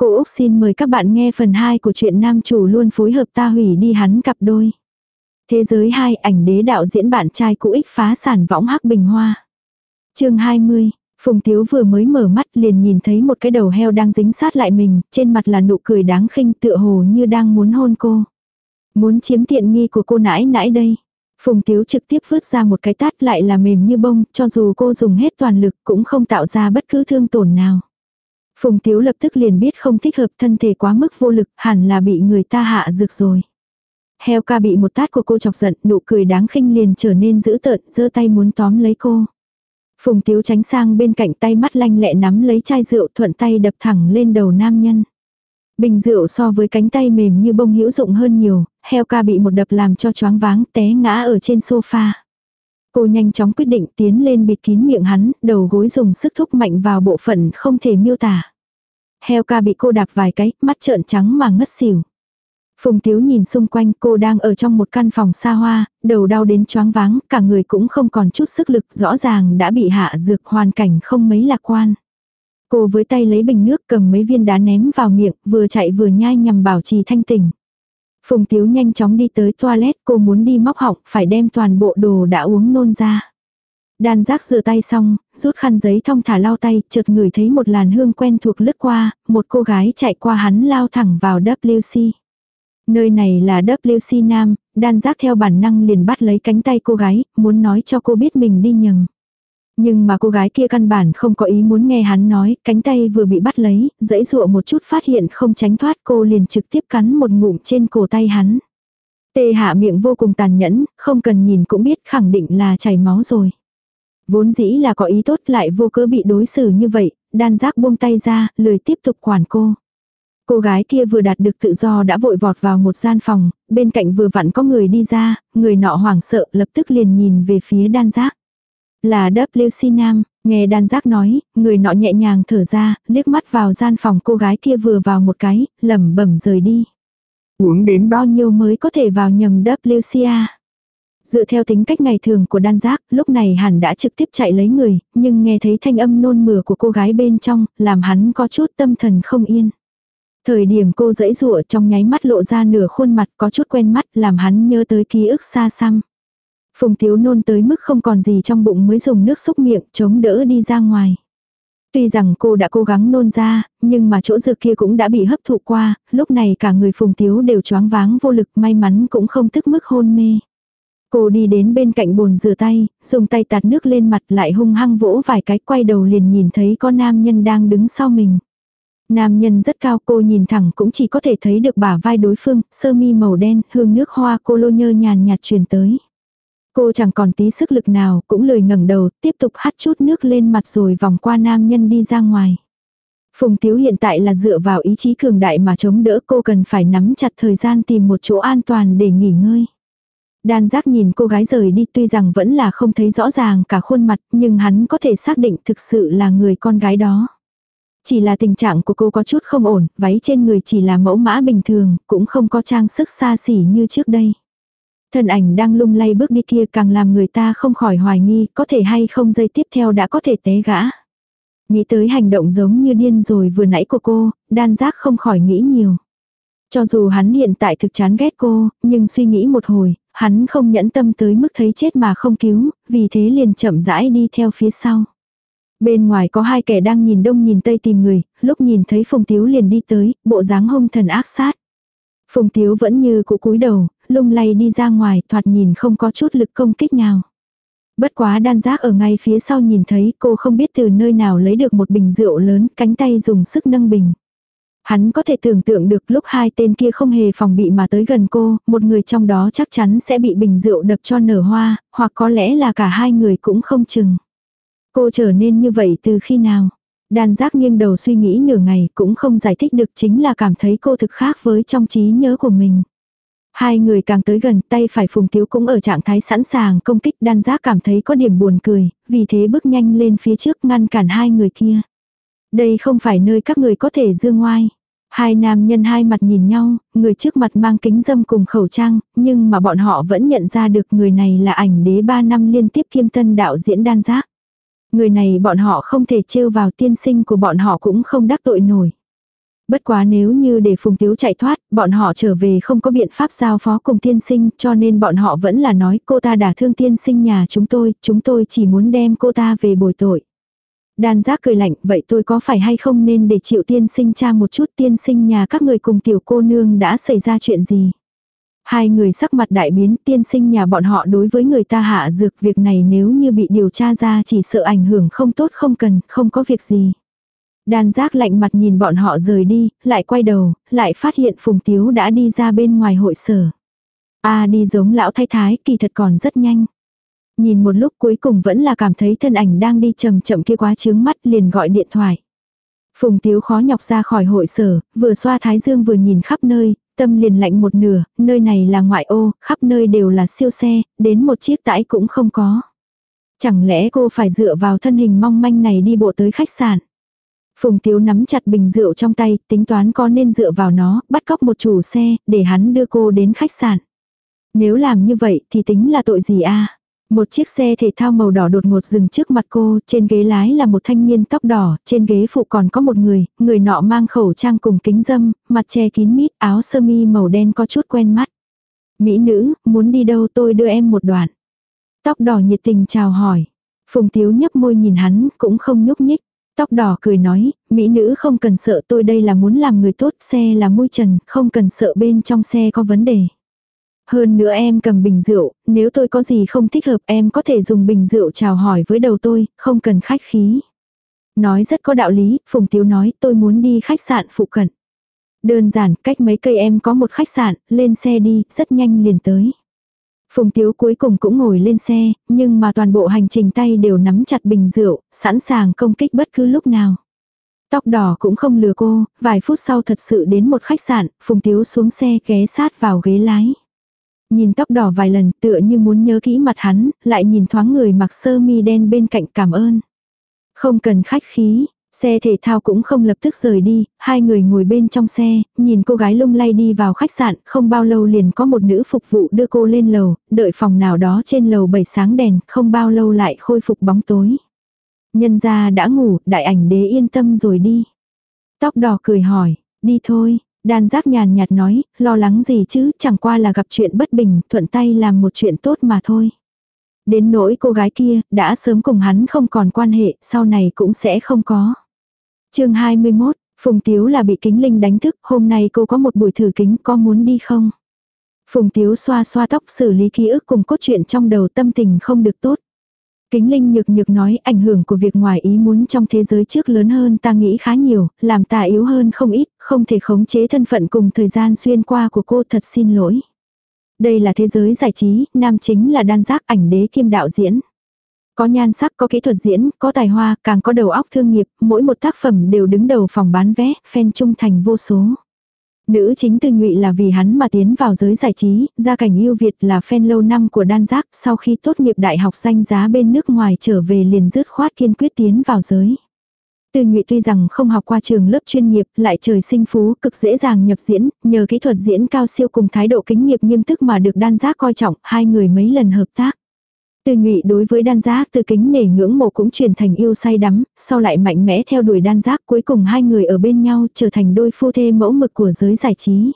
Cô Úc xin mời các bạn nghe phần 2 của truyện nam chủ luôn phối hợp ta hủy đi hắn cặp đôi. Thế giới 2 ảnh đế đạo diễn bạn trai cũ ích phá sản võng hắc bình hoa. chương 20, Phùng Tiếu vừa mới mở mắt liền nhìn thấy một cái đầu heo đang dính sát lại mình, trên mặt là nụ cười đáng khinh tựa hồ như đang muốn hôn cô. Muốn chiếm tiện nghi của cô nãi nãi đây. Phùng Tiếu trực tiếp vứt ra một cái tát lại là mềm như bông, cho dù cô dùng hết toàn lực cũng không tạo ra bất cứ thương tổn nào. Phùng Tiếu lập tức liền biết không thích hợp thân thể quá mức vô lực, hẳn là bị người ta hạ dược rồi. Heo ca bị một tát của cô chọc giận, nụ cười đáng khinh liền trở nên dữ tợn, giơ tay muốn tóm lấy cô. Phùng Tiếu tránh sang bên cạnh tay mắt lanh lẹ nắm lấy chai rượu thuận tay đập thẳng lên đầu nam nhân. Bình rượu so với cánh tay mềm như bông hữu dụng hơn nhiều, heo ca bị một đập làm cho choáng váng té ngã ở trên sofa. Cô nhanh chóng quyết định tiến lên bịt kín miệng hắn, đầu gối dùng sức thúc mạnh vào bộ phận không thể miêu tả. Heo ca bị cô đạp vài cái, mắt trợn trắng mà ngất xỉu. Phùng Tiếu nhìn xung quanh cô đang ở trong một căn phòng xa hoa, đầu đau đến choáng váng, cả người cũng không còn chút sức lực, rõ ràng đã bị hạ dược hoàn cảnh không mấy lạc quan. Cô với tay lấy bình nước cầm mấy viên đá ném vào miệng, vừa chạy vừa nhai nhằm bảo trì thanh tỉnh. Phùng Tiếu nhanh chóng đi tới toilet, cô muốn đi móc học phải đem toàn bộ đồ đã uống nôn ra. Đan giác rửa tay xong, rút khăn giấy thong thả lau tay, chợt ngửi thấy một làn hương quen thuộc lướt qua, một cô gái chạy qua hắn lao thẳng vào WC. Nơi này là WC Nam, đan giác theo bản năng liền bắt lấy cánh tay cô gái, muốn nói cho cô biết mình đi nhầm. Nhưng mà cô gái kia căn bản không có ý muốn nghe hắn nói, cánh tay vừa bị bắt lấy, dãy dụa một chút phát hiện không tránh thoát cô liền trực tiếp cắn một ngụm trên cổ tay hắn. Tê hạ miệng vô cùng tàn nhẫn, không cần nhìn cũng biết khẳng định là chảy máu rồi. Vốn dĩ là có ý tốt lại vô cớ bị đối xử như vậy, đan giác buông tay ra, lười tiếp tục quản cô. Cô gái kia vừa đạt được tự do đã vội vọt vào một gian phòng, bên cạnh vừa vặn có người đi ra, người nọ hoảng sợ lập tức liền nhìn về phía đan giác. Là WC Nam, nghe đan giác nói, người nọ nhẹ nhàng thở ra, liếc mắt vào gian phòng cô gái kia vừa vào một cái, lẩm bẩm rời đi. Uống đến bao nhiêu mới có thể vào nhầm WCA. Dựa theo tính cách ngày thường của đan giác, lúc này hẳn đã trực tiếp chạy lấy người, nhưng nghe thấy thanh âm nôn mửa của cô gái bên trong, làm hắn có chút tâm thần không yên. Thời điểm cô dãy rụa trong nháy mắt lộ ra nửa khuôn mặt có chút quen mắt làm hắn nhớ tới ký ức xa xăm. Phùng Tiếu nôn tới mức không còn gì trong bụng mới dùng nước xúc miệng chống đỡ đi ra ngoài. Tuy rằng cô đã cố gắng nôn ra, nhưng mà chỗ dược kia cũng đã bị hấp thụ qua, lúc này cả người Phùng Tiếu đều choáng váng vô lực may mắn cũng không tức mức hôn mê. Cô đi đến bên cạnh bồn rửa tay, dùng tay tạt nước lên mặt lại hung hăng vỗ vài cái quay đầu liền nhìn thấy có nam nhân đang đứng sau mình. Nam nhân rất cao cô nhìn thẳng cũng chỉ có thể thấy được bả vai đối phương, sơ mi màu đen, hương nước hoa cô lô nhơ nhàn nhạt truyền tới. Cô chẳng còn tí sức lực nào, cũng lười ngẩng đầu, tiếp tục hắt chút nước lên mặt rồi vòng qua nam nhân đi ra ngoài. Phùng Tiếu hiện tại là dựa vào ý chí cường đại mà chống đỡ cô cần phải nắm chặt thời gian tìm một chỗ an toàn để nghỉ ngơi. Đan giác nhìn cô gái rời đi tuy rằng vẫn là không thấy rõ ràng cả khuôn mặt nhưng hắn có thể xác định thực sự là người con gái đó. Chỉ là tình trạng của cô có chút không ổn, váy trên người chỉ là mẫu mã bình thường, cũng không có trang sức xa xỉ như trước đây. Thân ảnh đang lung lay bước đi kia càng làm người ta không khỏi hoài nghi có thể hay không dây tiếp theo đã có thể té gã. Nghĩ tới hành động giống như điên rồi vừa nãy của cô, đan giác không khỏi nghĩ nhiều. Cho dù hắn hiện tại thực chán ghét cô, nhưng suy nghĩ một hồi, hắn không nhẫn tâm tới mức thấy chết mà không cứu, vì thế liền chậm rãi đi theo phía sau. Bên ngoài có hai kẻ đang nhìn đông nhìn tây tìm người, lúc nhìn thấy Phùng Tiếu liền đi tới, bộ dáng hung thần ác sát. Phùng Tiếu vẫn như cũ cúi đầu, lung lay đi ra ngoài, thoạt nhìn không có chút lực công kích nào. Bất quá đan giác ở ngay phía sau nhìn thấy cô không biết từ nơi nào lấy được một bình rượu lớn, cánh tay dùng sức nâng bình. Hắn có thể tưởng tượng được lúc hai tên kia không hề phòng bị mà tới gần cô, một người trong đó chắc chắn sẽ bị bình rượu đập cho nở hoa, hoặc có lẽ là cả hai người cũng không chừng. Cô trở nên như vậy từ khi nào? Đan giác nghiêng đầu suy nghĩ nửa ngày cũng không giải thích được chính là cảm thấy cô thực khác với trong trí nhớ của mình. Hai người càng tới gần tay phải phùng tiếu cũng ở trạng thái sẵn sàng công kích đan giác cảm thấy có điểm buồn cười, vì thế bước nhanh lên phía trước ngăn cản hai người kia. Đây không phải nơi các người có thể dương ngoai. Hai nam nhân hai mặt nhìn nhau, người trước mặt mang kính dâm cùng khẩu trang, nhưng mà bọn họ vẫn nhận ra được người này là ảnh đế ba năm liên tiếp kiêm tân đạo diễn đan giác. Người này bọn họ không thể trêu vào tiên sinh của bọn họ cũng không đắc tội nổi. Bất quá nếu như để Phùng Tiếu chạy thoát, bọn họ trở về không có biện pháp giao phó cùng tiên sinh cho nên bọn họ vẫn là nói cô ta đã thương tiên sinh nhà chúng tôi, chúng tôi chỉ muốn đem cô ta về bồi tội. Đan giác cười lạnh, vậy tôi có phải hay không nên để chịu tiên sinh cha một chút tiên sinh nhà các người cùng tiểu cô nương đã xảy ra chuyện gì. Hai người sắc mặt đại biến tiên sinh nhà bọn họ đối với người ta hạ dược việc này nếu như bị điều tra ra chỉ sợ ảnh hưởng không tốt không cần, không có việc gì. Đan giác lạnh mặt nhìn bọn họ rời đi, lại quay đầu, lại phát hiện Phùng Tiếu đã đi ra bên ngoài hội sở. a đi giống lão thái thái, kỳ thật còn rất nhanh. Nhìn một lúc cuối cùng vẫn là cảm thấy thân ảnh đang đi chậm chậm kia quá chướng mắt liền gọi điện thoại. Phùng Tiếu khó nhọc ra khỏi hội sở, vừa xoa thái dương vừa nhìn khắp nơi, tâm liền lạnh một nửa, nơi này là ngoại ô, khắp nơi đều là siêu xe, đến một chiếc tải cũng không có. Chẳng lẽ cô phải dựa vào thân hình mong manh này đi bộ tới khách sạn? Phùng Tiếu nắm chặt bình rượu trong tay, tính toán có nên dựa vào nó, bắt cóc một chủ xe, để hắn đưa cô đến khách sạn. Nếu làm như vậy thì tính là tội gì a Một chiếc xe thể thao màu đỏ đột ngột dừng trước mặt cô, trên ghế lái là một thanh niên tóc đỏ, trên ghế phụ còn có một người, người nọ mang khẩu trang cùng kính dâm, mặt che kín mít, áo sơ mi màu đen có chút quen mắt. Mỹ nữ, muốn đi đâu tôi đưa em một đoạn. Tóc đỏ nhiệt tình chào hỏi. Phùng Tiếu nhấp môi nhìn hắn, cũng không nhúc nhích. Tóc đỏ cười nói, mỹ nữ không cần sợ tôi đây là muốn làm người tốt, xe là mui trần, không cần sợ bên trong xe có vấn đề. Hơn nữa em cầm bình rượu, nếu tôi có gì không thích hợp em có thể dùng bình rượu chào hỏi với đầu tôi, không cần khách khí. Nói rất có đạo lý, Phùng Tiếu nói tôi muốn đi khách sạn phụ cận. Đơn giản, cách mấy cây em có một khách sạn, lên xe đi, rất nhanh liền tới. Phùng Tiếu cuối cùng cũng ngồi lên xe, nhưng mà toàn bộ hành trình tay đều nắm chặt bình rượu, sẵn sàng công kích bất cứ lúc nào. Tóc đỏ cũng không lừa cô, vài phút sau thật sự đến một khách sạn, Phùng Tiếu xuống xe ghé sát vào ghế lái. Nhìn tóc đỏ vài lần tựa như muốn nhớ kỹ mặt hắn, lại nhìn thoáng người mặc sơ mi đen bên cạnh cảm ơn. Không cần khách khí, Xe thể thao cũng không lập tức rời đi, hai người ngồi bên trong xe, nhìn cô gái lung lay đi vào khách sạn, không bao lâu liền có một nữ phục vụ đưa cô lên lầu, đợi phòng nào đó trên lầu bảy sáng đèn, không bao lâu lại khôi phục bóng tối. Nhân gia đã ngủ, đại ảnh đế yên tâm rồi đi. Tóc đỏ cười hỏi, đi thôi, đan giác nhàn nhạt nói, lo lắng gì chứ, chẳng qua là gặp chuyện bất bình, thuận tay làm một chuyện tốt mà thôi. Đến nỗi cô gái kia, đã sớm cùng hắn không còn quan hệ, sau này cũng sẽ không có chương 21, Phùng Tiếu là bị kính linh đánh thức, hôm nay cô có một buổi thử kính có muốn đi không? Phùng Tiếu xoa xoa tóc xử lý ký ức cùng cốt truyện trong đầu tâm tình không được tốt. Kính Linh nhược nhược nói ảnh hưởng của việc ngoài ý muốn trong thế giới trước lớn hơn ta nghĩ khá nhiều, làm ta yếu hơn không ít, không thể khống chế thân phận cùng thời gian xuyên qua của cô thật xin lỗi. Đây là thế giới giải trí, nam chính là đan giác ảnh đế kiêm đạo diễn. Có nhan sắc, có kỹ thuật diễn, có tài hoa, càng có đầu óc thương nghiệp, mỗi một tác phẩm đều đứng đầu phòng bán vé, fan trung thành vô số. Nữ chính từ nhụy là vì hắn mà tiến vào giới giải trí, gia cảnh yêu Việt là fan lâu năm của đan giác, sau khi tốt nghiệp đại học danh giá bên nước ngoài trở về liền dứt khoát kiên quyết tiến vào giới. Từ nhụy tuy rằng không học qua trường lớp chuyên nghiệp, lại trời sinh phú, cực dễ dàng nhập diễn, nhờ kỹ thuật diễn cao siêu cùng thái độ kính nghiệp nghiêm túc mà được đan giác coi trọng, hai người mấy lần hợp tác. Từ nhụy đối với đan giác từ kính nể ngưỡng mộ cũng chuyển thành yêu say đắm, sau lại mạnh mẽ theo đuổi đan giác cuối cùng hai người ở bên nhau trở thành đôi phu thê mẫu mực của giới giải trí.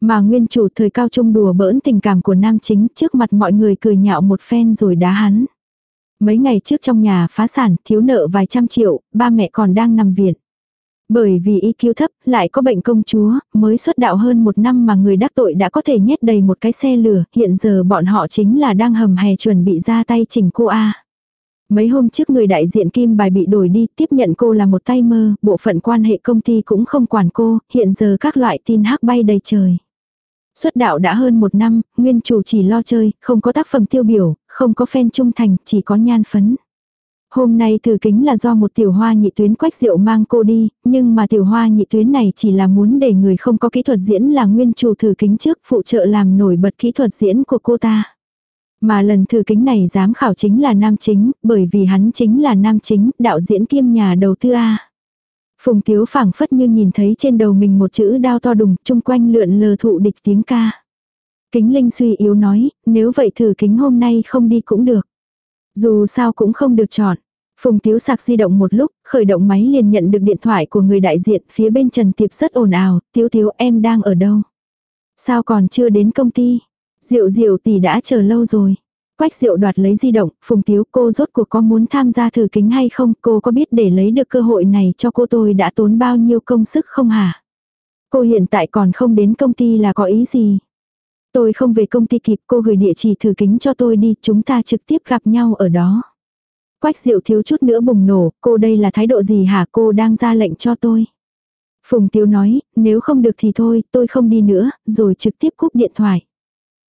Mà nguyên chủ thời cao trung đùa bỡn tình cảm của nam chính trước mặt mọi người cười nhạo một phen rồi đá hắn. Mấy ngày trước trong nhà phá sản thiếu nợ vài trăm triệu, ba mẹ còn đang nằm viện. Bởi vì IQ thấp, lại có bệnh công chúa, mới xuất đạo hơn một năm mà người đắc tội đã có thể nhét đầy một cái xe lửa, hiện giờ bọn họ chính là đang hầm hè chuẩn bị ra tay chỉnh cô A. Mấy hôm trước người đại diện Kim Bài bị đổi đi, tiếp nhận cô là một tay mơ, bộ phận quan hệ công ty cũng không quản cô, hiện giờ các loại tin hắc bay đầy trời. Xuất đạo đã hơn một năm, nguyên chủ chỉ lo chơi, không có tác phẩm tiêu biểu, không có fan trung thành, chỉ có nhan phấn. Hôm nay thử kính là do một tiểu hoa nhị tuyến quách rượu mang cô đi, nhưng mà tiểu hoa nhị tuyến này chỉ là muốn để người không có kỹ thuật diễn là nguyên chủ thử kính trước phụ trợ làm nổi bật kỹ thuật diễn của cô ta. Mà lần thử kính này dám khảo chính là nam chính, bởi vì hắn chính là nam chính, đạo diễn kiêm nhà đầu tư A. Phùng Tiếu phảng phất như nhìn thấy trên đầu mình một chữ đao to đùng, chung quanh lượn lờ thụ địch tiếng ca. Kính Linh suy yếu nói, nếu vậy thử kính hôm nay không đi cũng được. Dù sao cũng không được chọn. Phùng Tiếu sạc di động một lúc, khởi động máy liền nhận được điện thoại của người đại diện, phía bên Trần Tiệp rất ồn ào, Tiếu Tiếu em đang ở đâu? Sao còn chưa đến công ty? Diệu diệu tỷ đã chờ lâu rồi. Quách diệu đoạt lấy di động, Phùng Tiếu cô rốt cuộc có muốn tham gia thử kính hay không, cô có biết để lấy được cơ hội này cho cô tôi đã tốn bao nhiêu công sức không hả? Cô hiện tại còn không đến công ty là có ý gì? Tôi không về công ty kịp cô gửi địa chỉ thử kính cho tôi đi, chúng ta trực tiếp gặp nhau ở đó. Quách diệu thiếu chút nữa bùng nổ, cô đây là thái độ gì hả cô đang ra lệnh cho tôi. Phùng Tiếu nói, nếu không được thì thôi, tôi không đi nữa, rồi trực tiếp cúp điện thoại.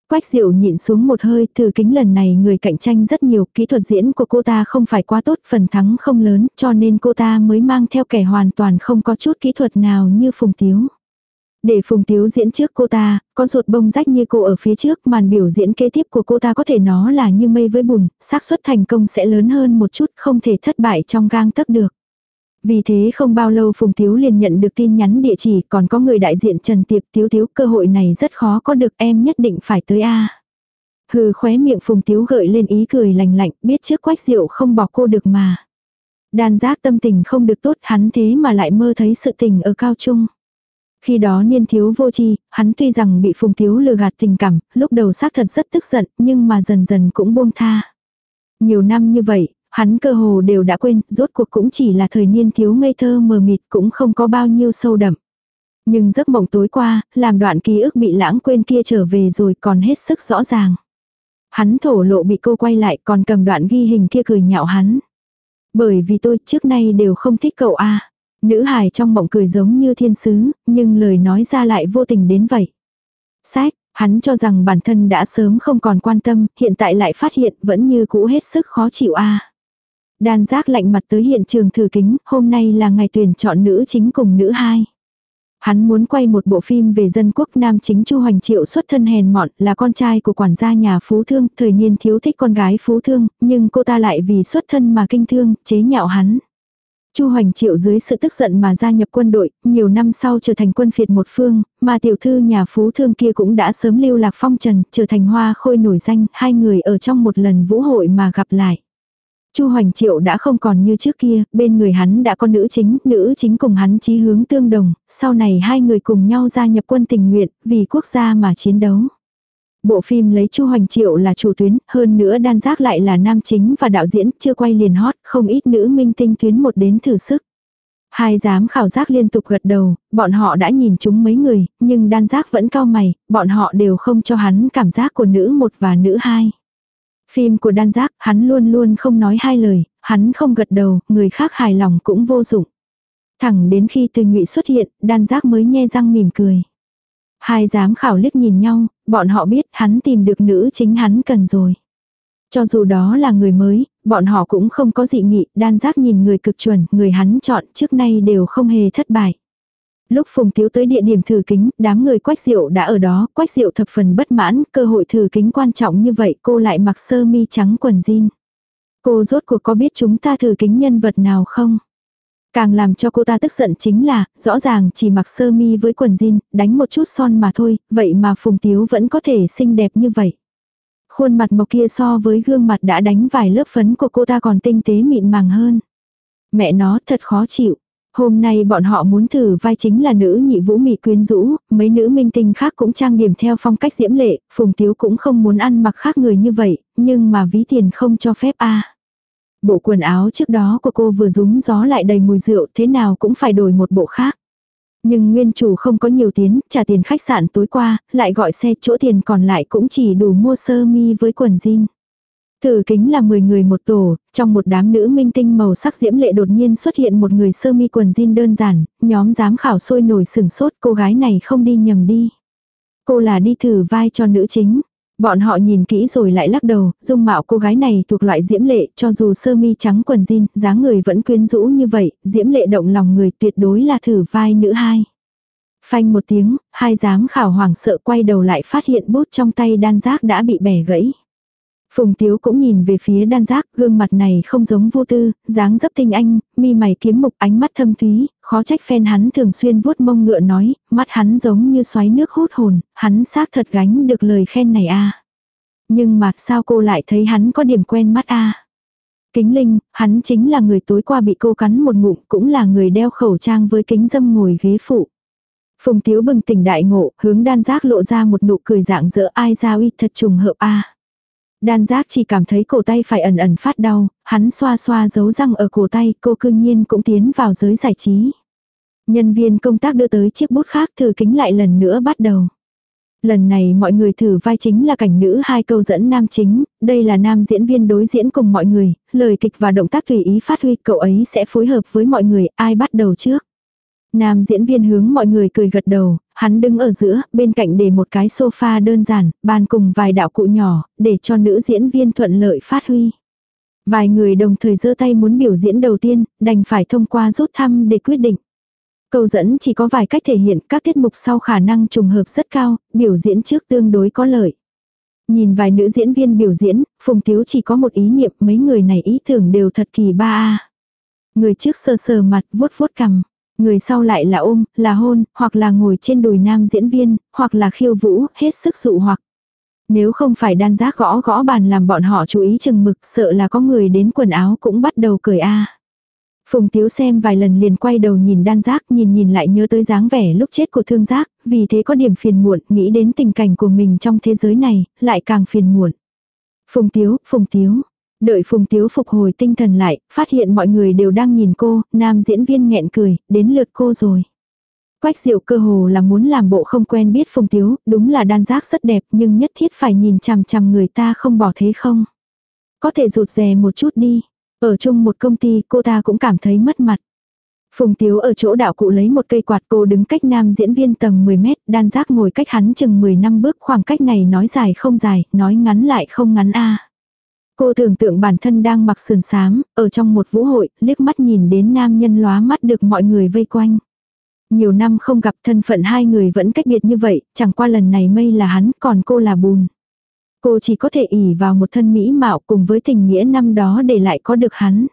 Quách diệu nhịn xuống một hơi, thử kính lần này người cạnh tranh rất nhiều, kỹ thuật diễn của cô ta không phải quá tốt, phần thắng không lớn, cho nên cô ta mới mang theo kẻ hoàn toàn không có chút kỹ thuật nào như Phùng Tiếu. Để Phùng Tiếu diễn trước cô ta, có ruột bông rách như cô ở phía trước, màn biểu diễn kế tiếp của cô ta có thể nó là như mây với bùn, xác suất thành công sẽ lớn hơn một chút, không thể thất bại trong gang tấc được. Vì thế không bao lâu Phùng Tiếu liền nhận được tin nhắn địa chỉ, còn có người đại diện Trần Tiệp Tiếu Tiếu cơ hội này rất khó có được em nhất định phải tới A. Hừ khóe miệng Phùng Tiếu gợi lên ý cười lành lạnh, biết trước quách rượu không bỏ cô được mà. Đàn giác tâm tình không được tốt hắn thế mà lại mơ thấy sự tình ở cao trung. Khi đó niên thiếu vô tri, hắn tuy rằng bị phùng thiếu lừa gạt tình cảm, lúc đầu xác thật rất tức giận, nhưng mà dần dần cũng buông tha. Nhiều năm như vậy, hắn cơ hồ đều đã quên, rốt cuộc cũng chỉ là thời niên thiếu ngây thơ mờ mịt cũng không có bao nhiêu sâu đậm. Nhưng giấc mộng tối qua, làm đoạn ký ức bị lãng quên kia trở về rồi còn hết sức rõ ràng. Hắn thổ lộ bị cô quay lại còn cầm đoạn ghi hình kia cười nhạo hắn. Bởi vì tôi trước nay đều không thích cậu a Nữ hài trong mộng cười giống như thiên sứ, nhưng lời nói ra lại vô tình đến vậy. Sách, hắn cho rằng bản thân đã sớm không còn quan tâm, hiện tại lại phát hiện vẫn như cũ hết sức khó chịu a. Đan giác lạnh mặt tới hiện trường thử kính, hôm nay là ngày tuyển chọn nữ chính cùng nữ hai. Hắn muốn quay một bộ phim về dân quốc nam chính Chu Hoành Triệu xuất thân hèn mọn là con trai của quản gia nhà phú thương, thời niên thiếu thích con gái phú thương, nhưng cô ta lại vì xuất thân mà kinh thương, chế nhạo hắn. Chu Hoành Triệu dưới sự tức giận mà gia nhập quân đội, nhiều năm sau trở thành quân phiệt một phương, mà tiểu thư nhà phú thương kia cũng đã sớm lưu lạc phong trần, trở thành hoa khôi nổi danh, hai người ở trong một lần vũ hội mà gặp lại. Chu Hoành Triệu đã không còn như trước kia, bên người hắn đã có nữ chính, nữ chính cùng hắn chí hướng tương đồng, sau này hai người cùng nhau gia nhập quân tình nguyện, vì quốc gia mà chiến đấu. Bộ phim lấy Chu Hoành Triệu là chủ tuyến, hơn nữa đan giác lại là nam chính và đạo diễn, chưa quay liền hot, không ít nữ minh tinh tuyến một đến thử sức. Hai giám khảo giác liên tục gật đầu, bọn họ đã nhìn chúng mấy người, nhưng đan giác vẫn cao mày, bọn họ đều không cho hắn cảm giác của nữ một và nữ hai. Phim của đan giác, hắn luôn luôn không nói hai lời, hắn không gật đầu, người khác hài lòng cũng vô dụng. Thẳng đến khi từ ngụy xuất hiện, đan giác mới nhe răng mỉm cười. Hai giám khảo liếc nhìn nhau, bọn họ biết hắn tìm được nữ chính hắn cần rồi. Cho dù đó là người mới, bọn họ cũng không có dị nghị, đan giác nhìn người cực chuẩn, người hắn chọn trước nay đều không hề thất bại. Lúc Phùng Tiếu tới địa điểm thử kính, đám người Quách Diệu đã ở đó, Quách Diệu thập phần bất mãn, cơ hội thử kính quan trọng như vậy cô lại mặc sơ mi trắng quần jean. Cô rốt cuộc có biết chúng ta thử kính nhân vật nào không? Càng làm cho cô ta tức giận chính là, rõ ràng chỉ mặc sơ mi với quần jean, đánh một chút son mà thôi, vậy mà Phùng Tiếu vẫn có thể xinh đẹp như vậy. Khuôn mặt mộc kia so với gương mặt đã đánh vài lớp phấn của cô ta còn tinh tế mịn màng hơn. Mẹ nó thật khó chịu. Hôm nay bọn họ muốn thử vai chính là nữ nhị vũ mị quyến rũ, mấy nữ minh tinh khác cũng trang điểm theo phong cách diễm lệ, Phùng Tiếu cũng không muốn ăn mặc khác người như vậy, nhưng mà ví tiền không cho phép a Bộ quần áo trước đó của cô vừa rúng gió lại đầy mùi rượu thế nào cũng phải đổi một bộ khác. Nhưng nguyên chủ không có nhiều tiền, trả tiền khách sạn tối qua, lại gọi xe chỗ tiền còn lại cũng chỉ đủ mua sơ mi với quần jean. Thử kính là 10 người một tổ, trong một đám nữ minh tinh màu sắc diễm lệ đột nhiên xuất hiện một người sơ mi quần jean đơn giản, nhóm giám khảo sôi nổi sừng sốt cô gái này không đi nhầm đi. Cô là đi thử vai cho nữ chính. Bọn họ nhìn kỹ rồi lại lắc đầu, dung mạo cô gái này thuộc loại diễm lệ, cho dù sơ mi trắng quần jean, dáng người vẫn quyến rũ như vậy, diễm lệ động lòng người tuyệt đối là thử vai nữ hai. Phanh một tiếng, hai giám khảo hoảng sợ quay đầu lại phát hiện bút trong tay đan giác đã bị bẻ gãy. Phùng Tiếu cũng nhìn về phía đan giác, gương mặt này không giống vô tư, dáng dấp tinh anh, mi mày kiếm mục ánh mắt thâm thúy, khó trách phen hắn thường xuyên vuốt mông ngựa nói, mắt hắn giống như xoáy nước hút hồn, hắn xác thật gánh được lời khen này a. Nhưng mà sao cô lại thấy hắn có điểm quen mắt a? Kính Linh, hắn chính là người tối qua bị cô cắn một ngụm, cũng là người đeo khẩu trang với kính dâm ngồi ghế phụ. Phùng Tiếu bừng tỉnh đại ngộ, hướng đan giác lộ ra một nụ cười dạng dỡ ai giao uy thật trùng hợp a. Đan giác chỉ cảm thấy cổ tay phải ẩn ẩn phát đau, hắn xoa xoa dấu răng ở cổ tay, cô cương nhiên cũng tiến vào giới giải trí. Nhân viên công tác đưa tới chiếc bút khác thử kính lại lần nữa bắt đầu. Lần này mọi người thử vai chính là cảnh nữ hai câu dẫn nam chính, đây là nam diễn viên đối diễn cùng mọi người, lời kịch và động tác tùy ý phát huy cậu ấy sẽ phối hợp với mọi người, ai bắt đầu trước. Nam diễn viên hướng mọi người cười gật đầu, hắn đứng ở giữa, bên cạnh để một cái sofa đơn giản, bàn cùng vài đạo cụ nhỏ, để cho nữ diễn viên thuận lợi phát huy. Vài người đồng thời giơ tay muốn biểu diễn đầu tiên, đành phải thông qua rút thăm để quyết định. Câu dẫn chỉ có vài cách thể hiện các tiết mục sau khả năng trùng hợp rất cao, biểu diễn trước tương đối có lợi. Nhìn vài nữ diễn viên biểu diễn, Phùng Tiếu chỉ có một ý niệm mấy người này ý tưởng đều thật kỳ ba a Người trước sờ sờ mặt vuốt vuốt cằm. Người sau lại là ôm, là hôn, hoặc là ngồi trên đùi nam diễn viên, hoặc là khiêu vũ, hết sức dụ hoặc. Nếu không phải đan giác gõ gõ bàn làm bọn họ chú ý chừng mực, sợ là có người đến quần áo cũng bắt đầu cười a. Phùng Tiếu xem vài lần liền quay đầu nhìn đan giác nhìn nhìn lại nhớ tới dáng vẻ lúc chết của thương giác, vì thế có điểm phiền muộn, nghĩ đến tình cảnh của mình trong thế giới này, lại càng phiền muộn. Phùng Tiếu, Phùng Tiếu. Đợi Phùng Tiếu phục hồi tinh thần lại, phát hiện mọi người đều đang nhìn cô, nam diễn viên nghẹn cười, đến lượt cô rồi. Quách diệu cơ hồ là muốn làm bộ không quen biết Phùng Tiếu, đúng là đan giác rất đẹp nhưng nhất thiết phải nhìn chằm chằm người ta không bỏ thế không. Có thể rụt rè một chút đi. Ở chung một công ty cô ta cũng cảm thấy mất mặt. Phùng Tiếu ở chỗ đạo cụ lấy một cây quạt cô đứng cách nam diễn viên tầm 10 mét, đan giác ngồi cách hắn chừng 10 năm bước khoảng cách này nói dài không dài, nói ngắn lại không ngắn a. Cô tưởng tượng bản thân đang mặc sườn xám, ở trong một vũ hội, liếc mắt nhìn đến nam nhân lóa mắt được mọi người vây quanh. Nhiều năm không gặp thân phận hai người vẫn cách biệt như vậy, chẳng qua lần này mây là hắn, còn cô là bùn. Cô chỉ có thể ỉ vào một thân mỹ mạo cùng với tình nghĩa năm đó để lại có được hắn.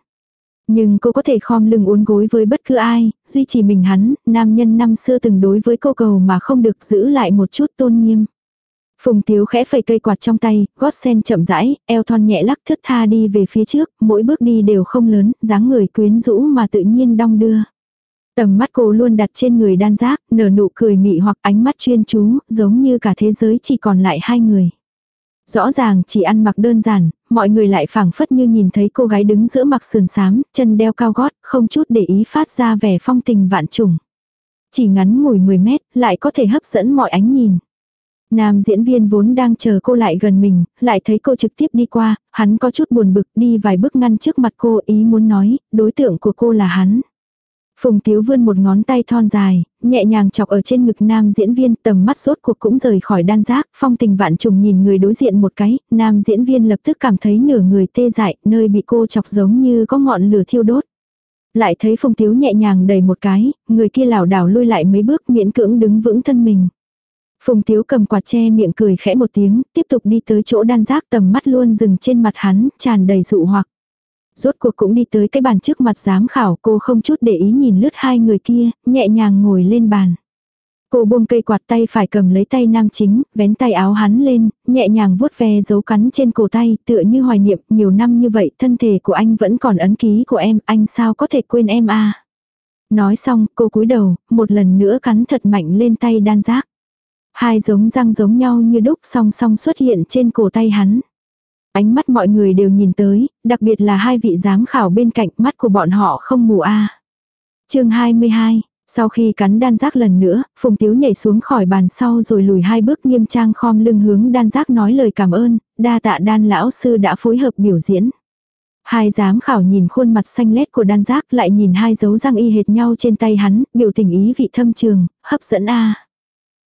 Nhưng cô có thể khom lưng uốn gối với bất cứ ai, duy trì mình hắn, nam nhân năm xưa từng đối với cô cầu mà không được giữ lại một chút tôn nghiêm. Phùng Tiếu khẽ phẩy cây quạt trong tay, gót sen chậm rãi, eo thon nhẹ lắc thướt tha đi về phía trước, mỗi bước đi đều không lớn, dáng người quyến rũ mà tự nhiên đong đưa. Tầm mắt cô luôn đặt trên người đan giác, nở nụ cười mị hoặc ánh mắt chuyên chú, giống như cả thế giới chỉ còn lại hai người. Rõ ràng chỉ ăn mặc đơn giản, mọi người lại phảng phất như nhìn thấy cô gái đứng giữa mặc sườn xám, chân đeo cao gót, không chút để ý phát ra vẻ phong tình vạn trùng. Chỉ ngắn ngủi 10 mét, lại có thể hấp dẫn mọi ánh nhìn. Nam diễn viên vốn đang chờ cô lại gần mình, lại thấy cô trực tiếp đi qua, hắn có chút buồn bực đi vài bước ngăn trước mặt cô ý muốn nói, đối tượng của cô là hắn. Phùng Tiếu vươn một ngón tay thon dài, nhẹ nhàng chọc ở trên ngực nam diễn viên tầm mắt rốt cuộc cũng rời khỏi đan giác, phong tình vạn trùng nhìn người đối diện một cái, nam diễn viên lập tức cảm thấy nửa người tê dại, nơi bị cô chọc giống như có ngọn lửa thiêu đốt. Lại thấy Phùng Tiếu nhẹ nhàng đầy một cái, người kia lảo đảo lui lại mấy bước miễn cưỡng đứng vững thân mình. Phùng Tiếu cầm quạt che miệng cười khẽ một tiếng, tiếp tục đi tới chỗ đan giác tầm mắt luôn dừng trên mặt hắn, tràn đầy dụ hoặc. Rốt cuộc cũng đi tới cái bàn trước mặt giám khảo cô không chút để ý nhìn lướt hai người kia, nhẹ nhàng ngồi lên bàn. Cô buông cây quạt tay phải cầm lấy tay nam chính, vén tay áo hắn lên, nhẹ nhàng vuốt ve dấu cắn trên cổ tay, tựa như hoài niệm, nhiều năm như vậy, thân thể của anh vẫn còn ấn ký của em, anh sao có thể quên em à. Nói xong, cô cúi đầu, một lần nữa cắn thật mạnh lên tay đan giác. Hai giống răng giống nhau như đúc song song xuất hiện trên cổ tay hắn. Ánh mắt mọi người đều nhìn tới, đặc biệt là hai vị giám khảo bên cạnh mắt của bọn họ không mù a. À. Chương 22 sau khi cắn đan giác lần nữa, Phùng Tiếu nhảy xuống khỏi bàn sau rồi lùi hai bước nghiêm trang khom lưng hướng đan giác nói lời cảm ơn, đa tạ đan lão sư đã phối hợp biểu diễn. Hai giám khảo nhìn khuôn mặt xanh lét của đan giác lại nhìn hai dấu răng y hệt nhau trên tay hắn, biểu tình ý vị thâm trường, hấp dẫn a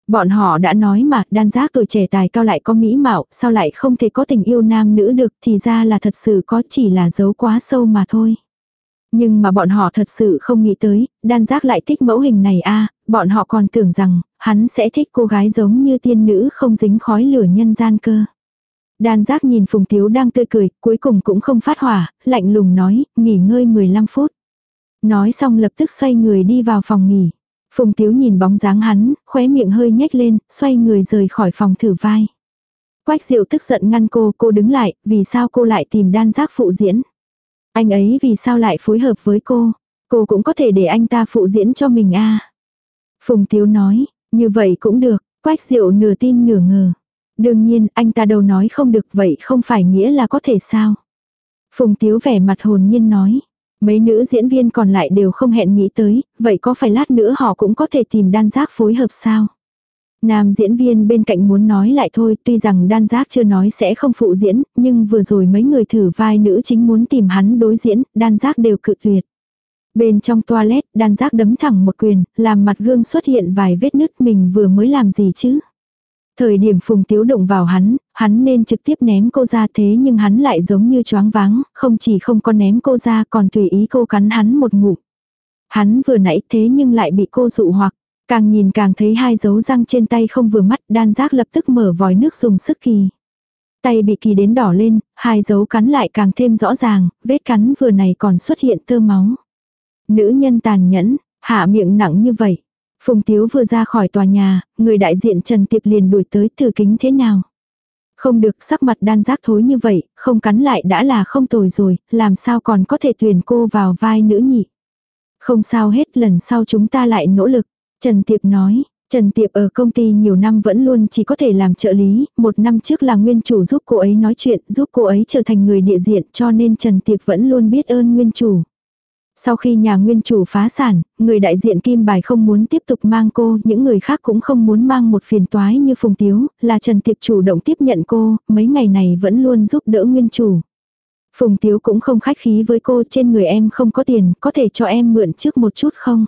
Bọn họ đã nói mà, đan giác tuổi trẻ tài cao lại có mỹ mạo, sao lại không thể có tình yêu nam nữ được, thì ra là thật sự có chỉ là giấu quá sâu mà thôi. Nhưng mà bọn họ thật sự không nghĩ tới, đan giác lại thích mẫu hình này a bọn họ còn tưởng rằng, hắn sẽ thích cô gái giống như tiên nữ không dính khói lửa nhân gian cơ. Đan giác nhìn Phùng Tiếu đang tươi cười, cuối cùng cũng không phát hỏa, lạnh lùng nói, nghỉ ngơi 15 phút. Nói xong lập tức xoay người đi vào phòng nghỉ. Phùng Tiếu nhìn bóng dáng hắn, khóe miệng hơi nhếch lên, xoay người rời khỏi phòng thử vai. Quách Diệu tức giận ngăn cô, cô đứng lại, vì sao cô lại tìm đan giác phụ diễn. Anh ấy vì sao lại phối hợp với cô? Cô cũng có thể để anh ta phụ diễn cho mình a Phùng Tiếu nói, như vậy cũng được, Quách Diệu nửa tin nửa ngờ. Đương nhiên, anh ta đâu nói không được vậy không phải nghĩa là có thể sao. Phùng Tiếu vẻ mặt hồn nhiên nói. Mấy nữ diễn viên còn lại đều không hẹn nghĩ tới, vậy có phải lát nữa họ cũng có thể tìm đan giác phối hợp sao? Nam diễn viên bên cạnh muốn nói lại thôi, tuy rằng đan giác chưa nói sẽ không phụ diễn, nhưng vừa rồi mấy người thử vai nữ chính muốn tìm hắn đối diễn, đan giác đều cự tuyệt. Bên trong toilet, đan giác đấm thẳng một quyền, làm mặt gương xuất hiện vài vết nứt mình vừa mới làm gì chứ. Thời điểm phùng tiếu động vào hắn, hắn nên trực tiếp ném cô ra thế nhưng hắn lại giống như choáng váng, không chỉ không có ném cô ra còn tùy ý cô cắn hắn một ngụm. Hắn vừa nãy thế nhưng lại bị cô dụ hoặc, càng nhìn càng thấy hai dấu răng trên tay không vừa mắt đan giác lập tức mở vòi nước dùng sức kỳ. Tay bị kỳ đến đỏ lên, hai dấu cắn lại càng thêm rõ ràng, vết cắn vừa này còn xuất hiện tơ máu. Nữ nhân tàn nhẫn, hạ miệng nặng như vậy. Phùng Tiếu vừa ra khỏi tòa nhà, người đại diện Trần Tiệp liền đuổi tới thử kính thế nào. Không được sắc mặt đan giác thối như vậy, không cắn lại đã là không tồi rồi, làm sao còn có thể tuyển cô vào vai nữ nhị. Không sao hết lần sau chúng ta lại nỗ lực. Trần Tiệp nói, Trần Tiệp ở công ty nhiều năm vẫn luôn chỉ có thể làm trợ lý, một năm trước là nguyên chủ giúp cô ấy nói chuyện, giúp cô ấy trở thành người địa diện cho nên Trần Tiệp vẫn luôn biết ơn nguyên chủ. Sau khi nhà nguyên chủ phá sản, người đại diện kim bài không muốn tiếp tục mang cô, những người khác cũng không muốn mang một phiền toái như Phùng Tiếu, là Trần Tiệp chủ động tiếp nhận cô, mấy ngày này vẫn luôn giúp đỡ nguyên chủ. Phùng Tiếu cũng không khách khí với cô trên người em không có tiền, có thể cho em mượn trước một chút không?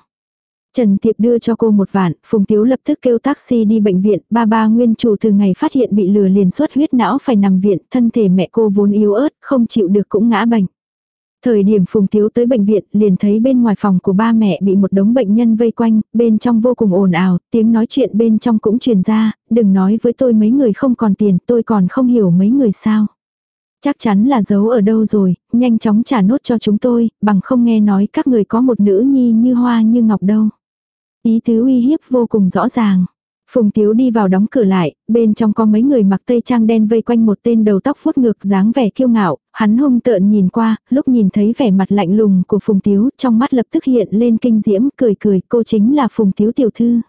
Trần Tiệp đưa cho cô một vạn, Phùng Tiếu lập tức kêu taxi đi bệnh viện, ba ba nguyên chủ từ ngày phát hiện bị lừa liền suất huyết não phải nằm viện, thân thể mẹ cô vốn yếu ớt, không chịu được cũng ngã bệnh. Thời điểm Phùng Tiếu tới bệnh viện liền thấy bên ngoài phòng của ba mẹ bị một đống bệnh nhân vây quanh, bên trong vô cùng ồn ào, tiếng nói chuyện bên trong cũng truyền ra, đừng nói với tôi mấy người không còn tiền, tôi còn không hiểu mấy người sao. Chắc chắn là giấu ở đâu rồi, nhanh chóng trả nốt cho chúng tôi, bằng không nghe nói các người có một nữ nhi như hoa như ngọc đâu. Ý tứ uy hiếp vô cùng rõ ràng. Phùng Tiếu đi vào đóng cửa lại, bên trong có mấy người mặc tây trang đen vây quanh một tên đầu tóc vuốt ngược dáng vẻ kiêu ngạo, hắn hung tợn nhìn qua, lúc nhìn thấy vẻ mặt lạnh lùng của Phùng Tiếu, trong mắt lập tức hiện lên kinh diễm, cười cười, cô chính là Phùng Tiếu tiểu thư.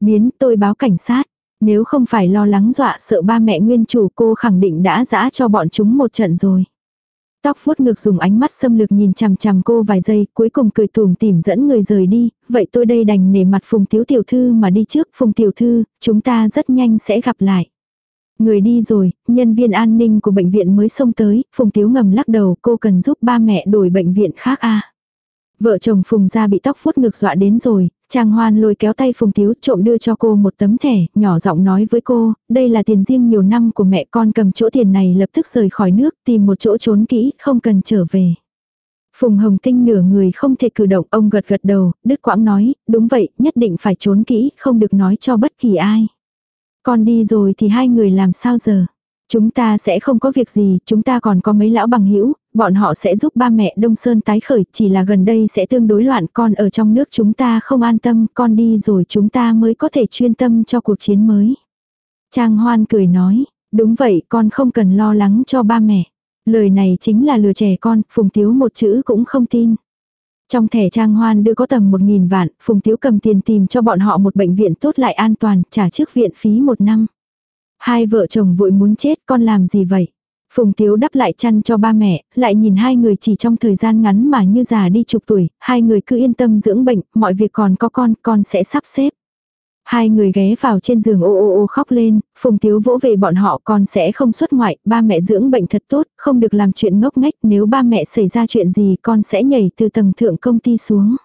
Biến, tôi báo cảnh sát. Nếu không phải lo lắng dọa sợ ba mẹ nguyên chủ cô khẳng định đã dã cho bọn chúng một trận rồi. Tóc vuốt ngược dùng ánh mắt xâm lược nhìn chằm chằm cô vài giây, cuối cùng cười tùm tìm dẫn người rời đi, vậy tôi đây đành nể mặt Phùng Tiếu Tiểu Thư mà đi trước. Phùng Tiểu Thư, chúng ta rất nhanh sẽ gặp lại. Người đi rồi, nhân viên an ninh của bệnh viện mới xông tới, Phùng Tiếu ngầm lắc đầu cô cần giúp ba mẹ đổi bệnh viện khác a Vợ chồng Phùng ra bị tóc phút ngược dọa đến rồi, Trang Hoan lôi kéo tay Phùng Tiếu trộm đưa cho cô một tấm thẻ, nhỏ giọng nói với cô, đây là tiền riêng nhiều năm của mẹ con cầm chỗ tiền này lập tức rời khỏi nước, tìm một chỗ trốn kỹ, không cần trở về. Phùng Hồng Tinh nửa người không thể cử động, ông gật gật đầu, Đức Quãng nói, đúng vậy, nhất định phải trốn kỹ, không được nói cho bất kỳ ai. Con đi rồi thì hai người làm sao giờ? Chúng ta sẽ không có việc gì, chúng ta còn có mấy lão bằng hữu bọn họ sẽ giúp ba mẹ Đông Sơn tái khởi, chỉ là gần đây sẽ tương đối loạn, con ở trong nước chúng ta không an tâm, con đi rồi chúng ta mới có thể chuyên tâm cho cuộc chiến mới. Trang Hoan cười nói, đúng vậy, con không cần lo lắng cho ba mẹ. Lời này chính là lừa trẻ con, Phùng Tiếu một chữ cũng không tin. Trong thẻ trang hoan đưa có tầm một nghìn vạn, Phùng Tiếu cầm tiền tìm cho bọn họ một bệnh viện tốt lại an toàn, trả trước viện phí một năm. Hai vợ chồng vội muốn chết con làm gì vậy? Phùng Tiếu đắp lại chăn cho ba mẹ, lại nhìn hai người chỉ trong thời gian ngắn mà như già đi chục tuổi, hai người cứ yên tâm dưỡng bệnh, mọi việc còn có con, con sẽ sắp xếp. Hai người ghé vào trên giường ô ô ô khóc lên, Phùng Tiếu vỗ về bọn họ con sẽ không xuất ngoại, ba mẹ dưỡng bệnh thật tốt, không được làm chuyện ngốc nghếch, nếu ba mẹ xảy ra chuyện gì con sẽ nhảy từ tầng thượng công ty xuống.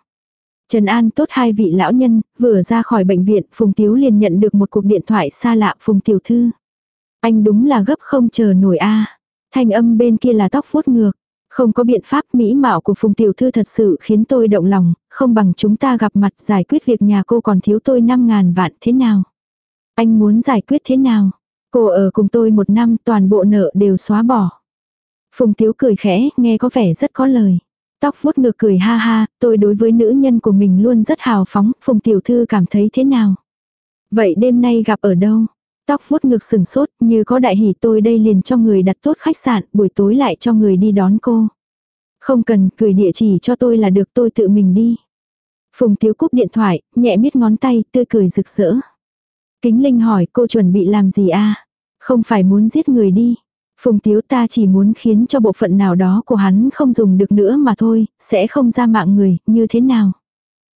Trần An tốt hai vị lão nhân, vừa ra khỏi bệnh viện, Phùng Tiếu liền nhận được một cuộc điện thoại xa lạ Phùng Tiểu Thư. Anh đúng là gấp không chờ nổi a Thanh âm bên kia là tóc vuốt ngược. Không có biện pháp mỹ mạo của Phùng Tiểu Thư thật sự khiến tôi động lòng, không bằng chúng ta gặp mặt giải quyết việc nhà cô còn thiếu tôi 5 ngàn vạn thế nào. Anh muốn giải quyết thế nào? Cô ở cùng tôi một năm toàn bộ nợ đều xóa bỏ. Phùng Tiếu cười khẽ, nghe có vẻ rất có lời. Tóc vuốt ngược cười ha ha, tôi đối với nữ nhân của mình luôn rất hào phóng, Phùng Tiểu Thư cảm thấy thế nào? Vậy đêm nay gặp ở đâu? Tóc vuốt ngược sừng sốt, như có đại hỷ tôi đây liền cho người đặt tốt khách sạn, buổi tối lại cho người đi đón cô. Không cần, gửi địa chỉ cho tôi là được tôi tự mình đi. Phùng Tiếu cúp điện thoại, nhẹ miết ngón tay, tươi cười rực rỡ. Kính Linh hỏi cô chuẩn bị làm gì a Không phải muốn giết người đi. Phùng Tiếu ta chỉ muốn khiến cho bộ phận nào đó của hắn không dùng được nữa mà thôi, sẽ không ra mạng người, như thế nào.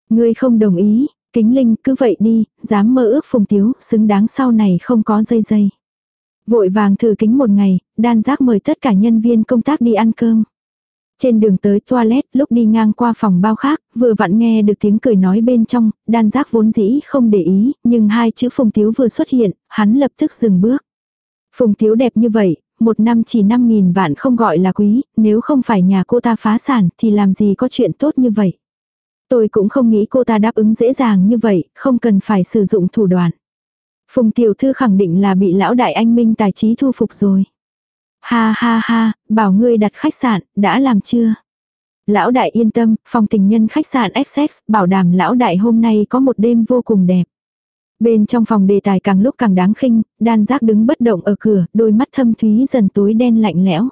Ngươi không đồng ý, Kính Linh cứ vậy đi, dám mơ ước Phùng Tiếu, xứng đáng sau này không có dây dây. Vội vàng thử kính một ngày, đan giác mời tất cả nhân viên công tác đi ăn cơm. Trên đường tới toilet lúc đi ngang qua phòng bao khác, vừa vặn nghe được tiếng cười nói bên trong, đan giác vốn dĩ không để ý, nhưng hai chữ Phùng Tiếu vừa xuất hiện, hắn lập tức dừng bước. Phùng Tiếu đẹp như vậy, một năm chỉ năm nghìn vạn không gọi là quý, nếu không phải nhà cô ta phá sản thì làm gì có chuyện tốt như vậy. Tôi cũng không nghĩ cô ta đáp ứng dễ dàng như vậy, không cần phải sử dụng thủ đoạn. Phùng tiểu thư khẳng định là bị lão đại anh minh tài trí thu phục rồi. Ha ha ha, bảo ngươi đặt khách sạn, đã làm chưa? Lão đại yên tâm, phòng tình nhân khách sạn XX, bảo đảm lão đại hôm nay có một đêm vô cùng đẹp. Bên trong phòng đề tài càng lúc càng đáng khinh, đan giác đứng bất động ở cửa, đôi mắt thâm thúy dần tối đen lạnh lẽo.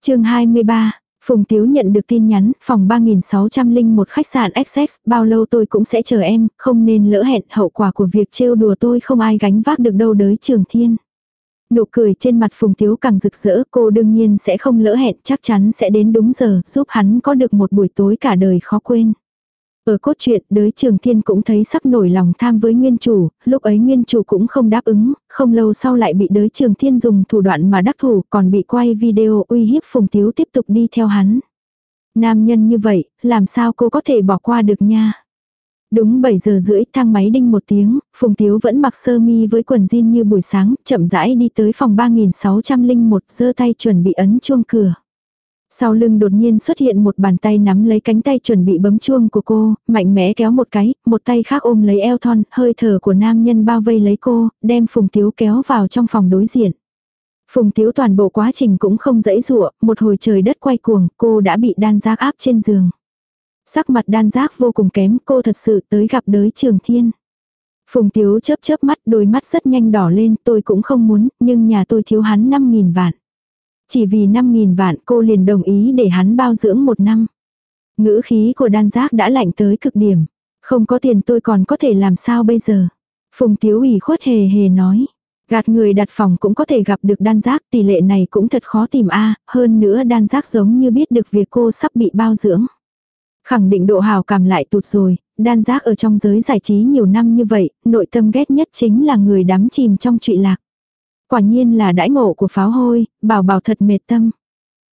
chương 23, Phùng Tiếu nhận được tin nhắn, phòng 3601 khách sạn XX, bao lâu tôi cũng sẽ chờ em, không nên lỡ hẹn, hậu quả của việc trêu đùa tôi không ai gánh vác được đâu đới trường thiên. Nụ cười trên mặt Phùng Tiếu càng rực rỡ, cô đương nhiên sẽ không lỡ hẹn, chắc chắn sẽ đến đúng giờ, giúp hắn có được một buổi tối cả đời khó quên. Ở cốt truyện, đới trường thiên cũng thấy sắp nổi lòng tham với nguyên chủ, lúc ấy nguyên chủ cũng không đáp ứng, không lâu sau lại bị đới trường thiên dùng thủ đoạn mà đắc thủ, còn bị quay video uy hiếp phùng tiếu tiếp tục đi theo hắn. Nam nhân như vậy, làm sao cô có thể bỏ qua được nha. Đúng 7 giờ rưỡi thang máy đinh một tiếng, Phùng Tiếu vẫn mặc sơ mi với quần jean như buổi sáng, chậm rãi đi tới phòng 3601, giơ tay chuẩn bị ấn chuông cửa. Sau lưng đột nhiên xuất hiện một bàn tay nắm lấy cánh tay chuẩn bị bấm chuông của cô, mạnh mẽ kéo một cái, một tay khác ôm lấy eo thon, hơi thở của nam nhân bao vây lấy cô, đem Phùng Tiếu kéo vào trong phòng đối diện. Phùng Tiếu toàn bộ quá trình cũng không dễ dụa, một hồi trời đất quay cuồng, cô đã bị đan giác áp trên giường. Sắc mặt đan giác vô cùng kém, cô thật sự tới gặp đới trường thiên. Phùng Tiếu chớp chớp mắt, đôi mắt rất nhanh đỏ lên, tôi cũng không muốn, nhưng nhà tôi thiếu hắn 5.000 vạn. Chỉ vì 5.000 vạn cô liền đồng ý để hắn bao dưỡng một năm. Ngữ khí của đan giác đã lạnh tới cực điểm. Không có tiền tôi còn có thể làm sao bây giờ. Phùng Tiếu ủy khuất hề hề nói. Gạt người đặt phòng cũng có thể gặp được đan giác tỷ lệ này cũng thật khó tìm a hơn nữa đan giác giống như biết được việc cô sắp bị bao dưỡng. Khẳng định độ hào cảm lại tụt rồi, đan giác ở trong giới giải trí nhiều năm như vậy, nội tâm ghét nhất chính là người đắm chìm trong trụy lạc. Quả nhiên là đãi ngộ của pháo hôi, bảo bảo thật mệt tâm.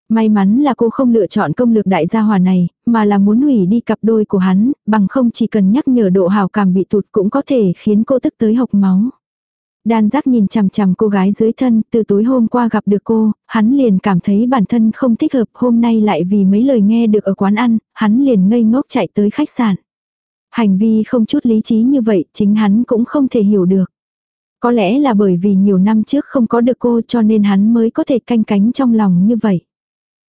May mắn là cô không lựa chọn công lược đại gia hòa này, mà là muốn hủy đi cặp đôi của hắn, bằng không chỉ cần nhắc nhở độ hào cảm bị tụt cũng có thể khiến cô tức tới hộc máu. Đan giác nhìn chằm chằm cô gái dưới thân, từ tối hôm qua gặp được cô, hắn liền cảm thấy bản thân không thích hợp, hôm nay lại vì mấy lời nghe được ở quán ăn, hắn liền ngây ngốc chạy tới khách sạn. Hành vi không chút lý trí như vậy, chính hắn cũng không thể hiểu được. Có lẽ là bởi vì nhiều năm trước không có được cô cho nên hắn mới có thể canh cánh trong lòng như vậy.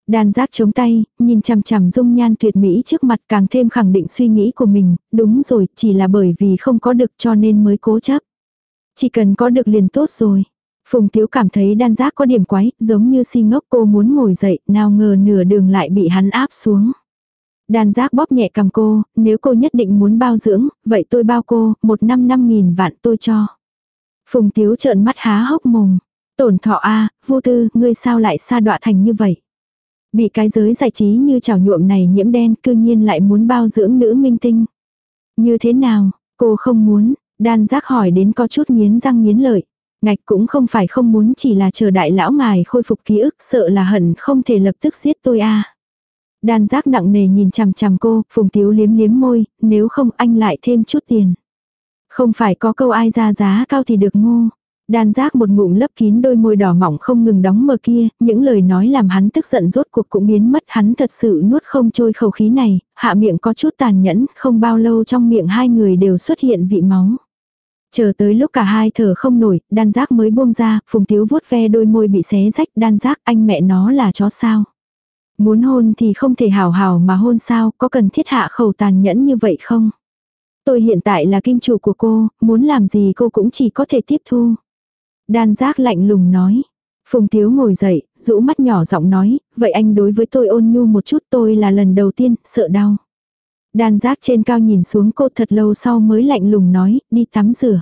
Đan giác chống tay, nhìn chằm chằm dung nhan tuyệt mỹ trước mặt càng thêm khẳng định suy nghĩ của mình, đúng rồi, chỉ là bởi vì không có được cho nên mới cố chấp. Chỉ cần có được liền tốt rồi. Phùng Tiếu cảm thấy đan giác có điểm quái, giống như si ngốc cô muốn ngồi dậy, nào ngờ nửa đường lại bị hắn áp xuống. Đan giác bóp nhẹ cầm cô, nếu cô nhất định muốn bao dưỡng, vậy tôi bao cô, một năm năm nghìn vạn tôi cho. Phùng Tiếu trợn mắt há hốc mồm. Tổn thọ a vô tư, ngươi sao lại xa đọa thành như vậy? Bị cái giới giải trí như chảo nhuộm này nhiễm đen cư nhiên lại muốn bao dưỡng nữ minh tinh. Như thế nào, cô không muốn, đan giác hỏi đến có chút nghiến răng nghiến lợi. Ngạch cũng không phải không muốn chỉ là chờ đại lão ngài khôi phục ký ức sợ là hận không thể lập tức giết tôi a Đan giác nặng nề nhìn chằm chằm cô, phùng tiếu liếm liếm môi, nếu không anh lại thêm chút tiền. Không phải có câu ai ra giá cao thì được ngô. Đan giác một ngụm lấp kín đôi môi đỏ mỏng không ngừng đóng mờ kia, những lời nói làm hắn tức giận rốt cuộc cũng biến mất hắn thật sự nuốt không trôi khẩu khí này, hạ miệng có chút tàn nhẫn, không bao lâu trong miệng hai người đều xuất hiện vị máu. Chờ tới lúc cả hai thở không nổi, đan giác mới buông ra, phùng tiếu vuốt ve đôi môi bị xé rách, đan giác anh mẹ nó là chó sao. Muốn hôn thì không thể hào hào mà hôn sao, có cần thiết hạ khẩu tàn nhẫn như vậy không? Tôi hiện tại là kim chủ của cô, muốn làm gì cô cũng chỉ có thể tiếp thu. Đan giác lạnh lùng nói. Phùng Tiếu ngồi dậy, rũ mắt nhỏ giọng nói, vậy anh đối với tôi ôn nhu một chút tôi là lần đầu tiên, sợ đau. Đan giác trên cao nhìn xuống cô thật lâu sau mới lạnh lùng nói, đi tắm rửa.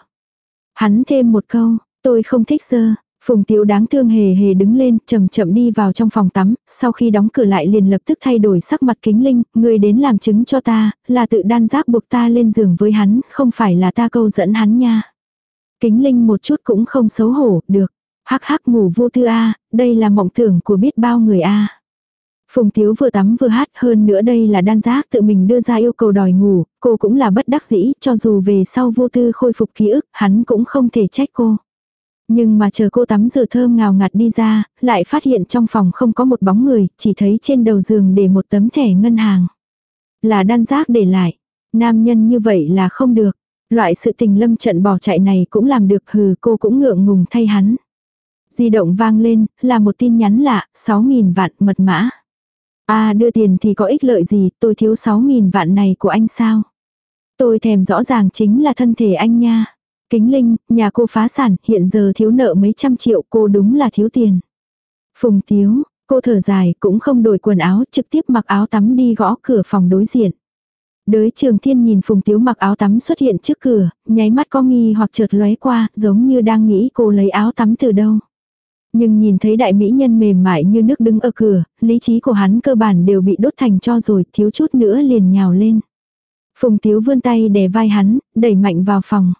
Hắn thêm một câu, tôi không thích dơ. Phùng Tiếu đáng thương hề hề đứng lên, chậm chậm đi vào trong phòng tắm, sau khi đóng cửa lại liền lập tức thay đổi sắc mặt kính linh, người đến làm chứng cho ta, là tự đan giác buộc ta lên giường với hắn, không phải là ta câu dẫn hắn nha. Kính linh một chút cũng không xấu hổ, được. Hắc hắc ngủ vô tư a, đây là mộng tưởng của biết bao người a. Phùng Tiếu vừa tắm vừa hát hơn nữa đây là đan giác tự mình đưa ra yêu cầu đòi ngủ, cô cũng là bất đắc dĩ, cho dù về sau vô tư khôi phục ký ức, hắn cũng không thể trách cô. Nhưng mà chờ cô tắm rửa thơm ngào ngạt đi ra, lại phát hiện trong phòng không có một bóng người, chỉ thấy trên đầu giường để một tấm thẻ ngân hàng. Là đan giác để lại. Nam nhân như vậy là không được. Loại sự tình lâm trận bỏ chạy này cũng làm được hừ cô cũng ngượng ngùng thay hắn. Di động vang lên, là một tin nhắn lạ, 6.000 vạn mật mã. À đưa tiền thì có ích lợi gì, tôi thiếu 6.000 vạn này của anh sao? Tôi thèm rõ ràng chính là thân thể anh nha. Kính Linh, nhà cô phá sản, hiện giờ thiếu nợ mấy trăm triệu, cô đúng là thiếu tiền. Phùng Tiếu, cô thở dài, cũng không đổi quần áo, trực tiếp mặc áo tắm đi gõ cửa phòng đối diện. Đới trường thiên nhìn Phùng Tiếu mặc áo tắm xuất hiện trước cửa, nháy mắt có nghi hoặc chợt lóe qua, giống như đang nghĩ cô lấy áo tắm từ đâu. Nhưng nhìn thấy đại mỹ nhân mềm mại như nước đứng ở cửa, lý trí của hắn cơ bản đều bị đốt thành cho rồi, thiếu chút nữa liền nhào lên. Phùng Tiếu vươn tay để vai hắn, đẩy mạnh vào phòng.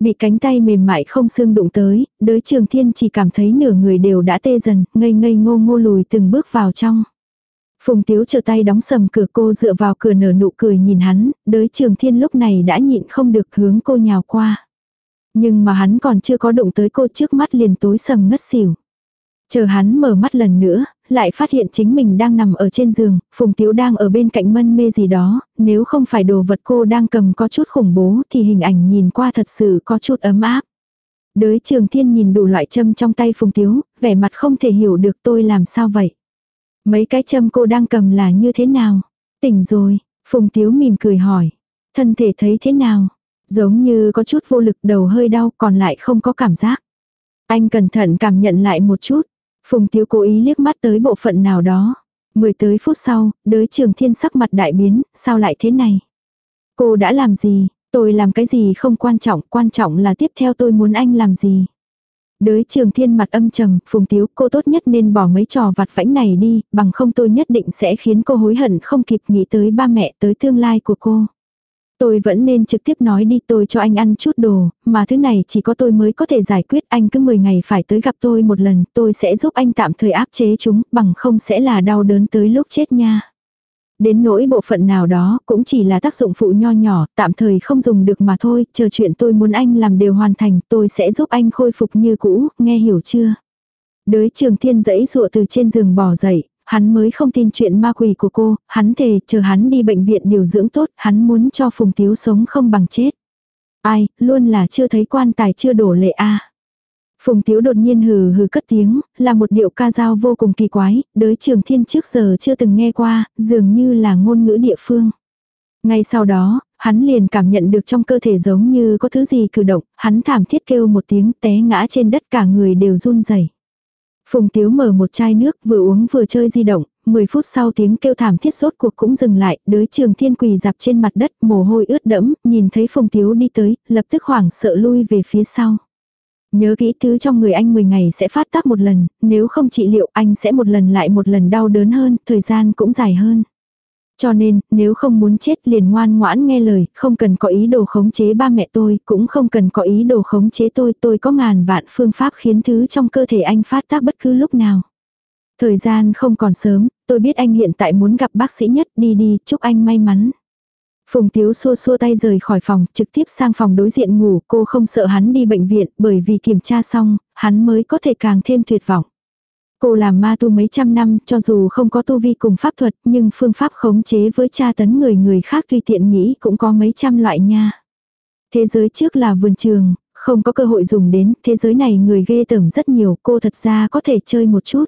Bị cánh tay mềm mại không xương đụng tới, đới trường thiên chỉ cảm thấy nửa người đều đã tê dần, ngây ngây ngô ngô lùi từng bước vào trong. Phùng Tiếu trở tay đóng sầm cửa cô dựa vào cửa nở nụ cười nhìn hắn, đới trường thiên lúc này đã nhịn không được hướng cô nhào qua. Nhưng mà hắn còn chưa có đụng tới cô trước mắt liền tối sầm ngất xỉu. Chờ hắn mở mắt lần nữa, lại phát hiện chính mình đang nằm ở trên giường, Phùng Tiếu đang ở bên cạnh mân mê gì đó, nếu không phải đồ vật cô đang cầm có chút khủng bố thì hình ảnh nhìn qua thật sự có chút ấm áp. Đới trường thiên nhìn đủ loại châm trong tay Phùng Tiếu, vẻ mặt không thể hiểu được tôi làm sao vậy. Mấy cái châm cô đang cầm là như thế nào? Tỉnh rồi, Phùng Tiếu mỉm cười hỏi. Thân thể thấy thế nào? Giống như có chút vô lực đầu hơi đau còn lại không có cảm giác. Anh cẩn thận cảm nhận lại một chút. Phùng Tiếu cố ý liếc mắt tới bộ phận nào đó. Mười tới phút sau, đới trường thiên sắc mặt đại biến, sao lại thế này? Cô đã làm gì? Tôi làm cái gì không quan trọng, quan trọng là tiếp theo tôi muốn anh làm gì? Đới trường thiên mặt âm trầm, phùng tiếu cô tốt nhất nên bỏ mấy trò vặt vãnh này đi, bằng không tôi nhất định sẽ khiến cô hối hận không kịp nghĩ tới ba mẹ tới tương lai của cô. Tôi vẫn nên trực tiếp nói đi tôi cho anh ăn chút đồ, mà thứ này chỉ có tôi mới có thể giải quyết anh cứ 10 ngày phải tới gặp tôi một lần, tôi sẽ giúp anh tạm thời áp chế chúng, bằng không sẽ là đau đớn tới lúc chết nha. Đến nỗi bộ phận nào đó cũng chỉ là tác dụng phụ nho nhỏ, tạm thời không dùng được mà thôi, chờ chuyện tôi muốn anh làm đều hoàn thành, tôi sẽ giúp anh khôi phục như cũ, nghe hiểu chưa? Đới trường thiên dẫy dụa từ trên giường bò dậy, hắn mới không tin chuyện ma quỷ của cô, hắn thề chờ hắn đi bệnh viện điều dưỡng tốt, hắn muốn cho Phùng Tiếu sống không bằng chết. Ai, luôn là chưa thấy quan tài chưa đổ lệ a. Phùng Tiếu đột nhiên hừ hừ cất tiếng, là một điệu ca dao vô cùng kỳ quái, đới trường thiên trước giờ chưa từng nghe qua, dường như là ngôn ngữ địa phương. Ngay sau đó, hắn liền cảm nhận được trong cơ thể giống như có thứ gì cử động, hắn thảm thiết kêu một tiếng té ngã trên đất cả người đều run rẩy. Phùng Tiếu mở một chai nước vừa uống vừa chơi di động, 10 phút sau tiếng kêu thảm thiết sốt cuộc cũng dừng lại, đới trường thiên quỳ dạp trên mặt đất, mồ hôi ướt đẫm, nhìn thấy Phùng Tiếu đi tới, lập tức hoảng sợ lui về phía sau. Nhớ kỹ thứ trong người anh 10 ngày sẽ phát tác một lần, nếu không trị liệu anh sẽ một lần lại một lần đau đớn hơn, thời gian cũng dài hơn. Cho nên, nếu không muốn chết liền ngoan ngoãn nghe lời, không cần có ý đồ khống chế ba mẹ tôi, cũng không cần có ý đồ khống chế tôi, tôi có ngàn vạn phương pháp khiến thứ trong cơ thể anh phát tác bất cứ lúc nào. Thời gian không còn sớm, tôi biết anh hiện tại muốn gặp bác sĩ nhất, đi đi, chúc anh may mắn. Phùng Tiếu xua xua tay rời khỏi phòng, trực tiếp sang phòng đối diện ngủ, cô không sợ hắn đi bệnh viện, bởi vì kiểm tra xong, hắn mới có thể càng thêm tuyệt vọng. Cô làm ma tu mấy trăm năm, cho dù không có tu vi cùng pháp thuật, nhưng phương pháp khống chế với tra tấn người người khác tùy tiện nghĩ cũng có mấy trăm loại nha. Thế giới trước là vườn trường, không có cơ hội dùng đến, thế giới này người ghê tởm rất nhiều, cô thật ra có thể chơi một chút.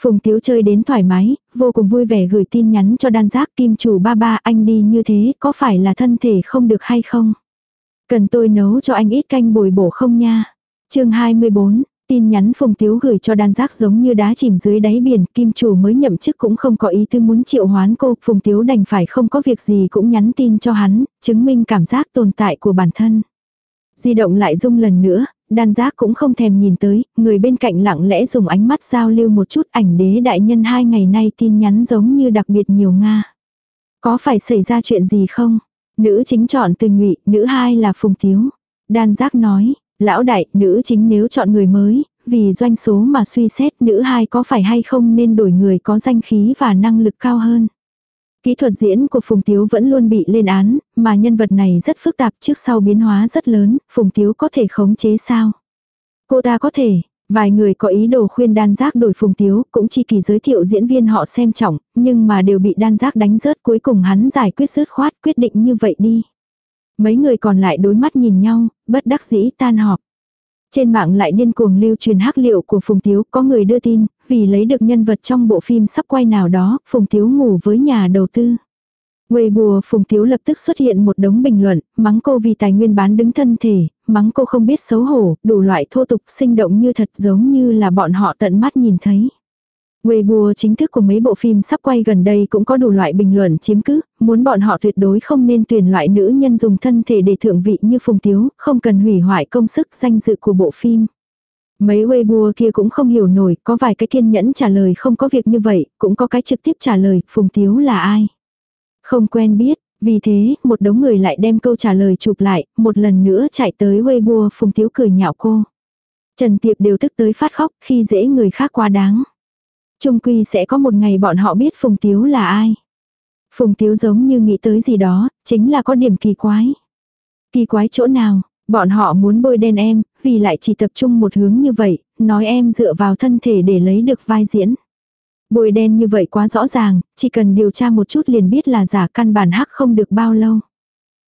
Phùng Tiếu chơi đến thoải mái, vô cùng vui vẻ gửi tin nhắn cho đan giác kim chủ ba ba anh đi như thế có phải là thân thể không được hay không? Cần tôi nấu cho anh ít canh bồi bổ không nha? chương 24, Tin nhắn Phùng Tiếu gửi cho đan giác giống như đá chìm dưới đáy biển, kim chủ mới nhậm chức cũng không có ý tư muốn triệu hoán cô, Phùng Tiếu đành phải không có việc gì cũng nhắn tin cho hắn, chứng minh cảm giác tồn tại của bản thân. Di động lại rung lần nữa, đan giác cũng không thèm nhìn tới, người bên cạnh lặng lẽ dùng ánh mắt giao lưu một chút ảnh đế đại nhân hai ngày nay tin nhắn giống như đặc biệt nhiều Nga. Có phải xảy ra chuyện gì không? Nữ chính chọn từ ngụy, nữ hai là Phùng Tiếu. Đan giác nói, lão đại, nữ chính nếu chọn người mới, vì doanh số mà suy xét nữ hai có phải hay không nên đổi người có danh khí và năng lực cao hơn. Kỹ thuật diễn của Phùng Tiếu vẫn luôn bị lên án, mà nhân vật này rất phức tạp trước sau biến hóa rất lớn, Phùng Tiếu có thể khống chế sao? Cô ta có thể, vài người có ý đồ khuyên đan giác đổi Phùng Tiếu, cũng chi kỳ giới thiệu diễn viên họ xem trọng, nhưng mà đều bị đan giác đánh rớt cuối cùng hắn giải quyết dứt khoát quyết định như vậy đi. Mấy người còn lại đối mắt nhìn nhau, bất đắc dĩ tan họp. Trên mạng lại điên cuồng lưu truyền hắc liệu của Phùng Tiếu, có người đưa tin, vì lấy được nhân vật trong bộ phim sắp quay nào đó, Phùng Tiếu ngủ với nhà đầu tư. Weibo Phùng Tiếu lập tức xuất hiện một đống bình luận, mắng cô vì tài nguyên bán đứng thân thể, mắng cô không biết xấu hổ, đủ loại thô tục sinh động như thật giống như là bọn họ tận mắt nhìn thấy. Weibo chính thức của mấy bộ phim sắp quay gần đây cũng có đủ loại bình luận chiếm cứ, muốn bọn họ tuyệt đối không nên tuyển loại nữ nhân dùng thân thể để thượng vị như Phùng Tiếu, không cần hủy hoại công sức danh dự của bộ phim. Mấy Weibo kia cũng không hiểu nổi, có vài cái kiên nhẫn trả lời không có việc như vậy, cũng có cái trực tiếp trả lời, Phùng Tiếu là ai. Không quen biết, vì thế, một đống người lại đem câu trả lời chụp lại, một lần nữa chạy tới Weibo Phùng Tiếu cười nhạo cô. Trần Tiệp đều tức tới phát khóc khi dễ người khác quá đáng. Trung quy sẽ có một ngày bọn họ biết Phùng Tiếu là ai. Phùng Tiếu giống như nghĩ tới gì đó, chính là có điểm kỳ quái. Kỳ quái chỗ nào, bọn họ muốn bôi đen em, vì lại chỉ tập trung một hướng như vậy, nói em dựa vào thân thể để lấy được vai diễn. Bôi đen như vậy quá rõ ràng, chỉ cần điều tra một chút liền biết là giả căn bản hắc không được bao lâu.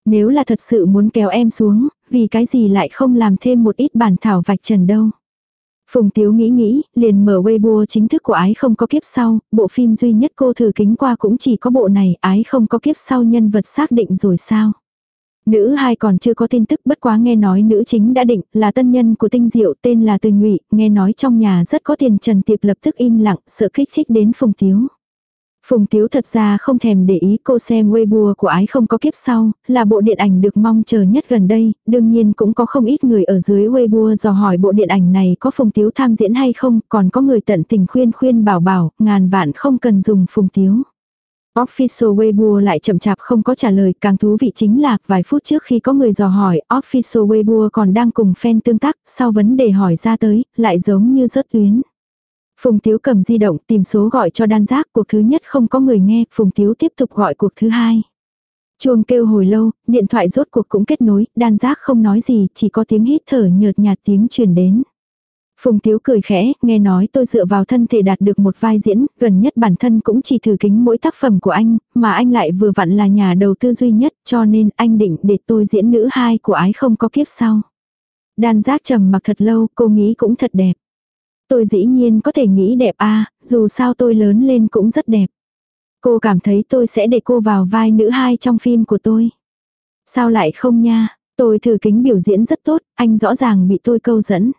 Nếu là thật sự muốn kéo em xuống, vì cái gì lại không làm thêm một ít bản thảo vạch trần đâu. Phùng Tiếu nghĩ nghĩ, liền mở Weibo chính thức của ái không có kiếp sau, bộ phim duy nhất cô thử kính qua cũng chỉ có bộ này, ái không có kiếp sau nhân vật xác định rồi sao. Nữ hai còn chưa có tin tức bất quá nghe nói nữ chính đã định là tân nhân của tinh diệu tên là Từ Nhụy, nghe nói trong nhà rất có tiền Trần Tiệp lập tức im lặng, sợ kích thích đến Phùng Tiếu. Phùng Tiếu thật ra không thèm để ý cô xem Weibo của ái không có kiếp sau, là bộ điện ảnh được mong chờ nhất gần đây, đương nhiên cũng có không ít người ở dưới Weibo dò hỏi bộ điện ảnh này có Phùng Tiếu tham diễn hay không, còn có người tận tình khuyên khuyên bảo bảo, ngàn vạn không cần dùng Phùng Tiếu. Official Weibo lại chậm chạp không có trả lời, càng thú vị chính là, vài phút trước khi có người dò hỏi, Official Weibo còn đang cùng fan tương tác, sau vấn đề hỏi ra tới, lại giống như rớt tuyến. Phùng Tiếu cầm di động tìm số gọi cho đan giác cuộc thứ nhất không có người nghe, Phùng Tiếu tiếp tục gọi cuộc thứ hai. Chuông kêu hồi lâu, điện thoại rốt cuộc cũng kết nối, đan giác không nói gì, chỉ có tiếng hít thở nhợt nhạt tiếng truyền đến. Phùng Tiếu cười khẽ, nghe nói tôi dựa vào thân thể đạt được một vai diễn, gần nhất bản thân cũng chỉ thử kính mỗi tác phẩm của anh, mà anh lại vừa vặn là nhà đầu tư duy nhất, cho nên anh định để tôi diễn nữ hai của ái không có kiếp sau. Đan giác trầm mặc thật lâu, cô nghĩ cũng thật đẹp. Tôi dĩ nhiên có thể nghĩ đẹp a dù sao tôi lớn lên cũng rất đẹp. Cô cảm thấy tôi sẽ để cô vào vai nữ hai trong phim của tôi. Sao lại không nha, tôi thử kính biểu diễn rất tốt, anh rõ ràng bị tôi câu dẫn.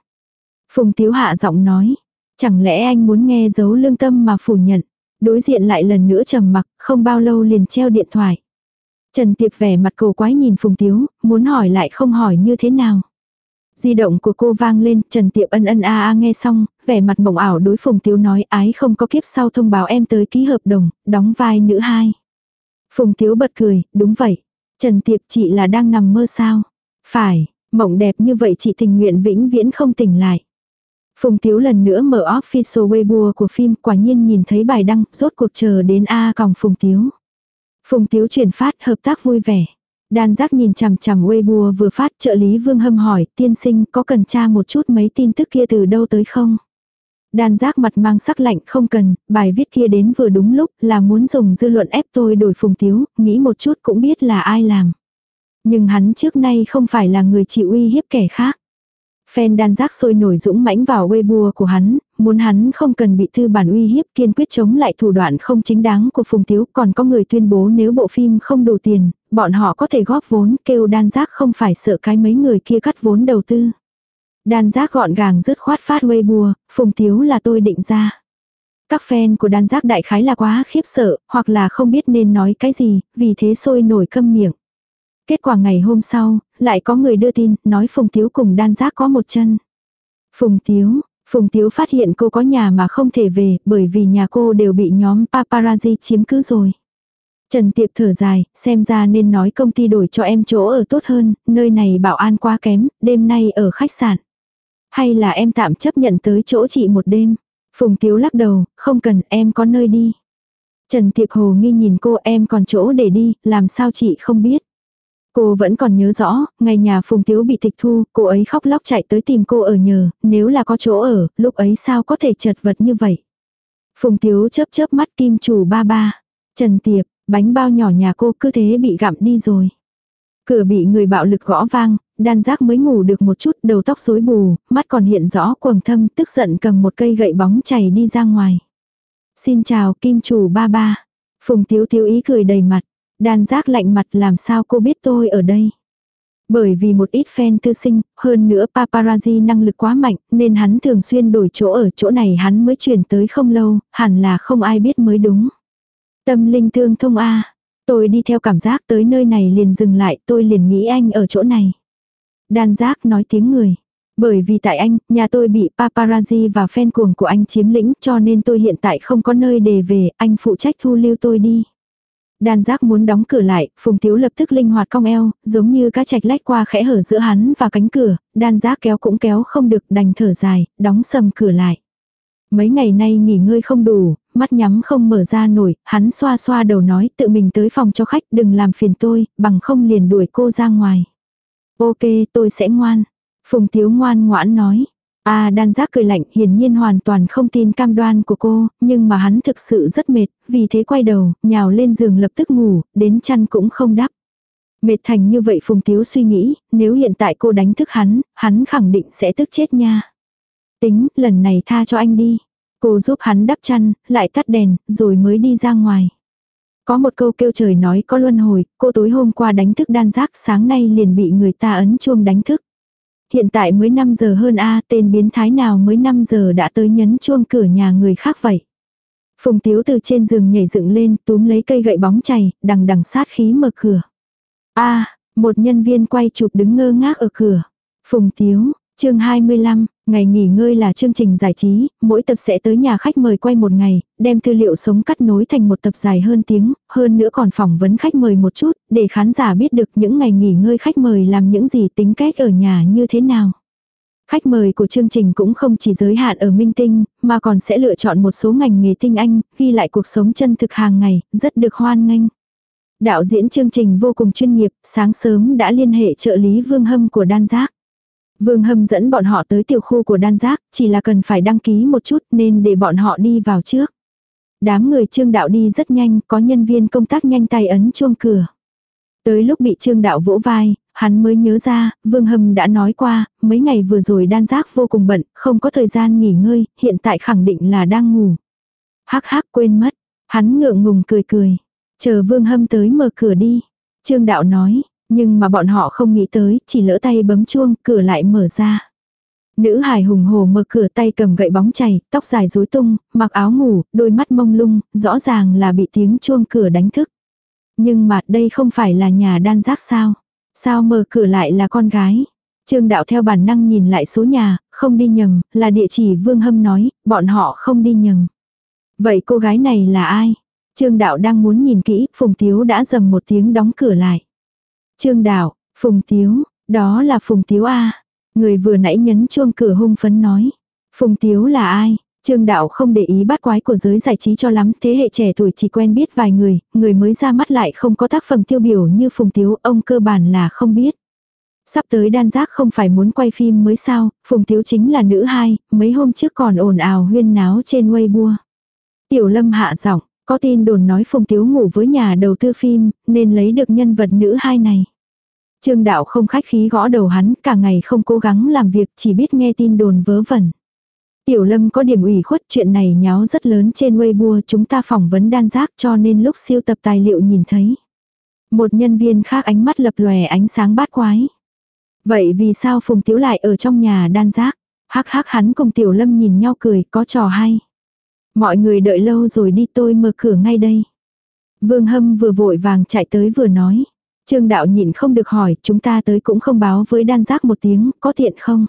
Phùng Tiếu hạ giọng nói, chẳng lẽ anh muốn nghe dấu lương tâm mà phủ nhận. Đối diện lại lần nữa trầm mặc, không bao lâu liền treo điện thoại. Trần Tiệp vẻ mặt cầu quái nhìn Phùng Tiếu, muốn hỏi lại không hỏi như thế nào. Di động của cô vang lên, Trần Tiệp ân ân a a nghe xong, vẻ mặt mộng ảo đối Phùng Tiếu nói ái không có kiếp sau thông báo em tới ký hợp đồng, đóng vai nữ hai. Phùng Tiếu bật cười, đúng vậy. Trần Tiệp chị là đang nằm mơ sao? Phải, mộng đẹp như vậy chị tình nguyện vĩnh viễn không tỉnh lại. Phùng Tiếu lần nữa mở official Weibo của phim quả nhiên nhìn thấy bài đăng, rốt cuộc chờ đến A còng Phùng Tiếu. Phùng Tiếu chuyển phát hợp tác vui vẻ. Đan giác nhìn chằm chằm Weibo vừa phát trợ lý Vương Hâm hỏi tiên sinh có cần tra một chút mấy tin tức kia từ đâu tới không? Đan giác mặt mang sắc lạnh không cần, bài viết kia đến vừa đúng lúc là muốn dùng dư luận ép tôi đổi Phùng Tiếu, nghĩ một chút cũng biết là ai làm. Nhưng hắn trước nay không phải là người chịu uy hiếp kẻ khác. phen đan giác sôi nổi dũng mãnh vào Weibo của hắn, muốn hắn không cần bị thư bản uy hiếp kiên quyết chống lại thủ đoạn không chính đáng của Phùng Tiếu. Còn có người tuyên bố nếu bộ phim không đủ tiền, bọn họ có thể góp vốn kêu đan giác không phải sợ cái mấy người kia cắt vốn đầu tư. Đan giác gọn gàng dứt khoát phát Weibo, Phùng Tiếu là tôi định ra. Các fan của đan giác đại khái là quá khiếp sợ, hoặc là không biết nên nói cái gì, vì thế sôi nổi câm miệng. Kết quả ngày hôm sau, lại có người đưa tin, nói Phùng Tiếu cùng đan giác có một chân. Phùng Tiếu, Phùng Tiếu phát hiện cô có nhà mà không thể về, bởi vì nhà cô đều bị nhóm paparazzi chiếm cứ rồi. Trần Tiệp thở dài, xem ra nên nói công ty đổi cho em chỗ ở tốt hơn, nơi này bảo an quá kém, đêm nay ở khách sạn. Hay là em tạm chấp nhận tới chỗ chị một đêm. Phùng Tiếu lắc đầu, không cần em có nơi đi. Trần Tiệp Hồ nghi nhìn cô em còn chỗ để đi, làm sao chị không biết. Cô vẫn còn nhớ rõ, ngày nhà Phùng Tiếu bị tịch thu, cô ấy khóc lóc chạy tới tìm cô ở nhờ, nếu là có chỗ ở, lúc ấy sao có thể chật vật như vậy. Phùng Tiếu chớp chớp mắt kim chủ ba ba. Trần Tiệp, bánh bao nhỏ nhà cô cứ thế bị gặm đi rồi. Cửa bị người bạo lực gõ vang, đan giác mới ngủ được một chút đầu tóc rối bù, mắt còn hiện rõ quầng thâm tức giận cầm một cây gậy bóng chảy đi ra ngoài. Xin chào kim chủ ba ba. Phùng tiếu tiếu ý cười đầy mặt. Đan giác lạnh mặt làm sao cô biết tôi ở đây. Bởi vì một ít fan tư sinh, hơn nữa paparazzi năng lực quá mạnh, nên hắn thường xuyên đổi chỗ ở chỗ này hắn mới chuyển tới không lâu, hẳn là không ai biết mới đúng. Tâm linh thương thông A. Tôi đi theo cảm giác tới nơi này liền dừng lại, tôi liền nghĩ anh ở chỗ này. Đan giác nói tiếng người. Bởi vì tại anh, nhà tôi bị paparazzi và fan cuồng của anh chiếm lĩnh cho nên tôi hiện tại không có nơi để về, anh phụ trách thu lưu tôi đi. Đan giác muốn đóng cửa lại, Phùng Tiếu lập tức linh hoạt cong eo, giống như cá chạch lách qua khẽ hở giữa hắn và cánh cửa, đan giác kéo cũng kéo không được đành thở dài, đóng sầm cửa lại. Mấy ngày nay nghỉ ngơi không đủ, mắt nhắm không mở ra nổi, hắn xoa xoa đầu nói tự mình tới phòng cho khách đừng làm phiền tôi, bằng không liền đuổi cô ra ngoài. Ok, tôi sẽ ngoan. Phùng Tiếu ngoan ngoãn nói. À đan giác cười lạnh hiển nhiên hoàn toàn không tin cam đoan của cô, nhưng mà hắn thực sự rất mệt, vì thế quay đầu, nhào lên giường lập tức ngủ, đến chăn cũng không đắp. Mệt thành như vậy Phùng Tiếu suy nghĩ, nếu hiện tại cô đánh thức hắn, hắn khẳng định sẽ tức chết nha. Tính, lần này tha cho anh đi. Cô giúp hắn đắp chăn, lại tắt đèn, rồi mới đi ra ngoài. Có một câu kêu trời nói có luân hồi, cô tối hôm qua đánh thức đan giác sáng nay liền bị người ta ấn chuông đánh thức. Hiện tại mới 5 giờ hơn a tên biến thái nào mới 5 giờ đã tới nhấn chuông cửa nhà người khác vậy. Phùng tiếu từ trên giường nhảy dựng lên túm lấy cây gậy bóng chày, đằng đằng sát khí mở cửa. a một nhân viên quay chụp đứng ngơ ngác ở cửa. Phùng tiếu, chương 25, Ngày nghỉ ngơi là chương trình giải trí, mỗi tập sẽ tới nhà khách mời quay một ngày, đem tư liệu sống cắt nối thành một tập dài hơn tiếng, hơn nữa còn phỏng vấn khách mời một chút, để khán giả biết được những ngày nghỉ ngơi khách mời làm những gì tính cách ở nhà như thế nào. Khách mời của chương trình cũng không chỉ giới hạn ở minh tinh, mà còn sẽ lựa chọn một số ngành nghề tinh anh, ghi lại cuộc sống chân thực hàng ngày, rất được hoan nghênh. Đạo diễn chương trình vô cùng chuyên nghiệp, sáng sớm đã liên hệ trợ lý Vương Hâm của Đan Giác. Vương Hâm dẫn bọn họ tới tiểu khu của đan giác, chỉ là cần phải đăng ký một chút nên để bọn họ đi vào trước. Đám người trương đạo đi rất nhanh, có nhân viên công tác nhanh tay ấn chuông cửa. Tới lúc bị trương đạo vỗ vai, hắn mới nhớ ra, Vương Hâm đã nói qua, mấy ngày vừa rồi đan giác vô cùng bận, không có thời gian nghỉ ngơi, hiện tại khẳng định là đang ngủ. Hắc hắc quên mất, hắn ngượng ngùng cười cười. Chờ Vương Hâm tới mở cửa đi. Trương đạo nói, nhưng mà bọn họ không nghĩ tới, chỉ lỡ tay bấm chuông, cửa lại mở ra. Nữ hài hùng hồ mở cửa tay cầm gậy bóng chảy, tóc dài rối tung, mặc áo ngủ, đôi mắt mông lung, rõ ràng là bị tiếng chuông cửa đánh thức. Nhưng mà đây không phải là nhà đan giác sao? Sao mở cửa lại là con gái? Trương đạo theo bản năng nhìn lại số nhà, không đi nhầm, là địa chỉ Vương Hâm nói, bọn họ không đi nhầm. Vậy cô gái này là ai? Trương đạo đang muốn nhìn kỹ, Phùng Tiếu đã dầm một tiếng đóng cửa lại. Trương Đạo, Phùng Tiếu, đó là Phùng Tiếu A. Người vừa nãy nhấn chuông cửa hung phấn nói. Phùng Tiếu là ai? Trương Đạo không để ý bắt quái của giới giải trí cho lắm, thế hệ trẻ tuổi chỉ quen biết vài người, người mới ra mắt lại không có tác phẩm tiêu biểu như Phùng Tiếu, ông cơ bản là không biết. Sắp tới đan giác không phải muốn quay phim mới sao, Phùng Tiếu chính là nữ hai, mấy hôm trước còn ồn ào huyên náo trên Weibo. Tiểu Lâm hạ giọng, có tin đồn nói Phùng Tiếu ngủ với nhà đầu tư phim, nên lấy được nhân vật nữ hai này. Trương đạo không khách khí gõ đầu hắn, cả ngày không cố gắng làm việc, chỉ biết nghe tin đồn vớ vẩn. Tiểu lâm có điểm ủy khuất chuyện này nháo rất lớn trên Weibo chúng ta phỏng vấn đan giác cho nên lúc siêu tập tài liệu nhìn thấy. Một nhân viên khác ánh mắt lập lòe ánh sáng bát quái. Vậy vì sao Phùng Tiếu lại ở trong nhà đan giác? Hắc hắc hắn cùng Tiểu Lâm nhìn nhau cười có trò hay. Mọi người đợi lâu rồi đi tôi mở cửa ngay đây. Vương Hâm vừa vội vàng chạy tới vừa nói. Trương đạo nhịn không được hỏi, chúng ta tới cũng không báo với đan giác một tiếng, có tiện không?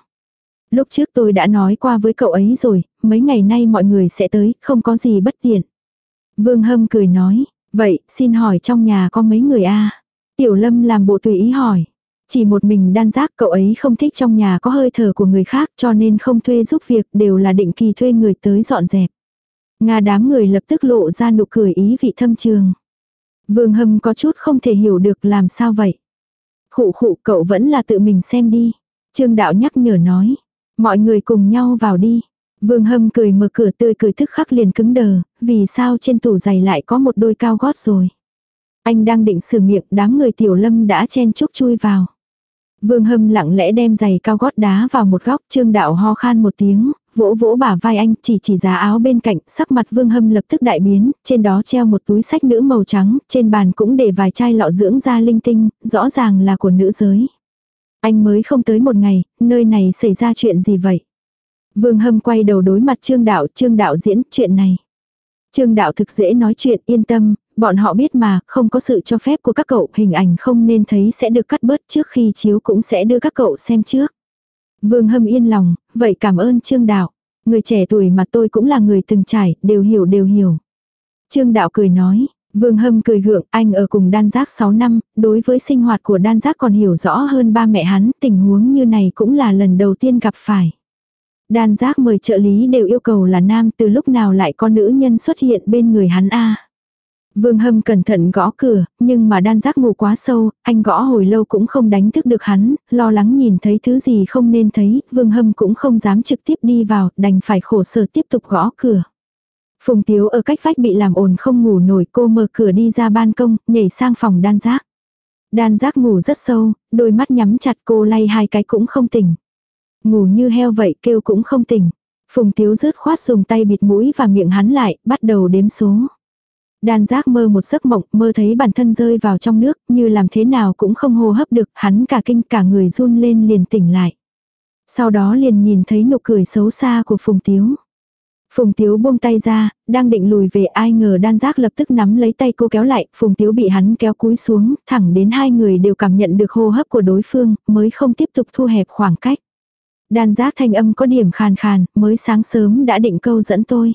Lúc trước tôi đã nói qua với cậu ấy rồi, mấy ngày nay mọi người sẽ tới, không có gì bất tiện. Vương Hâm cười nói, vậy, xin hỏi trong nhà có mấy người a Tiểu Lâm làm bộ tùy ý hỏi. Chỉ một mình đan giác cậu ấy không thích trong nhà có hơi thở của người khác cho nên không thuê giúp việc đều là định kỳ thuê người tới dọn dẹp. Nga đám người lập tức lộ ra nụ cười ý vị thâm trường. Vương Hâm có chút không thể hiểu được làm sao vậy. Khụ khụ cậu vẫn là tự mình xem đi. Trương Đạo nhắc nhở nói. Mọi người cùng nhau vào đi. Vương Hâm cười mở cửa tươi cười thức khắc liền cứng đờ, vì sao trên tủ giày lại có một đôi cao gót rồi. Anh đang định sửa miệng đám người tiểu lâm đã chen chúc chui vào. Vương Hâm lặng lẽ đem giày cao gót đá vào một góc, Trương Đạo ho khan một tiếng, vỗ vỗ bả vai anh, chỉ chỉ giá áo bên cạnh, sắc mặt Vương Hâm lập tức đại biến, trên đó treo một túi sách nữ màu trắng, trên bàn cũng để vài chai lọ dưỡng da linh tinh, rõ ràng là của nữ giới. Anh mới không tới một ngày, nơi này xảy ra chuyện gì vậy? Vương Hâm quay đầu đối mặt Trương Đạo, Trương Đạo diễn chuyện này. Trương Đạo thực dễ nói chuyện, yên tâm, bọn họ biết mà, không có sự cho phép của các cậu, hình ảnh không nên thấy sẽ được cắt bớt trước khi chiếu cũng sẽ đưa các cậu xem trước. Vương Hâm yên lòng, vậy cảm ơn Trương Đạo. Người trẻ tuổi mà tôi cũng là người từng trải, đều hiểu đều hiểu. Trương Đạo cười nói, Vương Hâm cười gượng, anh ở cùng đan giác 6 năm, đối với sinh hoạt của đan giác còn hiểu rõ hơn ba mẹ hắn, tình huống như này cũng là lần đầu tiên gặp phải. Đan giác mời trợ lý đều yêu cầu là nam từ lúc nào lại có nữ nhân xuất hiện bên người hắn a Vương Hâm cẩn thận gõ cửa, nhưng mà đan giác ngủ quá sâu, anh gõ hồi lâu cũng không đánh thức được hắn, lo lắng nhìn thấy thứ gì không nên thấy, Vương Hâm cũng không dám trực tiếp đi vào, đành phải khổ sở tiếp tục gõ cửa. Phùng Tiếu ở cách vách bị làm ồn không ngủ nổi cô mở cửa đi ra ban công, nhảy sang phòng đan giác. Đan giác ngủ rất sâu, đôi mắt nhắm chặt cô lay hai cái cũng không tỉnh. Ngủ như heo vậy kêu cũng không tỉnh. Phùng Tiếu rớt khoát dùng tay bịt mũi và miệng hắn lại, bắt đầu đếm số. Đan giác mơ một giấc mộng, mơ thấy bản thân rơi vào trong nước, như làm thế nào cũng không hô hấp được, hắn cả kinh cả người run lên liền tỉnh lại. Sau đó liền nhìn thấy nụ cười xấu xa của Phùng Tiếu. Phùng Tiếu buông tay ra, đang định lùi về ai ngờ đan giác lập tức nắm lấy tay cô kéo lại, Phùng Tiếu bị hắn kéo cúi xuống, thẳng đến hai người đều cảm nhận được hô hấp của đối phương, mới không tiếp tục thu hẹp khoảng cách. Đan giác thanh âm có điểm khàn khàn, mới sáng sớm đã định câu dẫn tôi.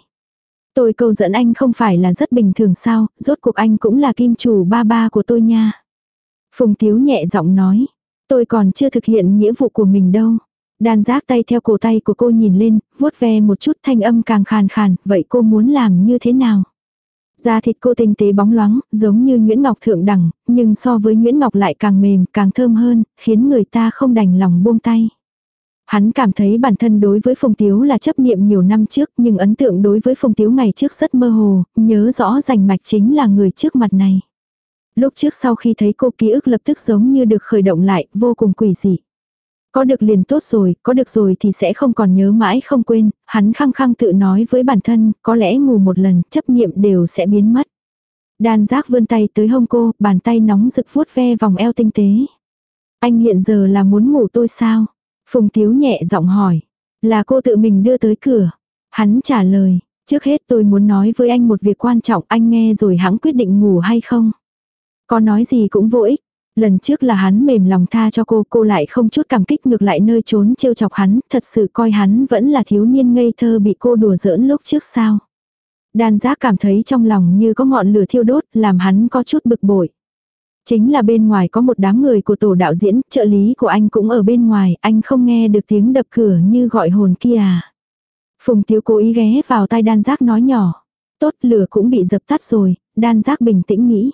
Tôi câu dẫn anh không phải là rất bình thường sao, rốt cuộc anh cũng là kim chủ ba ba của tôi nha. Phùng Tiếu nhẹ giọng nói, tôi còn chưa thực hiện nghĩa vụ của mình đâu. Đan giác tay theo cổ tay của cô nhìn lên, vuốt ve một chút thanh âm càng khàn khàn, vậy cô muốn làm như thế nào? Da thịt cô tinh tế bóng loáng, giống như Nguyễn Ngọc thượng đẳng, nhưng so với Nguyễn Ngọc lại càng mềm, càng thơm hơn, khiến người ta không đành lòng buông tay. Hắn cảm thấy bản thân đối với Phùng Tiếu là chấp niệm nhiều năm trước nhưng ấn tượng đối với Phùng Tiếu ngày trước rất mơ hồ, nhớ rõ rành mạch chính là người trước mặt này. Lúc trước sau khi thấy cô ký ức lập tức giống như được khởi động lại, vô cùng quỷ dị. Có được liền tốt rồi, có được rồi thì sẽ không còn nhớ mãi không quên, hắn khăng khăng tự nói với bản thân, có lẽ ngủ một lần, chấp niệm đều sẽ biến mất. Đan giác vươn tay tới hông cô, bàn tay nóng rực vuốt ve vòng eo tinh tế. Anh hiện giờ là muốn ngủ tôi sao? Phùng Tiếu nhẹ giọng hỏi. Là cô tự mình đưa tới cửa. Hắn trả lời. Trước hết tôi muốn nói với anh một việc quan trọng anh nghe rồi hãng quyết định ngủ hay không. Có nói gì cũng vô ích. Lần trước là hắn mềm lòng tha cho cô, cô lại không chút cảm kích ngược lại nơi trốn trêu chọc hắn, thật sự coi hắn vẫn là thiếu niên ngây thơ bị cô đùa giỡn lúc trước sao. Đan giác cảm thấy trong lòng như có ngọn lửa thiêu đốt, làm hắn có chút bực bội. Chính là bên ngoài có một đám người của tổ đạo diễn, trợ lý của anh cũng ở bên ngoài, anh không nghe được tiếng đập cửa như gọi hồn kia à. Phùng Tiếu cố ý ghé vào tai đan giác nói nhỏ. Tốt lửa cũng bị dập tắt rồi, đan giác bình tĩnh nghĩ.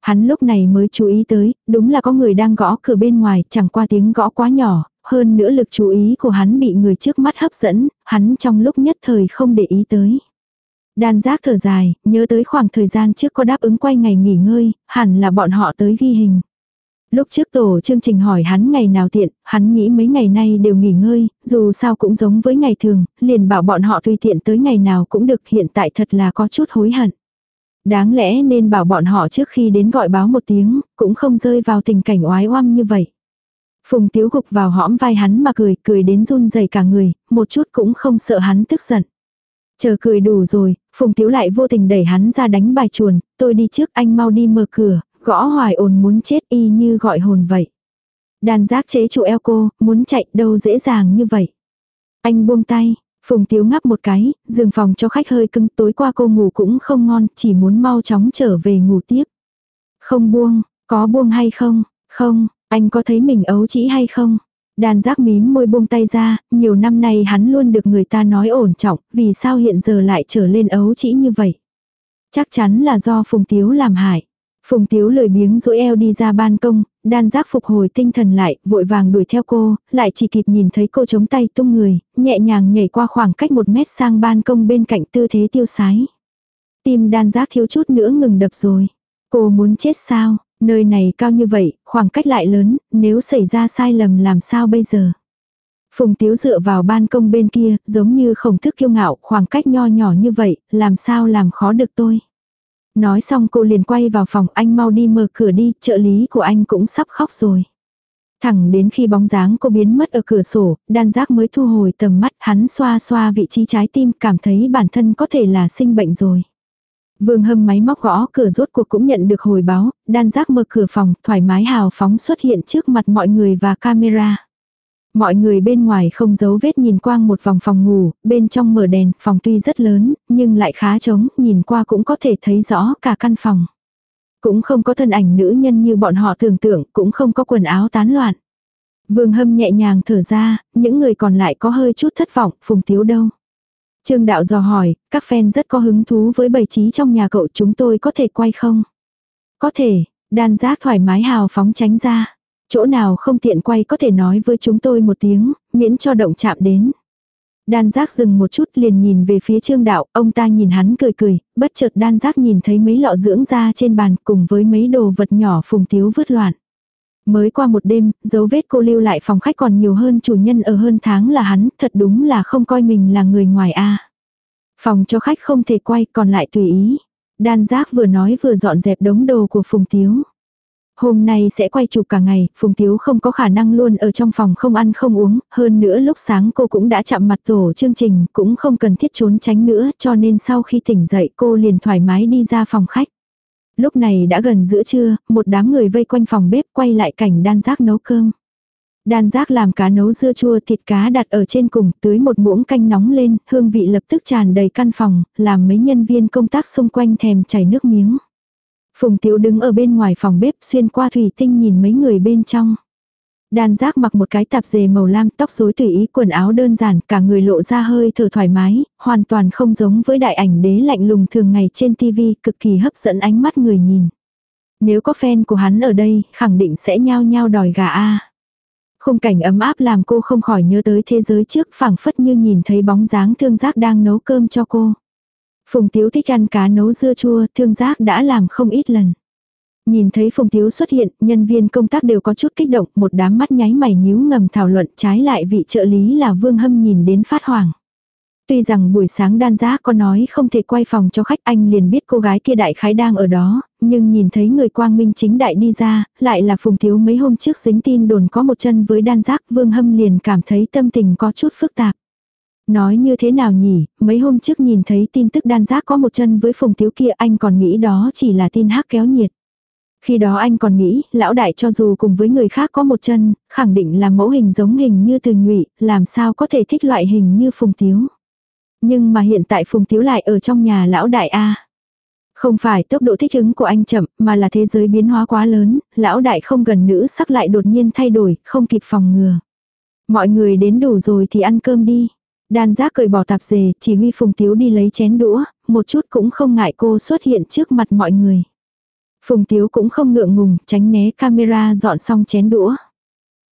Hắn lúc này mới chú ý tới, đúng là có người đang gõ cửa bên ngoài, chẳng qua tiếng gõ quá nhỏ, hơn nữa lực chú ý của hắn bị người trước mắt hấp dẫn, hắn trong lúc nhất thời không để ý tới. Đan giác thở dài, nhớ tới khoảng thời gian trước có đáp ứng quay ngày nghỉ ngơi, hẳn là bọn họ tới ghi hình. Lúc trước tổ chương trình hỏi hắn ngày nào tiện, hắn nghĩ mấy ngày nay đều nghỉ ngơi, dù sao cũng giống với ngày thường, liền bảo bọn họ tùy tiện tới ngày nào cũng được hiện tại thật là có chút hối hận. Đáng lẽ nên bảo bọn họ trước khi đến gọi báo một tiếng, cũng không rơi vào tình cảnh oái oăm như vậy. Phùng Tiếu gục vào hõm vai hắn mà cười, cười đến run rẩy cả người, một chút cũng không sợ hắn tức giận. Chờ cười đủ rồi, Phùng Tiếu lại vô tình đẩy hắn ra đánh bài chuồn, tôi đi trước anh mau đi mở cửa, gõ hoài ồn muốn chết y như gọi hồn vậy. Đàn giác chế trụ eo cô, muốn chạy đâu dễ dàng như vậy. Anh buông tay, Phùng Tiếu ngắp một cái, giường phòng cho khách hơi cưng tối qua cô ngủ cũng không ngon, chỉ muốn mau chóng trở về ngủ tiếp. Không buông, có buông hay không? Không, anh có thấy mình ấu chỉ hay không? Đàn giác mím môi buông tay ra, nhiều năm nay hắn luôn được người ta nói ổn trọng, vì sao hiện giờ lại trở lên ấu chỉ như vậy? Chắc chắn là do Phùng Tiếu làm hại. Phùng Tiếu lười biếng rỗi eo đi ra ban công, đan giác phục hồi tinh thần lại, vội vàng đuổi theo cô, lại chỉ kịp nhìn thấy cô chống tay tung người, nhẹ nhàng nhảy qua khoảng cách một mét sang ban công bên cạnh tư thế tiêu sái. Tim đan giác thiếu chút nữa ngừng đập rồi. Cô muốn chết sao, nơi này cao như vậy, khoảng cách lại lớn, nếu xảy ra sai lầm làm sao bây giờ. Phùng Tiếu dựa vào ban công bên kia, giống như khổng thức kiêu ngạo, khoảng cách nho nhỏ như vậy, làm sao làm khó được tôi. Nói xong cô liền quay vào phòng anh mau đi mở cửa đi, trợ lý của anh cũng sắp khóc rồi. Thẳng đến khi bóng dáng cô biến mất ở cửa sổ, đan giác mới thu hồi tầm mắt hắn xoa xoa vị trí trái tim cảm thấy bản thân có thể là sinh bệnh rồi. Vương hâm máy móc gõ cửa rốt cuộc cũng nhận được hồi báo, đan giác mở cửa phòng thoải mái hào phóng xuất hiện trước mặt mọi người và camera. Mọi người bên ngoài không giấu vết nhìn quang một vòng phòng ngủ, bên trong mở đèn, phòng tuy rất lớn, nhưng lại khá trống, nhìn qua cũng có thể thấy rõ cả căn phòng. Cũng không có thân ảnh nữ nhân như bọn họ tưởng tượng, cũng không có quần áo tán loạn. Vương hâm nhẹ nhàng thở ra, những người còn lại có hơi chút thất vọng, phùng tiếu đâu. Trương đạo dò hỏi, các fan rất có hứng thú với bày trí trong nhà cậu chúng tôi có thể quay không? Có thể, đan giác thoải mái hào phóng tránh ra chỗ nào không tiện quay có thể nói với chúng tôi một tiếng, miễn cho động chạm đến. Đan giác dừng một chút liền nhìn về phía trương đạo, ông ta nhìn hắn cười cười, bất chợt đan giác nhìn thấy mấy lọ dưỡng da trên bàn cùng với mấy đồ vật nhỏ phùng tiếu vứt loạn. Mới qua một đêm, dấu vết cô lưu lại phòng khách còn nhiều hơn chủ nhân ở hơn tháng là hắn, thật đúng là không coi mình là người ngoài a. Phòng cho khách không thể quay còn lại tùy ý. Đan giác vừa nói vừa dọn dẹp đống đồ của phùng tiếu. Hôm nay sẽ quay chụp cả ngày, Phùng Tiếu không có khả năng luôn ở trong phòng không ăn không uống, hơn nữa lúc sáng cô cũng đã chạm mặt tổ chương trình, cũng không cần thiết trốn tránh nữa, cho nên sau khi tỉnh dậy cô liền thoải mái đi ra phòng khách. Lúc này đã gần giữa trưa, một đám người vây quanh phòng bếp quay lại cảnh đan giác nấu cơm. Đan giác làm cá nấu dưa chua thịt cá đặt ở trên cùng, tưới một muỗng canh nóng lên, hương vị lập tức tràn đầy căn phòng, làm mấy nhân viên công tác xung quanh thèm chảy nước miếng. Phùng Tiếu đứng ở bên ngoài phòng bếp xuyên qua thủy tinh nhìn mấy người bên trong. Đan giác mặc một cái tạp dề màu lam tóc rối tùy ý quần áo đơn giản cả người lộ ra hơi thở thoải mái, hoàn toàn không giống với đại ảnh đế lạnh lùng thường ngày trên tivi cực kỳ hấp dẫn ánh mắt người nhìn. Nếu có fan của hắn ở đây khẳng định sẽ nhao nhao đòi gà A. Khung cảnh ấm áp làm cô không khỏi nhớ tới thế giới trước phảng phất như nhìn thấy bóng dáng thương giác đang nấu cơm cho cô. Phùng Tiếu thích ăn cá nấu dưa chua, thương giác đã làm không ít lần. Nhìn thấy Phùng Tiếu xuất hiện, nhân viên công tác đều có chút kích động, một đám mắt nháy mày nhíu ngầm thảo luận trái lại vị trợ lý là Vương Hâm nhìn đến phát hoảng. Tuy rằng buổi sáng đan giác có nói không thể quay phòng cho khách anh liền biết cô gái kia đại khái đang ở đó, nhưng nhìn thấy người quang minh chính đại đi ra, lại là Phùng Tiếu mấy hôm trước dính tin đồn có một chân với đan giác Vương Hâm liền cảm thấy tâm tình có chút phức tạp. Nói như thế nào nhỉ, mấy hôm trước nhìn thấy tin tức đan giác có một chân với phùng tiếu kia anh còn nghĩ đó chỉ là tin hắc kéo nhiệt. Khi đó anh còn nghĩ, lão đại cho dù cùng với người khác có một chân, khẳng định là mẫu hình giống hình như từ nhụy, làm sao có thể thích loại hình như phùng tiếu. Nhưng mà hiện tại phùng tiếu lại ở trong nhà lão đại A. Không phải tốc độ thích ứng của anh chậm, mà là thế giới biến hóa quá lớn, lão đại không gần nữ sắc lại đột nhiên thay đổi, không kịp phòng ngừa. Mọi người đến đủ rồi thì ăn cơm đi. Đan giác cởi bỏ tạp dề, chỉ huy Phùng Tiếu đi lấy chén đũa, một chút cũng không ngại cô xuất hiện trước mặt mọi người. Phùng Tiếu cũng không ngượng ngùng, tránh né camera dọn xong chén đũa.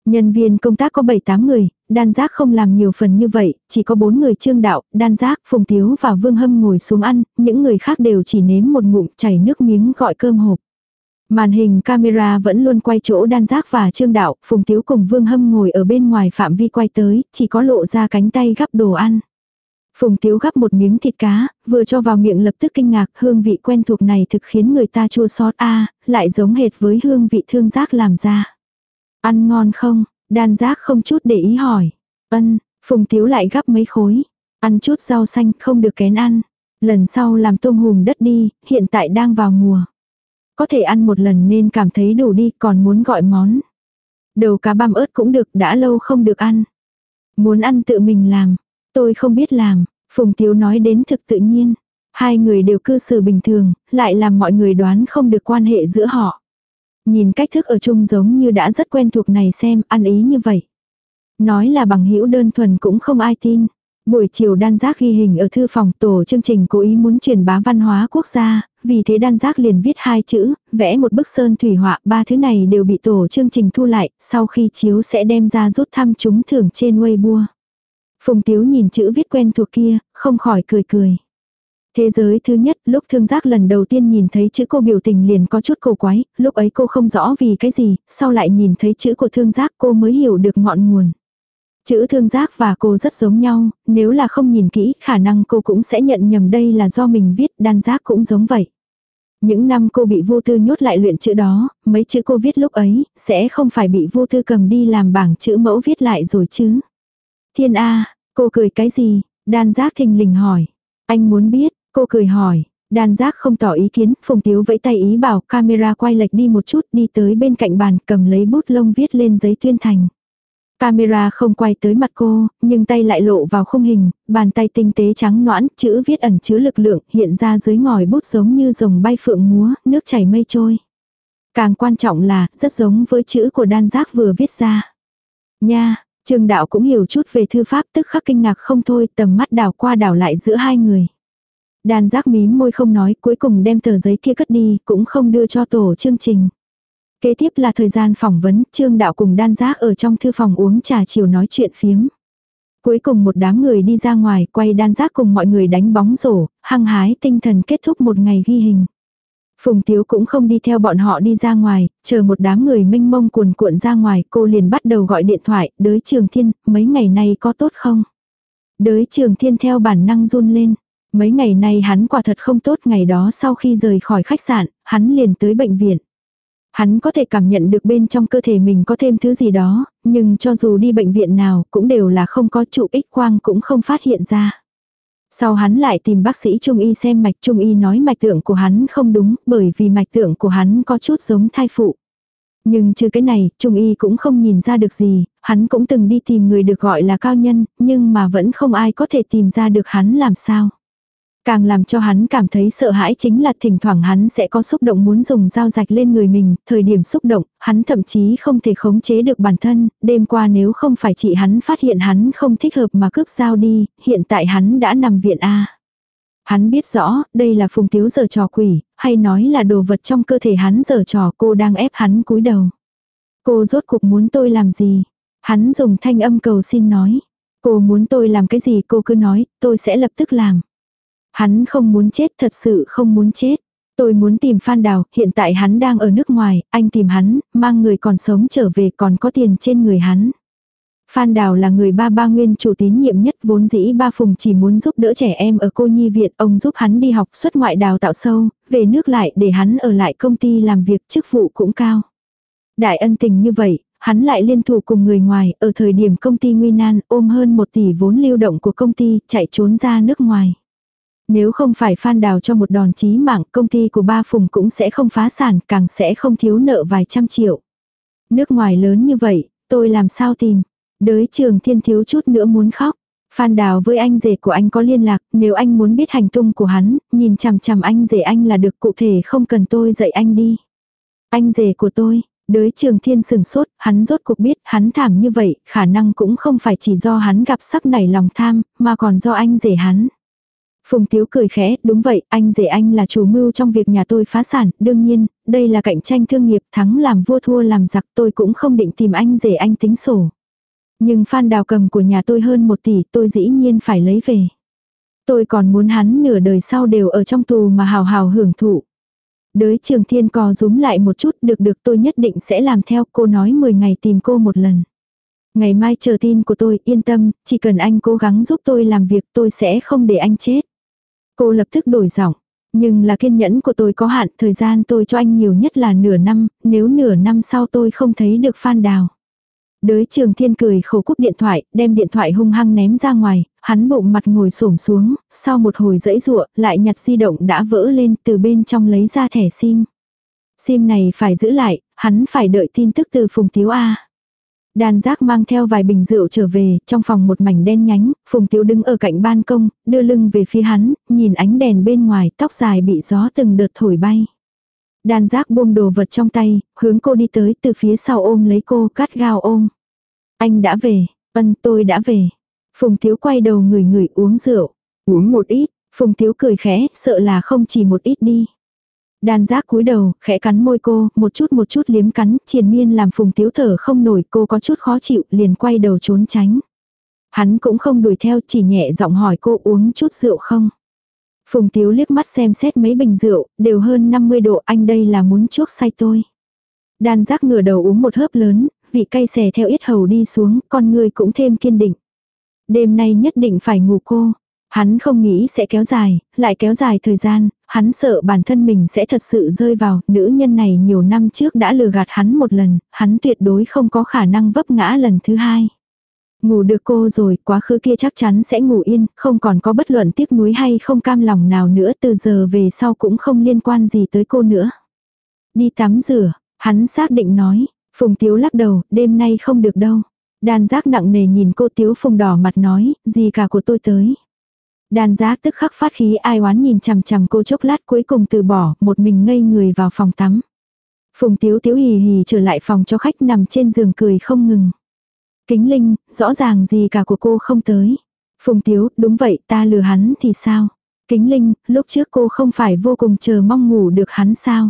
Nhân viên công tác có 7-8 người, đan giác không làm nhiều phần như vậy, chỉ có 4 người trương đạo, đan giác, phùng tiếu và vương hâm ngồi xuống ăn, những người khác đều chỉ nếm một ngụm chảy nước miếng gọi cơm hộp. Màn hình camera vẫn luôn quay chỗ đan giác và trương đạo, phùng tiếu cùng vương hâm ngồi ở bên ngoài phạm vi quay tới, chỉ có lộ ra cánh tay gắp đồ ăn. Phùng tiếu gắp một miếng thịt cá, vừa cho vào miệng lập tức kinh ngạc, hương vị quen thuộc này thực khiến người ta chua xót a lại giống hệt với hương vị thương giác làm ra. Ăn ngon không? Đan giác không chút để ý hỏi. Ân, Phùng Tiếu lại gắp mấy khối. Ăn chút rau xanh không được kén ăn. Lần sau làm tôm hùm đất đi, hiện tại đang vào mùa. Có thể ăn một lần nên cảm thấy đủ đi, còn muốn gọi món. Đầu cá băm ớt cũng được, đã lâu không được ăn. Muốn ăn tự mình làm. Tôi không biết làm. Phùng Tiếu nói đến thực tự nhiên. Hai người đều cư xử bình thường, lại làm mọi người đoán không được quan hệ giữa họ. Nhìn cách thức ở chung giống như đã rất quen thuộc này xem, ăn ý như vậy. Nói là bằng hữu đơn thuần cũng không ai tin. Buổi chiều đan giác ghi hình ở thư phòng tổ chương trình cố ý muốn truyền bá văn hóa quốc gia, vì thế đan giác liền viết hai chữ, vẽ một bức sơn thủy họa, ba thứ này đều bị tổ chương trình thu lại, sau khi chiếu sẽ đem ra rút thăm chúng thưởng trên Weibo. Phùng Tiếu nhìn chữ viết quen thuộc kia, không khỏi cười cười. Thế giới thứ nhất, lúc thương giác lần đầu tiên nhìn thấy chữ cô biểu tình liền có chút cổ quái, lúc ấy cô không rõ vì cái gì, sau lại nhìn thấy chữ của thương giác cô mới hiểu được ngọn nguồn. Chữ thương giác và cô rất giống nhau, nếu là không nhìn kỹ khả năng cô cũng sẽ nhận nhầm đây là do mình viết, đan giác cũng giống vậy. Những năm cô bị vô tư nhốt lại luyện chữ đó, mấy chữ cô viết lúc ấy, sẽ không phải bị vô tư cầm đi làm bảng chữ mẫu viết lại rồi chứ. Thiên A, cô cười cái gì? Đan giác thình lình hỏi. Anh muốn biết, cô cười hỏi. Đan giác không tỏ ý kiến, Phùng Tiếu vẫy tay ý bảo camera quay lệch đi một chút đi tới bên cạnh bàn cầm lấy bút lông viết lên giấy tuyên thành. Camera không quay tới mặt cô, nhưng tay lại lộ vào khung hình, bàn tay tinh tế trắng noãn, chữ viết ẩn chứa lực lượng, hiện ra dưới ngòi bút giống như rồng bay phượng múa, nước chảy mây trôi. Càng quan trọng là, rất giống với chữ của đan giác vừa viết ra. Nha, Trương đạo cũng hiểu chút về thư pháp tức khắc kinh ngạc không thôi, tầm mắt đảo qua đảo lại giữa hai người. Đan giác mím môi không nói, cuối cùng đem tờ giấy kia cất đi, cũng không đưa cho tổ chương trình. Kế tiếp là thời gian phỏng vấn, Trương Đạo cùng đan giác ở trong thư phòng uống trà chiều nói chuyện phiếm. Cuối cùng một đám người đi ra ngoài, quay đan giác cùng mọi người đánh bóng rổ, hăng hái tinh thần kết thúc một ngày ghi hình. Phùng Tiếu cũng không đi theo bọn họ đi ra ngoài, chờ một đám người mênh mông cuồn cuộn ra ngoài, cô liền bắt đầu gọi điện thoại, đới Trường Thiên, mấy ngày nay có tốt không? Đới Trường Thiên theo bản năng run lên. Mấy ngày nay hắn quả thật không tốt, ngày đó sau khi rời khỏi khách sạn, hắn liền tới bệnh viện. Hắn có thể cảm nhận được bên trong cơ thể mình có thêm thứ gì đó, nhưng cho dù đi bệnh viện nào cũng đều là không có trụ ích quang cũng không phát hiện ra. Sau hắn lại tìm bác sĩ trung y xem mạch trung y nói mạch tượng của hắn không đúng bởi vì mạch tượng của hắn có chút giống thai phụ. Nhưng trừ cái này, trung y cũng không nhìn ra được gì, hắn cũng từng đi tìm người được gọi là cao nhân, nhưng mà vẫn không ai có thể tìm ra được hắn làm sao. Càng làm cho hắn cảm thấy sợ hãi chính là thỉnh thoảng hắn sẽ có xúc động muốn dùng dao rạch lên người mình, thời điểm xúc động, hắn thậm chí không thể khống chế được bản thân, đêm qua nếu không phải chị hắn phát hiện hắn không thích hợp mà cướp dao đi, hiện tại hắn đã nằm viện A. Hắn biết rõ, đây là phùng tiếu giờ trò quỷ, hay nói là đồ vật trong cơ thể hắn giờ trò cô đang ép hắn cúi đầu. Cô rốt cuộc muốn tôi làm gì? Hắn dùng thanh âm cầu xin nói. Cô muốn tôi làm cái gì cô cứ nói, tôi sẽ lập tức làm. Hắn không muốn chết thật sự không muốn chết. Tôi muốn tìm Phan Đào, hiện tại hắn đang ở nước ngoài, anh tìm hắn, mang người còn sống trở về còn có tiền trên người hắn. Phan Đào là người ba ba nguyên chủ tín nhiệm nhất vốn dĩ ba phùng chỉ muốn giúp đỡ trẻ em ở cô nhi viện, ông giúp hắn đi học xuất ngoại đào tạo sâu, về nước lại để hắn ở lại công ty làm việc chức vụ cũng cao. Đại ân tình như vậy, hắn lại liên thủ cùng người ngoài, ở thời điểm công ty nguy nan ôm hơn một tỷ vốn lưu động của công ty, chạy trốn ra nước ngoài. Nếu không phải Phan Đào cho một đòn chí mạng, công ty của ba Phùng cũng sẽ không phá sản, càng sẽ không thiếu nợ vài trăm triệu. Nước ngoài lớn như vậy, tôi làm sao tìm? Đới trường thiên thiếu chút nữa muốn khóc. Phan Đào với anh rể của anh có liên lạc, nếu anh muốn biết hành tung của hắn, nhìn chằm chằm anh rể anh là được cụ thể không cần tôi dạy anh đi. Anh rể của tôi, đới trường thiên sừng sốt, hắn rốt cuộc biết hắn thảm như vậy, khả năng cũng không phải chỉ do hắn gặp sắc nảy lòng tham, mà còn do anh rể hắn. Phùng Tiếu cười khẽ, đúng vậy, anh rể anh là chủ mưu trong việc nhà tôi phá sản, đương nhiên, đây là cạnh tranh thương nghiệp, thắng làm vua thua làm giặc tôi cũng không định tìm anh rể anh tính sổ. Nhưng Phan Đào cầm của nhà tôi hơn một tỷ tôi dĩ nhiên phải lấy về. Tôi còn muốn hắn nửa đời sau đều ở trong tù mà hào hào hưởng thụ. Đới trường thiên co rúm lại một chút được được tôi nhất định sẽ làm theo cô nói 10 ngày tìm cô một lần. Ngày mai chờ tin của tôi yên tâm, chỉ cần anh cố gắng giúp tôi làm việc tôi sẽ không để anh chết. Cô lập tức đổi giọng. Nhưng là kiên nhẫn của tôi có hạn, thời gian tôi cho anh nhiều nhất là nửa năm, nếu nửa năm sau tôi không thấy được Phan Đào. Đới trường thiên cười khổ cúp điện thoại, đem điện thoại hung hăng ném ra ngoài, hắn bụng mặt ngồi xổm xuống, sau một hồi dãy rụa, lại nhặt di động đã vỡ lên từ bên trong lấy ra thẻ sim. Sim này phải giữ lại, hắn phải đợi tin tức từ Phùng Tiếu A. Đàn giác mang theo vài bình rượu trở về, trong phòng một mảnh đen nhánh, Phùng Tiếu đứng ở cạnh ban công, đưa lưng về phía hắn, nhìn ánh đèn bên ngoài, tóc dài bị gió từng đợt thổi bay. Đàn giác buông đồ vật trong tay, hướng cô đi tới từ phía sau ôm lấy cô, cắt gao ôm. Anh đã về, ân tôi đã về. Phùng Tiếu quay đầu người người uống rượu. Uống một ít, Phùng Tiếu cười khẽ, sợ là không chỉ một ít đi. Đan giác cúi đầu, khẽ cắn môi cô, một chút một chút liếm cắn, triền miên làm phùng tiếu thở không nổi, cô có chút khó chịu, liền quay đầu trốn tránh. Hắn cũng không đuổi theo, chỉ nhẹ giọng hỏi cô uống chút rượu không. Phùng tiếu liếc mắt xem xét mấy bình rượu, đều hơn 50 độ, anh đây là muốn chuốc say tôi. Đan giác ngửa đầu uống một hớp lớn, vị cay xè theo yết hầu đi xuống, con người cũng thêm kiên định. Đêm nay nhất định phải ngủ cô. Hắn không nghĩ sẽ kéo dài, lại kéo dài thời gian, hắn sợ bản thân mình sẽ thật sự rơi vào, nữ nhân này nhiều năm trước đã lừa gạt hắn một lần, hắn tuyệt đối không có khả năng vấp ngã lần thứ hai. Ngủ được cô rồi, quá khứ kia chắc chắn sẽ ngủ yên, không còn có bất luận tiếc nuối hay không cam lòng nào nữa từ giờ về sau cũng không liên quan gì tới cô nữa. Đi tắm rửa, hắn xác định nói, Phùng Tiếu lắc đầu, đêm nay không được đâu. Đàn giác nặng nề nhìn cô Tiếu Phùng đỏ mặt nói, gì cả của tôi tới. Đàn giá tức khắc phát khí ai oán nhìn chằm chằm cô chốc lát cuối cùng từ bỏ, một mình ngây người vào phòng tắm. Phùng Tiếu Tiếu hì hì trở lại phòng cho khách nằm trên giường cười không ngừng. Kính Linh, rõ ràng gì cả của cô không tới. Phùng Tiếu, đúng vậy, ta lừa hắn thì sao? Kính Linh, lúc trước cô không phải vô cùng chờ mong ngủ được hắn sao?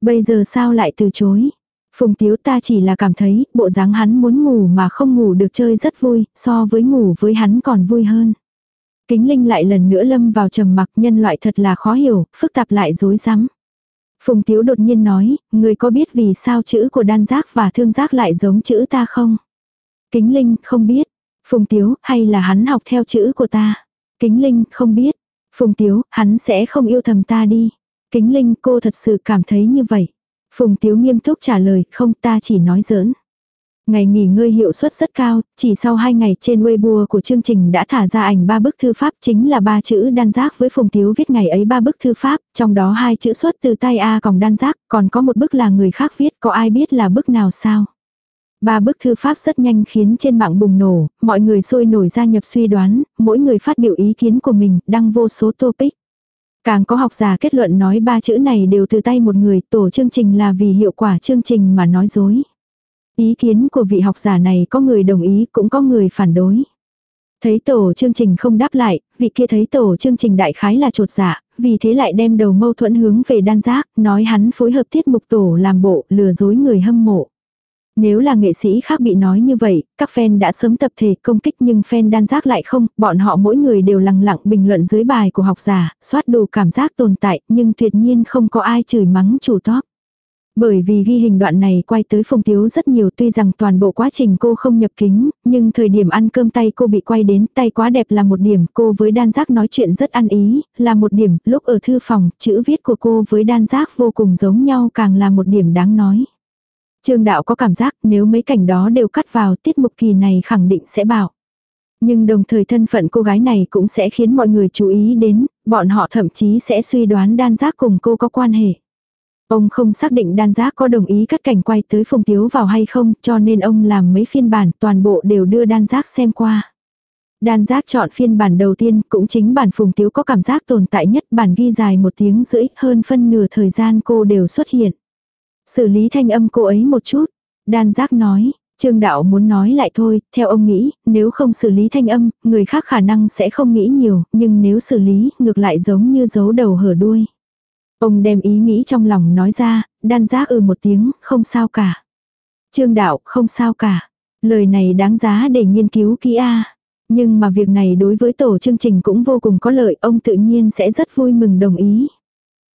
Bây giờ sao lại từ chối? Phùng Tiếu ta chỉ là cảm thấy bộ dáng hắn muốn ngủ mà không ngủ được chơi rất vui, so với ngủ với hắn còn vui hơn. Kính Linh lại lần nữa lâm vào trầm mặc nhân loại thật là khó hiểu, phức tạp lại dối rắm Phùng Tiếu đột nhiên nói, người có biết vì sao chữ của đan giác và thương giác lại giống chữ ta không? Kính Linh, không biết. Phùng Tiếu, hay là hắn học theo chữ của ta? Kính Linh, không biết. Phùng Tiếu, hắn sẽ không yêu thầm ta đi. Kính Linh, cô thật sự cảm thấy như vậy. Phùng Tiếu nghiêm túc trả lời, không ta chỉ nói giỡn. Ngày nghỉ ngơi hiệu suất rất cao, chỉ sau 2 ngày trên Weibo của chương trình đã thả ra ảnh ba bức thư pháp chính là ba chữ đan giác với Phùng Tiếu viết ngày ấy ba bức thư pháp, trong đó hai chữ xuất từ tay A còng đan giác, còn có một bức là người khác viết, có ai biết là bức nào sao? Ba bức thư pháp rất nhanh khiến trên mạng bùng nổ, mọi người sôi nổi ra nhập suy đoán, mỗi người phát biểu ý kiến của mình, đăng vô số topic. Càng có học giả kết luận nói ba chữ này đều từ tay một người, tổ chương trình là vì hiệu quả chương trình mà nói dối. Ý kiến của vị học giả này có người đồng ý cũng có người phản đối. Thấy tổ chương trình không đáp lại, vị kia thấy tổ chương trình đại khái là trột dạ, vì thế lại đem đầu mâu thuẫn hướng về đan giác, nói hắn phối hợp tiết mục tổ làm bộ lừa dối người hâm mộ. Nếu là nghệ sĩ khác bị nói như vậy, các fan đã sớm tập thể công kích nhưng fan đan giác lại không, bọn họ mỗi người đều lặng lặng bình luận dưới bài của học giả, soát đủ cảm giác tồn tại nhưng tuyệt nhiên không có ai chửi mắng chủ top. Bởi vì ghi hình đoạn này quay tới Phùng Tiếu rất nhiều tuy rằng toàn bộ quá trình cô không nhập kính, nhưng thời điểm ăn cơm tay cô bị quay đến tay quá đẹp là một điểm, cô với đan giác nói chuyện rất ăn ý, là một điểm, lúc ở thư phòng, chữ viết của cô với đan giác vô cùng giống nhau càng là một điểm đáng nói. Trương đạo có cảm giác nếu mấy cảnh đó đều cắt vào tiết mục kỳ này khẳng định sẽ bảo. Nhưng đồng thời thân phận cô gái này cũng sẽ khiến mọi người chú ý đến, bọn họ thậm chí sẽ suy đoán đan giác cùng cô có quan hệ. Ông không xác định đan giác có đồng ý cắt cảnh quay tới phùng tiếu vào hay không cho nên ông làm mấy phiên bản toàn bộ đều đưa đan giác xem qua. Đan giác chọn phiên bản đầu tiên cũng chính bản phùng tiếu có cảm giác tồn tại nhất bản ghi dài một tiếng rưỡi hơn phân nửa thời gian cô đều xuất hiện. Xử lý thanh âm cô ấy một chút. Đan giác nói, Trương đạo muốn nói lại thôi, theo ông nghĩ, nếu không xử lý thanh âm, người khác khả năng sẽ không nghĩ nhiều, nhưng nếu xử lý, ngược lại giống như giấu đầu hở đuôi. Ông đem ý nghĩ trong lòng nói ra, đan giác ừ một tiếng, không sao cả. Trương đạo, không sao cả. Lời này đáng giá để nghiên cứu kỹ a. Nhưng mà việc này đối với tổ chương trình cũng vô cùng có lợi, ông tự nhiên sẽ rất vui mừng đồng ý.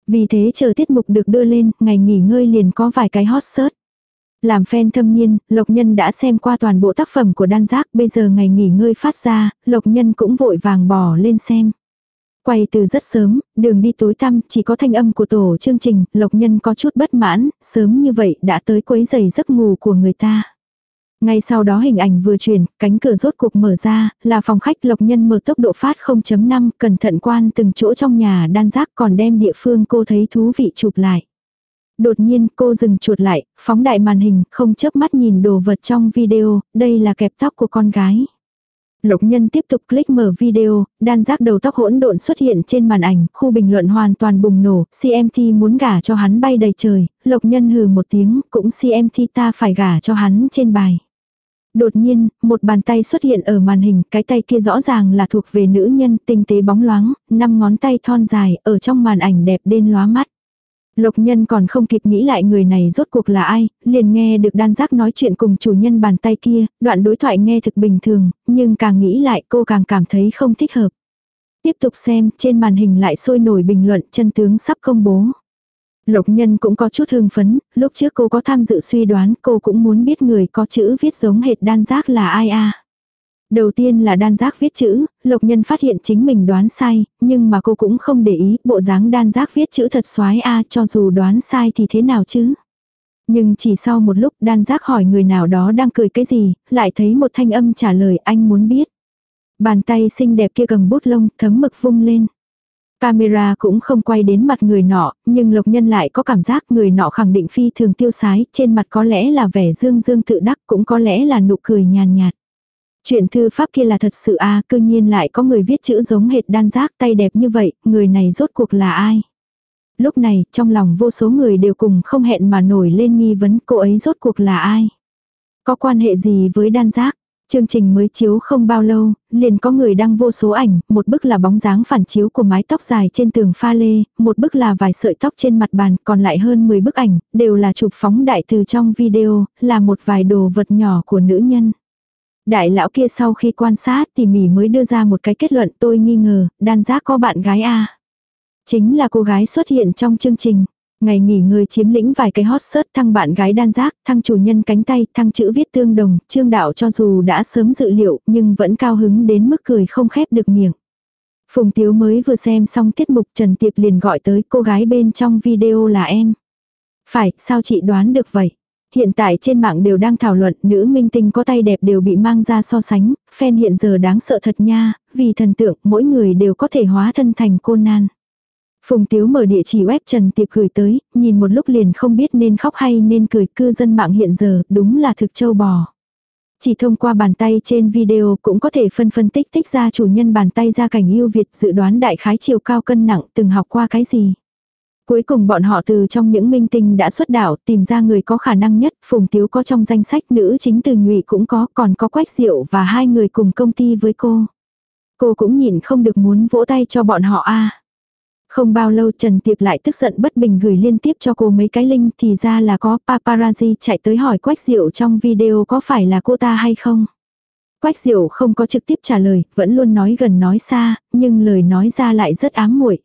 Vì thế chờ tiết mục được đưa lên, ngày nghỉ ngơi liền có vài cái hot search. Làm fan thâm nhiên, Lộc Nhân đã xem qua toàn bộ tác phẩm của đan giác, bây giờ ngày nghỉ ngơi phát ra, Lộc Nhân cũng vội vàng bỏ lên xem. Quay từ rất sớm, đường đi tối tăm, chỉ có thanh âm của tổ chương trình, Lộc Nhân có chút bất mãn, sớm như vậy đã tới quấy giày giấc ngủ của người ta. Ngay sau đó hình ảnh vừa chuyển, cánh cửa rốt cuộc mở ra, là phòng khách Lộc Nhân mở tốc độ phát 0.5, cẩn thận quan từng chỗ trong nhà đan giác còn đem địa phương cô thấy thú vị chụp lại. Đột nhiên cô dừng chuột lại, phóng đại màn hình, không chớp mắt nhìn đồ vật trong video, đây là kẹp tóc của con gái. Lục nhân tiếp tục click mở video, đan giác đầu tóc hỗn độn xuất hiện trên màn ảnh, khu bình luận hoàn toàn bùng nổ, CMT muốn gả cho hắn bay đầy trời, lục nhân hừ một tiếng, cũng CMT ta phải gả cho hắn trên bài. Đột nhiên, một bàn tay xuất hiện ở màn hình, cái tay kia rõ ràng là thuộc về nữ nhân, tinh tế bóng loáng, năm ngón tay thon dài, ở trong màn ảnh đẹp đến lóa mắt. Lộc nhân còn không kịp nghĩ lại người này rốt cuộc là ai, liền nghe được đan giác nói chuyện cùng chủ nhân bàn tay kia, đoạn đối thoại nghe thực bình thường, nhưng càng nghĩ lại cô càng cảm thấy không thích hợp. Tiếp tục xem, trên màn hình lại sôi nổi bình luận chân tướng sắp công bố. Lộc nhân cũng có chút hưng phấn, lúc trước cô có tham dự suy đoán cô cũng muốn biết người có chữ viết giống hệt đan giác là ai a Đầu tiên là đan giác viết chữ, Lộc Nhân phát hiện chính mình đoán sai, nhưng mà cô cũng không để ý, bộ dáng đan giác viết chữ thật xoái a cho dù đoán sai thì thế nào chứ. Nhưng chỉ sau một lúc đan giác hỏi người nào đó đang cười cái gì, lại thấy một thanh âm trả lời anh muốn biết. Bàn tay xinh đẹp kia cầm bút lông thấm mực vung lên. Camera cũng không quay đến mặt người nọ, nhưng Lộc Nhân lại có cảm giác người nọ khẳng định phi thường tiêu sái, trên mặt có lẽ là vẻ dương dương tự đắc cũng có lẽ là nụ cười nhàn nhạt. Chuyện thư pháp kia là thật sự a à, cư nhiên lại có người viết chữ giống hệt đan giác tay đẹp như vậy, người này rốt cuộc là ai? Lúc này, trong lòng vô số người đều cùng không hẹn mà nổi lên nghi vấn cô ấy rốt cuộc là ai? Có quan hệ gì với đan giác? Chương trình mới chiếu không bao lâu, liền có người đăng vô số ảnh, một bức là bóng dáng phản chiếu của mái tóc dài trên tường pha lê, một bức là vài sợi tóc trên mặt bàn, còn lại hơn 10 bức ảnh, đều là chụp phóng đại từ trong video, là một vài đồ vật nhỏ của nữ nhân. Đại lão kia sau khi quan sát tỉ mỉ mới đưa ra một cái kết luận tôi nghi ngờ, đan giác có bạn gái a Chính là cô gái xuất hiện trong chương trình. Ngày nghỉ người chiếm lĩnh vài cái hot search thăng bạn gái đan giác, thăng chủ nhân cánh tay, thăng chữ viết tương đồng, trương đạo cho dù đã sớm dự liệu nhưng vẫn cao hứng đến mức cười không khép được miệng. Phùng Tiếu mới vừa xem xong tiết mục Trần Tiệp liền gọi tới cô gái bên trong video là em. Phải, sao chị đoán được vậy? Hiện tại trên mạng đều đang thảo luận nữ minh tinh có tay đẹp đều bị mang ra so sánh, fan hiện giờ đáng sợ thật nha, vì thần tượng mỗi người đều có thể hóa thân thành cô nan. Phùng Tiếu mở địa chỉ web Trần Tiệp gửi tới, nhìn một lúc liền không biết nên khóc hay nên cười cư dân mạng hiện giờ, đúng là thực châu bò. Chỉ thông qua bàn tay trên video cũng có thể phân phân tích tích ra chủ nhân bàn tay ra cảnh yêu Việt dự đoán đại khái chiều cao cân nặng từng học qua cái gì. Cuối cùng bọn họ từ trong những minh tinh đã xuất đảo tìm ra người có khả năng nhất, Phùng Tiếu có trong danh sách nữ chính từ nhụy cũng có, còn có Quách Diệu và hai người cùng công ty với cô. Cô cũng nhìn không được muốn vỗ tay cho bọn họ a Không bao lâu Trần Tiệp lại tức giận bất bình gửi liên tiếp cho cô mấy cái link thì ra là có paparazzi chạy tới hỏi Quách Diệu trong video có phải là cô ta hay không. Quách Diệu không có trực tiếp trả lời, vẫn luôn nói gần nói xa, nhưng lời nói ra lại rất ám muội.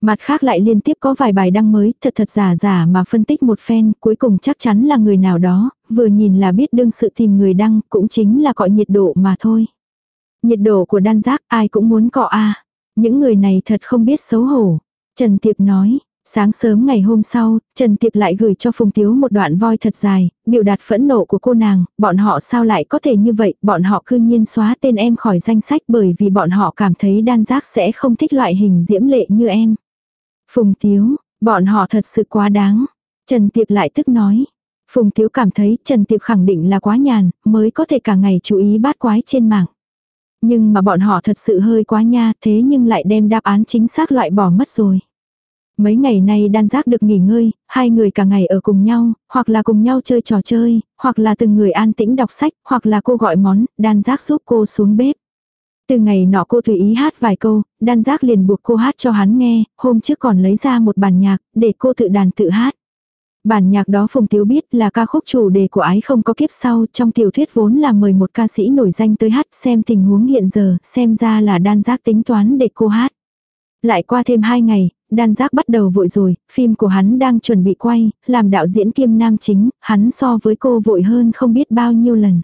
Mặt khác lại liên tiếp có vài bài đăng mới, thật thật giả giả mà phân tích một phen, cuối cùng chắc chắn là người nào đó, vừa nhìn là biết đương sự tìm người đăng, cũng chính là cọ nhiệt độ mà thôi. Nhiệt độ của đan giác ai cũng muốn cọ a Những người này thật không biết xấu hổ. Trần Tiệp nói, sáng sớm ngày hôm sau, Trần Tiệp lại gửi cho Phùng Tiếu một đoạn voi thật dài, biểu đạt phẫn nộ của cô nàng, bọn họ sao lại có thể như vậy, bọn họ cư nhiên xóa tên em khỏi danh sách bởi vì bọn họ cảm thấy đan giác sẽ không thích loại hình diễm lệ như em. Phùng Tiếu, bọn họ thật sự quá đáng. Trần Tiệp lại tức nói. Phùng Tiếu cảm thấy Trần Tiệp khẳng định là quá nhàn, mới có thể cả ngày chú ý bát quái trên mạng. Nhưng mà bọn họ thật sự hơi quá nha, thế nhưng lại đem đáp án chính xác loại bỏ mất rồi. Mấy ngày nay đan giác được nghỉ ngơi, hai người cả ngày ở cùng nhau, hoặc là cùng nhau chơi trò chơi, hoặc là từng người an tĩnh đọc sách, hoặc là cô gọi món, đan giác giúp cô xuống bếp. Từ ngày nọ cô tùy ý hát vài câu, đan giác liền buộc cô hát cho hắn nghe, hôm trước còn lấy ra một bản nhạc, để cô tự đàn tự hát. Bản nhạc đó Phùng Tiếu biết là ca khúc chủ đề của ái không có kiếp sau, trong tiểu thuyết vốn là mời một ca sĩ nổi danh tới hát xem tình huống hiện giờ, xem ra là đan giác tính toán để cô hát. Lại qua thêm hai ngày, đan giác bắt đầu vội rồi, phim của hắn đang chuẩn bị quay, làm đạo diễn kiêm nam chính, hắn so với cô vội hơn không biết bao nhiêu lần.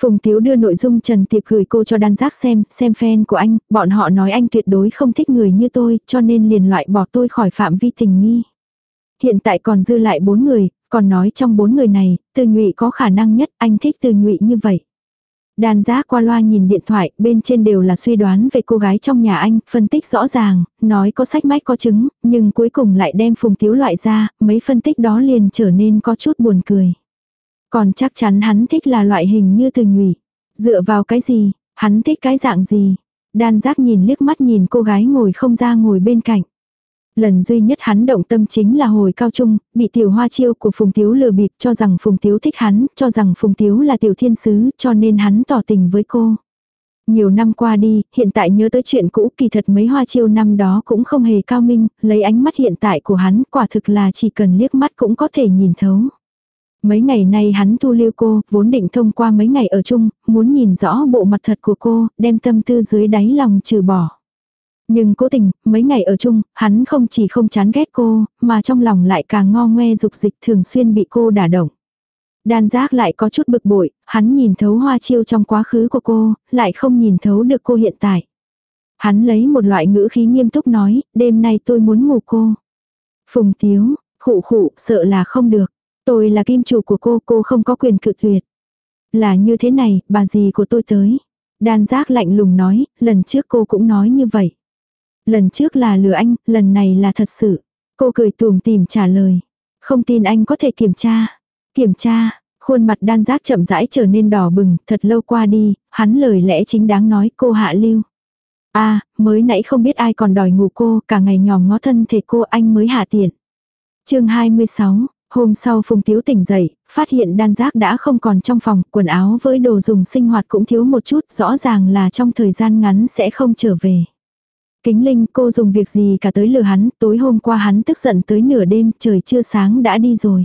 Phùng Tiếu đưa nội dung Trần Tiệp gửi cô cho đan giác xem, xem fan của anh, bọn họ nói anh tuyệt đối không thích người như tôi, cho nên liền loại bỏ tôi khỏi phạm vi tình nghi. Hiện tại còn dư lại bốn người, còn nói trong bốn người này, từ nhụy có khả năng nhất, anh thích từ nhụy như vậy. Đàn giá qua loa nhìn điện thoại, bên trên đều là suy đoán về cô gái trong nhà anh, phân tích rõ ràng, nói có sách mách có chứng, nhưng cuối cùng lại đem phùng tiếu loại ra, mấy phân tích đó liền trở nên có chút buồn cười. Còn chắc chắn hắn thích là loại hình như từ nhụy. Dựa vào cái gì, hắn thích cái dạng gì. Đan giác nhìn liếc mắt nhìn cô gái ngồi không ra ngồi bên cạnh. Lần duy nhất hắn động tâm chính là hồi cao trung, bị tiểu hoa chiêu của Phùng Tiếu lừa bịp cho rằng Phùng Tiếu thích hắn, cho rằng Phùng Tiếu là tiểu thiên sứ, cho nên hắn tỏ tình với cô. Nhiều năm qua đi, hiện tại nhớ tới chuyện cũ kỳ thật mấy hoa chiêu năm đó cũng không hề cao minh, lấy ánh mắt hiện tại của hắn quả thực là chỉ cần liếc mắt cũng có thể nhìn thấu. Mấy ngày nay hắn thu lưu cô, vốn định thông qua mấy ngày ở chung, muốn nhìn rõ bộ mặt thật của cô, đem tâm tư dưới đáy lòng trừ bỏ. Nhưng cố tình, mấy ngày ở chung, hắn không chỉ không chán ghét cô, mà trong lòng lại càng ngo ngoe dục dịch thường xuyên bị cô đả động. Đan giác lại có chút bực bội, hắn nhìn thấu hoa chiêu trong quá khứ của cô, lại không nhìn thấu được cô hiện tại. Hắn lấy một loại ngữ khí nghiêm túc nói, đêm nay tôi muốn ngủ cô. Phùng tiếu, khụ khụ, sợ là không được. Tôi là kim chủ của cô, cô không có quyền cự tuyệt. Là như thế này, bà gì của tôi tới. Đan giác lạnh lùng nói, lần trước cô cũng nói như vậy. Lần trước là lừa anh, lần này là thật sự. Cô cười tùm tìm trả lời. Không tin anh có thể kiểm tra. Kiểm tra, khuôn mặt đan giác chậm rãi trở nên đỏ bừng, thật lâu qua đi, hắn lời lẽ chính đáng nói cô hạ lưu. a à, mới nãy không biết ai còn đòi ngủ cô, cả ngày nhòm ngó thân thể cô anh mới hạ tiện. chương 26, hôm sau Phùng Tiếu tỉnh dậy, phát hiện đan giác đã không còn trong phòng, quần áo với đồ dùng sinh hoạt cũng thiếu một chút, rõ ràng là trong thời gian ngắn sẽ không trở về. Kính Linh cô dùng việc gì cả tới lừa hắn, tối hôm qua hắn tức giận tới nửa đêm, trời chưa sáng đã đi rồi.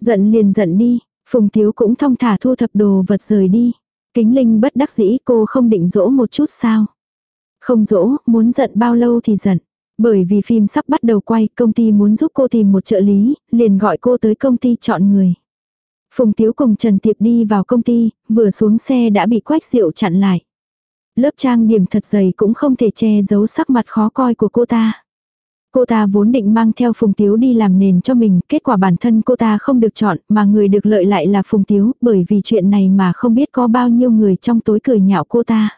Giận liền giận đi, Phùng Tiếu cũng thông thả thu thập đồ vật rời đi. Kính Linh bất đắc dĩ cô không định dỗ một chút sao. Không dỗ, muốn giận bao lâu thì giận. Bởi vì phim sắp bắt đầu quay, công ty muốn giúp cô tìm một trợ lý, liền gọi cô tới công ty chọn người. Phùng Tiếu cùng Trần Tiệp đi vào công ty, vừa xuống xe đã bị quách rượu chặn lại. Lớp trang điểm thật dày cũng không thể che giấu sắc mặt khó coi của cô ta. Cô ta vốn định mang theo Phùng Tiếu đi làm nền cho mình, kết quả bản thân cô ta không được chọn, mà người được lợi lại là Phùng Tiếu, bởi vì chuyện này mà không biết có bao nhiêu người trong tối cười nhạo cô ta.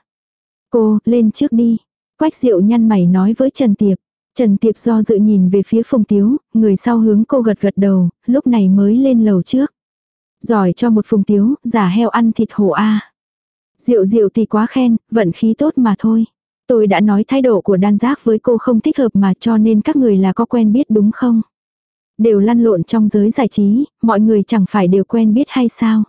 Cô, lên trước đi. Quách diệu nhăn mày nói với Trần Tiệp. Trần Tiệp do dự nhìn về phía Phùng Tiếu, người sau hướng cô gật gật đầu, lúc này mới lên lầu trước. Giỏi cho một Phùng Tiếu, giả heo ăn thịt hổ a. Diệu diệu thì quá khen, vận khí tốt mà thôi. Tôi đã nói thái độ của đan giác với cô không thích hợp mà cho nên các người là có quen biết đúng không? Đều lăn lộn trong giới giải trí, mọi người chẳng phải đều quen biết hay sao?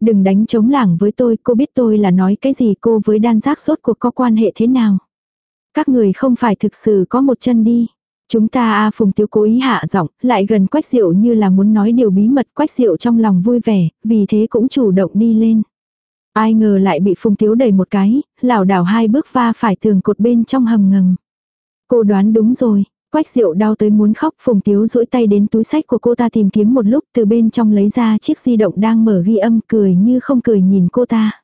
Đừng đánh chống lảng với tôi, cô biết tôi là nói cái gì cô với đan giác sốt cuộc có quan hệ thế nào? Các người không phải thực sự có một chân đi. Chúng ta a Phùng Tiếu cố ý hạ giọng, lại gần Quách Diệu như là muốn nói điều bí mật, Quách Diệu trong lòng vui vẻ, vì thế cũng chủ động đi lên. Ai ngờ lại bị Phùng Tiếu đẩy một cái, lảo đảo hai bước va phải tường cột bên trong hầm ngầm. Cô đoán đúng rồi, Quách Diệu đau tới muốn khóc, Phùng Tiếu duỗi tay đến túi sách của cô ta tìm kiếm một lúc, từ bên trong lấy ra chiếc di động đang mở ghi âm, cười như không cười nhìn cô ta.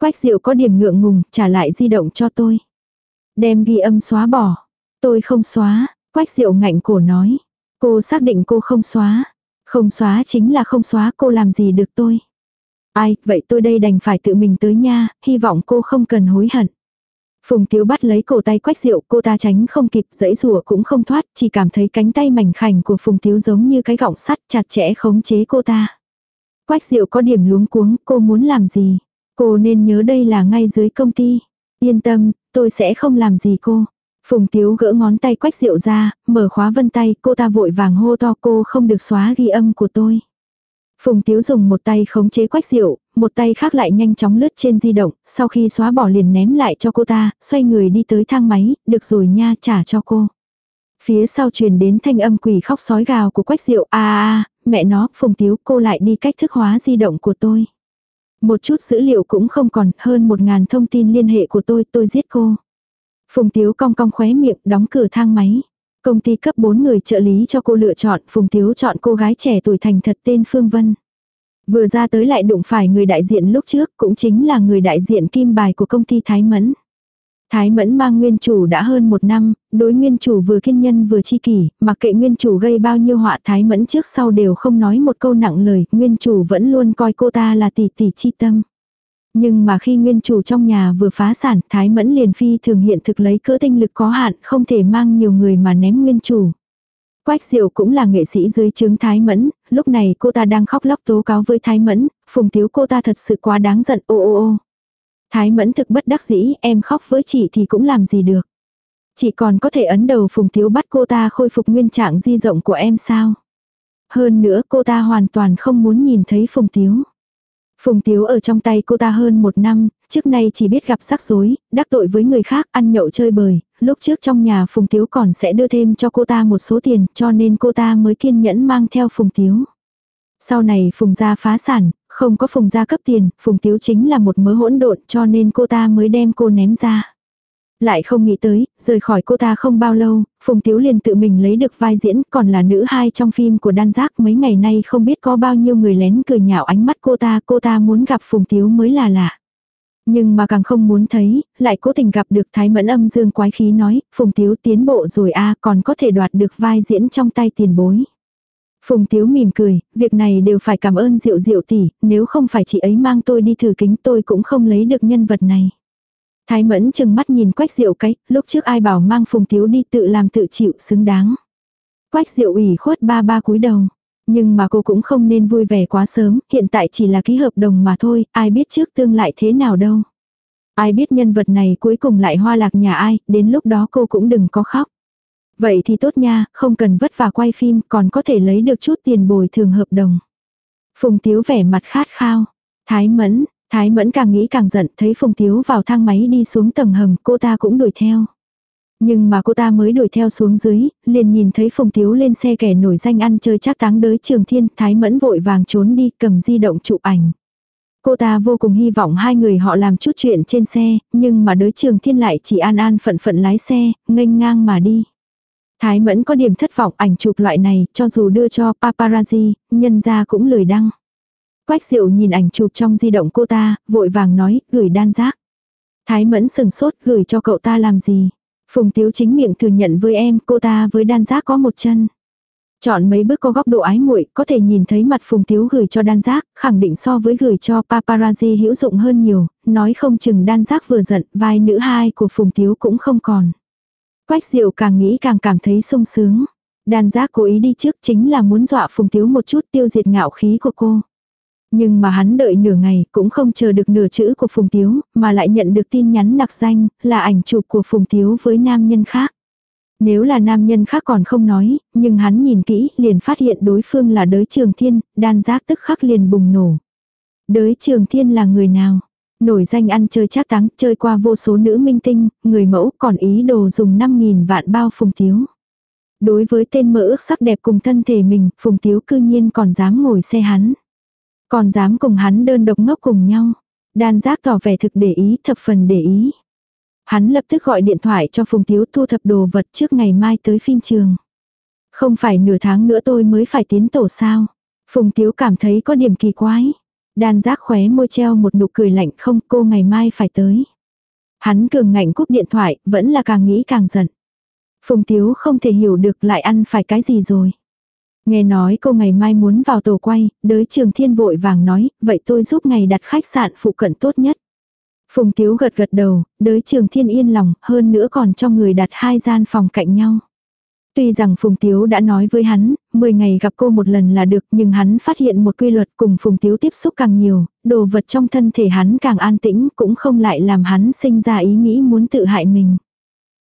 Quách Diệu có điểm ngượng ngùng, trả lại di động cho tôi. Đem ghi âm xóa bỏ. Tôi không xóa, Quách Diệu ngạnh cổ nói. Cô xác định cô không xóa. Không xóa chính là không xóa cô làm gì được tôi. Ai, vậy tôi đây đành phải tự mình tới nha, hy vọng cô không cần hối hận. Phùng Tiếu bắt lấy cổ tay Quách Diệu, cô ta tránh không kịp, dãy rùa cũng không thoát, chỉ cảm thấy cánh tay mảnh khảnh của Phùng Tiếu giống như cái gọng sắt chặt chẽ khống chế cô ta. Quách Diệu có điểm luống cuống, cô muốn làm gì? Cô nên nhớ đây là ngay dưới công ty. Yên tâm, tôi sẽ không làm gì cô. Phùng Tiếu gỡ ngón tay Quách rượu ra, mở khóa vân tay, cô ta vội vàng hô to cô không được xóa ghi âm của tôi. Phùng Tiếu dùng một tay khống chế quách rượu, một tay khác lại nhanh chóng lướt trên di động, sau khi xóa bỏ liền ném lại cho cô ta, xoay người đi tới thang máy, được rồi nha trả cho cô. Phía sau truyền đến thanh âm quỷ khóc sói gào của quách rượu, a a mẹ nó, Phùng Tiếu cô lại đi cách thức hóa di động của tôi. Một chút dữ liệu cũng không còn, hơn một ngàn thông tin liên hệ của tôi, tôi giết cô. Phùng Tiếu cong cong khóe miệng, đóng cửa thang máy. Công ty cấp 4 người trợ lý cho cô lựa chọn, Phùng Tiếu chọn cô gái trẻ tuổi thành thật tên Phương Vân. Vừa ra tới lại đụng phải người đại diện lúc trước, cũng chính là người đại diện kim bài của công ty Thái Mẫn. Thái Mẫn mang nguyên chủ đã hơn một năm, đối nguyên chủ vừa kiên nhân vừa chi kỷ, mặc kệ nguyên chủ gây bao nhiêu họa Thái Mẫn trước sau đều không nói một câu nặng lời, nguyên chủ vẫn luôn coi cô ta là tỷ tỷ chi tâm. Nhưng mà khi nguyên chủ trong nhà vừa phá sản, Thái Mẫn liền phi thường hiện thực lấy cỡ tinh lực có hạn, không thể mang nhiều người mà ném nguyên chủ. Quách Diệu cũng là nghệ sĩ dưới trướng Thái Mẫn, lúc này cô ta đang khóc lóc tố cáo với Thái Mẫn, phùng tiếu cô ta thật sự quá đáng giận ô ô ô. Thái Mẫn thực bất đắc dĩ, em khóc với chị thì cũng làm gì được. Chị còn có thể ấn đầu phùng tiếu bắt cô ta khôi phục nguyên trạng di rộng của em sao. Hơn nữa cô ta hoàn toàn không muốn nhìn thấy phùng tiếu. Phùng Tiếu ở trong tay cô ta hơn một năm, trước nay chỉ biết gặp rắc rối, đắc tội với người khác, ăn nhậu chơi bời, lúc trước trong nhà Phùng Tiếu còn sẽ đưa thêm cho cô ta một số tiền, cho nên cô ta mới kiên nhẫn mang theo Phùng Tiếu. Sau này Phùng gia phá sản, không có Phùng gia cấp tiền, Phùng Tiếu chính là một mớ hỗn độn cho nên cô ta mới đem cô ném ra. Lại không nghĩ tới, rời khỏi cô ta không bao lâu, Phùng Tiếu liền tự mình lấy được vai diễn, còn là nữ hai trong phim của Đan Giác mấy ngày nay không biết có bao nhiêu người lén cười nhạo ánh mắt cô ta, cô ta muốn gặp Phùng Tiếu mới là lạ. Nhưng mà càng không muốn thấy, lại cố tình gặp được Thái Mẫn âm dương quái khí nói, Phùng Tiếu tiến bộ rồi a còn có thể đoạt được vai diễn trong tay tiền bối. Phùng Tiếu mỉm cười, việc này đều phải cảm ơn Diệu Diệu tỷ, nếu không phải chị ấy mang tôi đi thử kính tôi cũng không lấy được nhân vật này. Thái mẫn chừng mắt nhìn quách diệu cái, lúc trước ai bảo mang phùng Tiếu đi tự làm tự chịu xứng đáng. Quách diệu ủy khuất ba ba cúi đầu. Nhưng mà cô cũng không nên vui vẻ quá sớm, hiện tại chỉ là ký hợp đồng mà thôi, ai biết trước tương lại thế nào đâu. Ai biết nhân vật này cuối cùng lại hoa lạc nhà ai, đến lúc đó cô cũng đừng có khóc. Vậy thì tốt nha, không cần vất vả quay phim, còn có thể lấy được chút tiền bồi thường hợp đồng. Phùng Tiếu vẻ mặt khát khao. Thái Mẫn, Thái Mẫn càng nghĩ càng giận, thấy Phùng Tiếu vào thang máy đi xuống tầng hầm, cô ta cũng đuổi theo. Nhưng mà cô ta mới đuổi theo xuống dưới, liền nhìn thấy Phùng Tiếu lên xe kẻ nổi danh ăn chơi chắc táng đới trường thiên, Thái Mẫn vội vàng trốn đi cầm di động chụp ảnh. Cô ta vô cùng hy vọng hai người họ làm chút chuyện trên xe, nhưng mà đới trường thiên lại chỉ an an phận phận lái xe, nghênh ngang mà đi. Thái Mẫn có điểm thất vọng ảnh chụp loại này, cho dù đưa cho paparazzi, nhân ra cũng lười đăng. Quách diệu nhìn ảnh chụp trong di động cô ta, vội vàng nói, gửi đan giác. Thái mẫn sừng sốt, gửi cho cậu ta làm gì? Phùng tiếu chính miệng thừa nhận với em, cô ta với đan giác có một chân. Chọn mấy bước có góc độ ái muội, có thể nhìn thấy mặt Phùng Tiếu gửi cho đan giác, khẳng định so với gửi cho paparazzi hữu dụng hơn nhiều, nói không chừng đan giác vừa giận, vai nữ hai của Phùng Tiếu cũng không còn. Quách diệu càng nghĩ càng cảm thấy sung sướng. Đan giác cố ý đi trước chính là muốn dọa Phùng Tiếu một chút tiêu diệt ngạo khí của cô. Nhưng mà hắn đợi nửa ngày cũng không chờ được nửa chữ của Phùng Tiếu, mà lại nhận được tin nhắn nặc danh, là ảnh chụp của Phùng Tiếu với nam nhân khác. Nếu là nam nhân khác còn không nói, nhưng hắn nhìn kỹ liền phát hiện đối phương là đới trường thiên, đan giác tức khắc liền bùng nổ. Đới trường thiên là người nào? Nổi danh ăn chơi chắc táng, chơi qua vô số nữ minh tinh, người mẫu còn ý đồ dùng 5.000 vạn bao Phùng Tiếu. Đối với tên mơ ước sắc đẹp cùng thân thể mình, Phùng Tiếu cư nhiên còn dám ngồi xe hắn. Còn dám cùng hắn đơn độc ngốc cùng nhau. Đan giác tỏ vẻ thực để ý, thập phần để ý. Hắn lập tức gọi điện thoại cho Phùng Tiếu thu thập đồ vật trước ngày mai tới phim trường. Không phải nửa tháng nữa tôi mới phải tiến tổ sao. Phùng Tiếu cảm thấy có điểm kỳ quái. Đan giác khóe môi treo một nụ cười lạnh không cô ngày mai phải tới. Hắn cường ngạnh cúp điện thoại, vẫn là càng nghĩ càng giận. Phùng Tiếu không thể hiểu được lại ăn phải cái gì rồi. Nghe nói cô ngày mai muốn vào tổ quay, đới trường thiên vội vàng nói, vậy tôi giúp ngày đặt khách sạn phụ cận tốt nhất. Phùng Tiếu gật gật đầu, đới trường thiên yên lòng, hơn nữa còn cho người đặt hai gian phòng cạnh nhau. Tuy rằng Phùng Tiếu đã nói với hắn, 10 ngày gặp cô một lần là được nhưng hắn phát hiện một quy luật cùng Phùng Tiếu tiếp xúc càng nhiều, đồ vật trong thân thể hắn càng an tĩnh cũng không lại làm hắn sinh ra ý nghĩ muốn tự hại mình.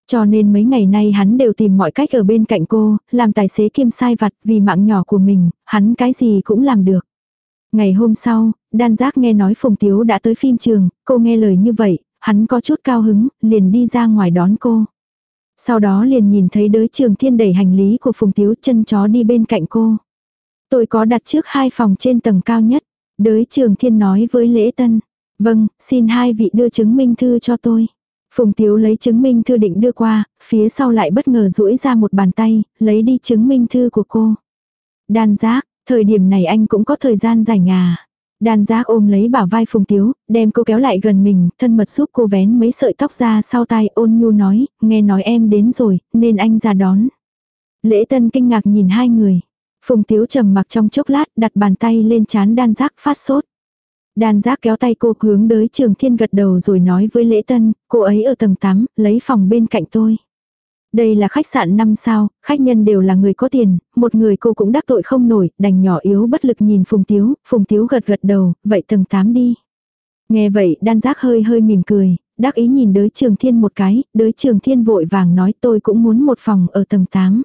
Cho nên mấy ngày nay hắn đều tìm mọi cách ở bên cạnh cô, làm tài xế kiêm sai vặt vì mạng nhỏ của mình, hắn cái gì cũng làm được. Ngày hôm sau, đan giác nghe nói Phùng Tiếu đã tới phim trường, cô nghe lời như vậy, hắn có chút cao hứng, liền đi ra ngoài đón cô. Sau đó liền nhìn thấy đới trường thiên đẩy hành lý của Phùng Tiếu chân chó đi bên cạnh cô. Tôi có đặt trước hai phòng trên tầng cao nhất. Đới trường thiên nói với lễ tân. Vâng, xin hai vị đưa chứng minh thư cho tôi. Phùng Tiếu lấy chứng minh thư định đưa qua, phía sau lại bất ngờ duỗi ra một bàn tay, lấy đi chứng minh thư của cô. Đan giác, thời điểm này anh cũng có thời gian rảnh à. Đan giác ôm lấy bảo vai Phùng Tiếu, đem cô kéo lại gần mình, thân mật giúp cô vén mấy sợi tóc ra sau tai ôn nhu nói, nghe nói em đến rồi, nên anh ra đón. Lễ tân kinh ngạc nhìn hai người. Phùng Tiếu trầm mặc trong chốc lát, đặt bàn tay lên chán đan giác phát sốt. Đan giác kéo tay cô hướng đới trường thiên gật đầu rồi nói với lễ tân, cô ấy ở tầng 8, lấy phòng bên cạnh tôi. Đây là khách sạn 5 sao, khách nhân đều là người có tiền, một người cô cũng đắc tội không nổi, đành nhỏ yếu bất lực nhìn Phùng Tiếu, Phùng Tiếu gật gật đầu, vậy tầng 8 đi. Nghe vậy, đan giác hơi hơi mỉm cười, đắc ý nhìn đới trường thiên một cái, đới trường thiên vội vàng nói tôi cũng muốn một phòng ở tầng 8.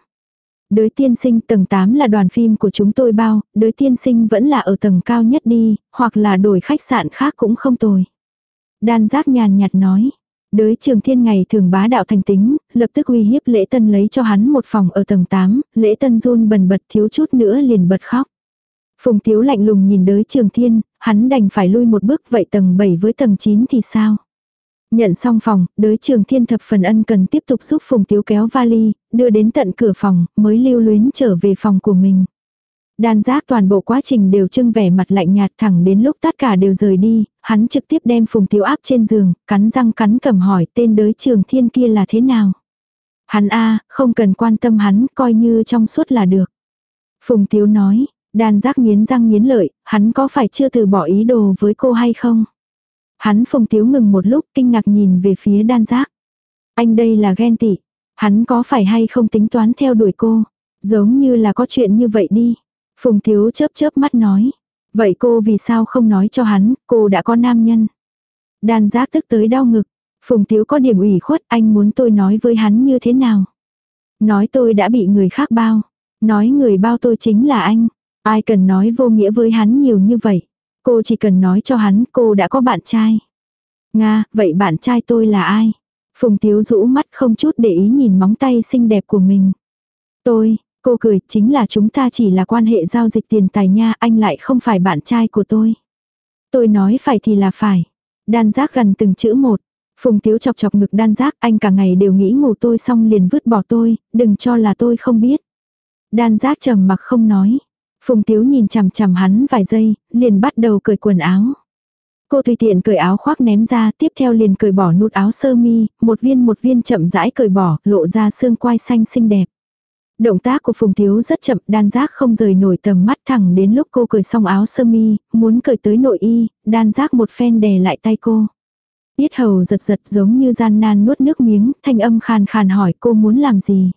Đới tiên sinh tầng 8 là đoàn phim của chúng tôi bao, đới tiên sinh vẫn là ở tầng cao nhất đi, hoặc là đổi khách sạn khác cũng không tồi. Đan giác nhàn nhạt nói. Đới trường thiên ngày thường bá đạo thành tính, lập tức uy hiếp lễ tân lấy cho hắn một phòng ở tầng 8, lễ tân run bần bật thiếu chút nữa liền bật khóc. Phùng thiếu lạnh lùng nhìn đới trường thiên, hắn đành phải lui một bước vậy tầng 7 với tầng 9 thì sao? Nhận xong phòng, đới trường thiên thập phần ân cần tiếp tục giúp Phùng Tiếu kéo vali, đưa đến tận cửa phòng, mới lưu luyến trở về phòng của mình. Đan giác toàn bộ quá trình đều trưng vẻ mặt lạnh nhạt thẳng đến lúc tất cả đều rời đi, hắn trực tiếp đem Phùng Tiếu áp trên giường, cắn răng cắn cầm hỏi tên đới trường thiên kia là thế nào. Hắn a không cần quan tâm hắn, coi như trong suốt là được. Phùng Tiếu nói, đan giác nghiến răng nghiến lợi, hắn có phải chưa từ bỏ ý đồ với cô hay không? Hắn Phùng Tiếu ngừng một lúc kinh ngạc nhìn về phía đan giác. Anh đây là ghen tị. Hắn có phải hay không tính toán theo đuổi cô? Giống như là có chuyện như vậy đi. Phùng Tiếu chớp chớp mắt nói. Vậy cô vì sao không nói cho hắn, cô đã có nam nhân. Đan giác tức tới đau ngực. Phùng Tiếu có điểm ủy khuất, anh muốn tôi nói với hắn như thế nào? Nói tôi đã bị người khác bao. Nói người bao tôi chính là anh. Ai cần nói vô nghĩa với hắn nhiều như vậy. Cô chỉ cần nói cho hắn cô đã có bạn trai. Nga, vậy bạn trai tôi là ai? Phùng Tiếu rũ mắt không chút để ý nhìn móng tay xinh đẹp của mình. Tôi, cô cười, chính là chúng ta chỉ là quan hệ giao dịch tiền tài nha, anh lại không phải bạn trai của tôi. Tôi nói phải thì là phải. Đan giác gần từng chữ một. Phùng Tiếu chọc chọc ngực đan giác, anh cả ngày đều nghĩ ngủ tôi xong liền vứt bỏ tôi, đừng cho là tôi không biết. Đan giác trầm mặc không nói. Phùng Tiếu nhìn chằm chằm hắn vài giây, liền bắt đầu cởi quần áo. Cô tùy tiện cởi áo khoác ném ra, tiếp theo liền cởi bỏ nút áo sơ mi, một viên một viên chậm rãi cởi bỏ, lộ ra xương quai xanh xinh đẹp. Động tác của Phùng Thiếu rất chậm, đan giác không rời nổi tầm mắt thẳng đến lúc cô cởi xong áo sơ mi, muốn cởi tới nội y, đan giác một phen đè lại tay cô. Biết hầu giật giật giống như gian nan nuốt nước miếng, thanh âm khàn khàn hỏi cô muốn làm gì.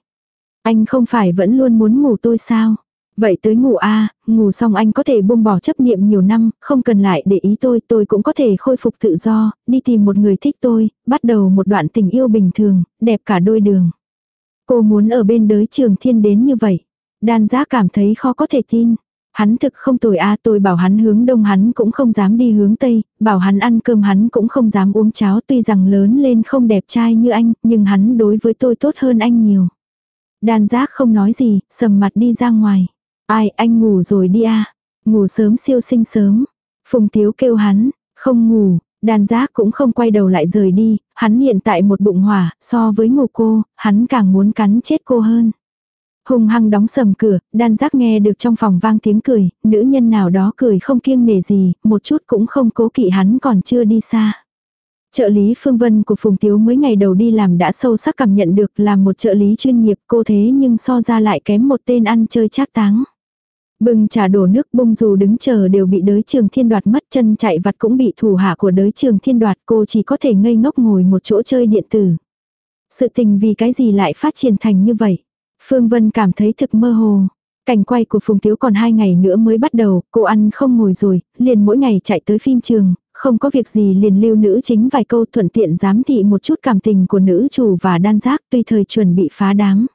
Anh không phải vẫn luôn muốn ngủ tôi sao? Vậy tới ngủ a ngủ xong anh có thể buông bỏ chấp niệm nhiều năm, không cần lại để ý tôi, tôi cũng có thể khôi phục tự do, đi tìm một người thích tôi, bắt đầu một đoạn tình yêu bình thường, đẹp cả đôi đường. Cô muốn ở bên đới trường thiên đến như vậy. Đan giá cảm thấy khó có thể tin. Hắn thực không tồi a tôi bảo hắn hướng đông hắn cũng không dám đi hướng tây, bảo hắn ăn cơm hắn cũng không dám uống cháo tuy rằng lớn lên không đẹp trai như anh, nhưng hắn đối với tôi tốt hơn anh nhiều. Đan giác không nói gì, sầm mặt đi ra ngoài. Ai, anh ngủ rồi đi à? Ngủ sớm siêu sinh sớm. Phùng Tiếu kêu hắn, không ngủ, đan giác cũng không quay đầu lại rời đi, hắn hiện tại một bụng hỏa, so với ngô cô, hắn càng muốn cắn chết cô hơn. Hùng hăng đóng sầm cửa, đan giác nghe được trong phòng vang tiếng cười, nữ nhân nào đó cười không kiêng nể gì, một chút cũng không cố kỵ hắn còn chưa đi xa. Trợ lý Phương Vân của Phùng Tiếu mới ngày đầu đi làm đã sâu sắc cảm nhận được làm một trợ lý chuyên nghiệp cô thế nhưng so ra lại kém một tên ăn chơi chát táng. Bưng trà đổ nước bông dù đứng chờ đều bị đới trường thiên đoạt mất chân chạy vặt cũng bị thủ hạ của đới trường thiên đoạt cô chỉ có thể ngây ngốc ngồi một chỗ chơi điện tử. Sự tình vì cái gì lại phát triển thành như vậy? Phương Vân cảm thấy thực mơ hồ. Cảnh quay của Phùng Tiếu còn hai ngày nữa mới bắt đầu, cô ăn không ngồi rồi, liền mỗi ngày chạy tới phim trường, không có việc gì liền lưu nữ chính vài câu thuận tiện giám thị một chút cảm tình của nữ chủ và đan giác tuy thời chuẩn bị phá đám.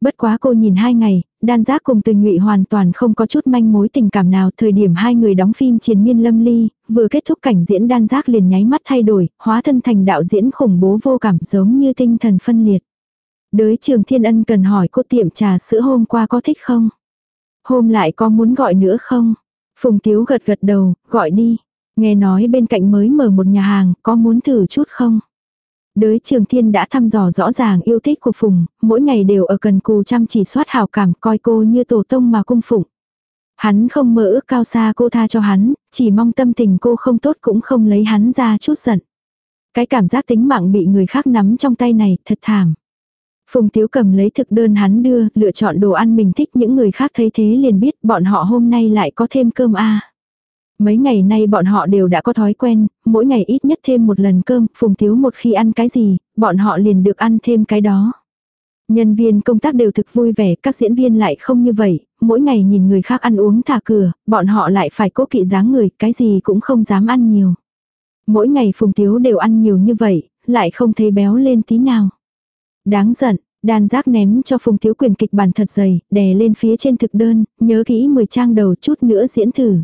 Bất quá cô nhìn hai ngày, đan giác cùng từ nhụy hoàn toàn không có chút manh mối tình cảm nào. Thời điểm hai người đóng phim triền miên lâm ly, vừa kết thúc cảnh diễn đan giác liền nháy mắt thay đổi, hóa thân thành đạo diễn khủng bố vô cảm giống như tinh thần phân liệt. Đới trường thiên ân cần hỏi cô tiệm trà sữa hôm qua có thích không? Hôm lại có muốn gọi nữa không? Phùng Tiếu gật gật đầu, gọi đi. Nghe nói bên cạnh mới mở một nhà hàng, có muốn thử chút không? Đới Trường Thiên đã thăm dò rõ ràng yêu thích của Phùng, mỗi ngày đều ở cần cù chăm chỉ soát hào cảm coi cô như tổ tông mà cung phụng. Hắn không mơ ước cao xa cô tha cho hắn, chỉ mong tâm tình cô không tốt cũng không lấy hắn ra chút giận. Cái cảm giác tính mạng bị người khác nắm trong tay này thật thảm. Phùng Tiếu cầm lấy thực đơn hắn đưa, lựa chọn đồ ăn mình thích những người khác thấy thế liền biết bọn họ hôm nay lại có thêm cơm a Mấy ngày nay bọn họ đều đã có thói quen, mỗi ngày ít nhất thêm một lần cơm, Phùng Tiếu một khi ăn cái gì, bọn họ liền được ăn thêm cái đó. Nhân viên công tác đều thực vui vẻ, các diễn viên lại không như vậy, mỗi ngày nhìn người khác ăn uống thả cửa, bọn họ lại phải cố kỵ dáng người, cái gì cũng không dám ăn nhiều. Mỗi ngày Phùng Tiếu đều ăn nhiều như vậy, lại không thấy béo lên tí nào. Đáng giận, đàn giác ném cho Phùng Tiếu quyền kịch bản thật dày, đè lên phía trên thực đơn, nhớ kỹ 10 trang đầu chút nữa diễn thử.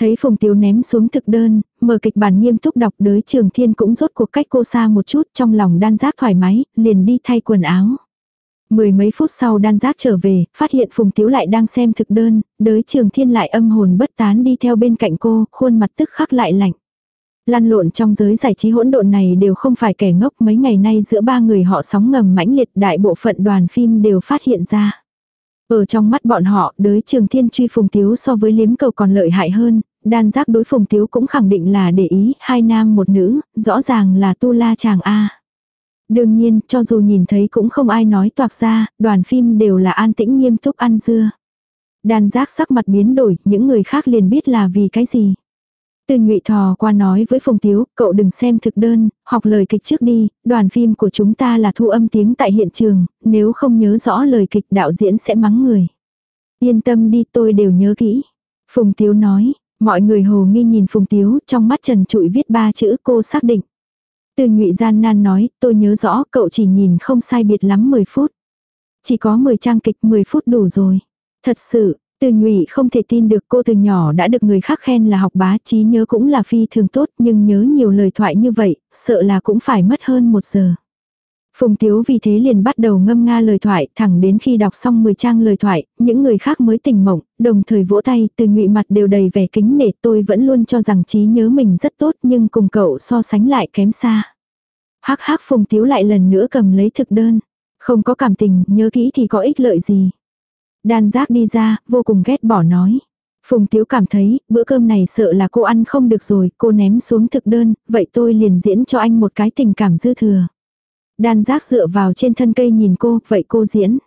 Thấy Phùng Tiếu ném xuống thực đơn, mở kịch bản nghiêm túc đọc đới Trường Thiên cũng rốt cuộc cách cô xa một chút trong lòng đan giác thoải mái, liền đi thay quần áo. Mười mấy phút sau đan giác trở về, phát hiện Phùng Tiếu lại đang xem thực đơn, đới Trường Thiên lại âm hồn bất tán đi theo bên cạnh cô, khuôn mặt tức khắc lại lạnh. Lan lộn trong giới giải trí hỗn độn này đều không phải kẻ ngốc mấy ngày nay giữa ba người họ sóng ngầm mãnh liệt đại bộ phận đoàn phim đều phát hiện ra. Ở trong mắt bọn họ, đới trường thiên truy phùng tiếu so với liếm cầu còn lợi hại hơn, đan giác đối phùng tiếu cũng khẳng định là để ý, hai nam một nữ, rõ ràng là tu la chàng A. Đương nhiên, cho dù nhìn thấy cũng không ai nói toạc ra, đoàn phim đều là an tĩnh nghiêm túc ăn dưa. Đan giác sắc mặt biến đổi, những người khác liền biết là vì cái gì. Từ nhụy thò qua nói với Phùng Tiếu, cậu đừng xem thực đơn, học lời kịch trước đi, đoàn phim của chúng ta là thu âm tiếng tại hiện trường, nếu không nhớ rõ lời kịch đạo diễn sẽ mắng người. Yên tâm đi tôi đều nhớ kỹ. Phùng Tiếu nói, mọi người hồ nghi nhìn Phùng Tiếu, trong mắt trần trụi viết ba chữ cô xác định. Từ nhụy gian nan nói, tôi nhớ rõ cậu chỉ nhìn không sai biệt lắm 10 phút. Chỉ có 10 trang kịch 10 phút đủ rồi. Thật sự, từ nhụy không thể tin được cô từ nhỏ đã được người khác khen là học bá trí nhớ cũng là phi thường tốt nhưng nhớ nhiều lời thoại như vậy, sợ là cũng phải mất hơn một giờ. Phùng Tiếu vì thế liền bắt đầu ngâm nga lời thoại, thẳng đến khi đọc xong 10 trang lời thoại, những người khác mới tỉnh mộng, đồng thời vỗ tay, từ nhụy mặt đều đầy vẻ kính nể, tôi vẫn luôn cho rằng trí nhớ mình rất tốt nhưng cùng cậu so sánh lại kém xa. Hắc hắc Phùng Tiếu lại lần nữa cầm lấy thực đơn. Không có cảm tình, nhớ kỹ thì có ích lợi gì. Đan giác đi ra, vô cùng ghét bỏ nói. Phùng Tiếu cảm thấy, bữa cơm này sợ là cô ăn không được rồi, cô ném xuống thực đơn, vậy tôi liền diễn cho anh một cái tình cảm dư thừa. Đan giác dựa vào trên thân cây nhìn cô, vậy cô diễn.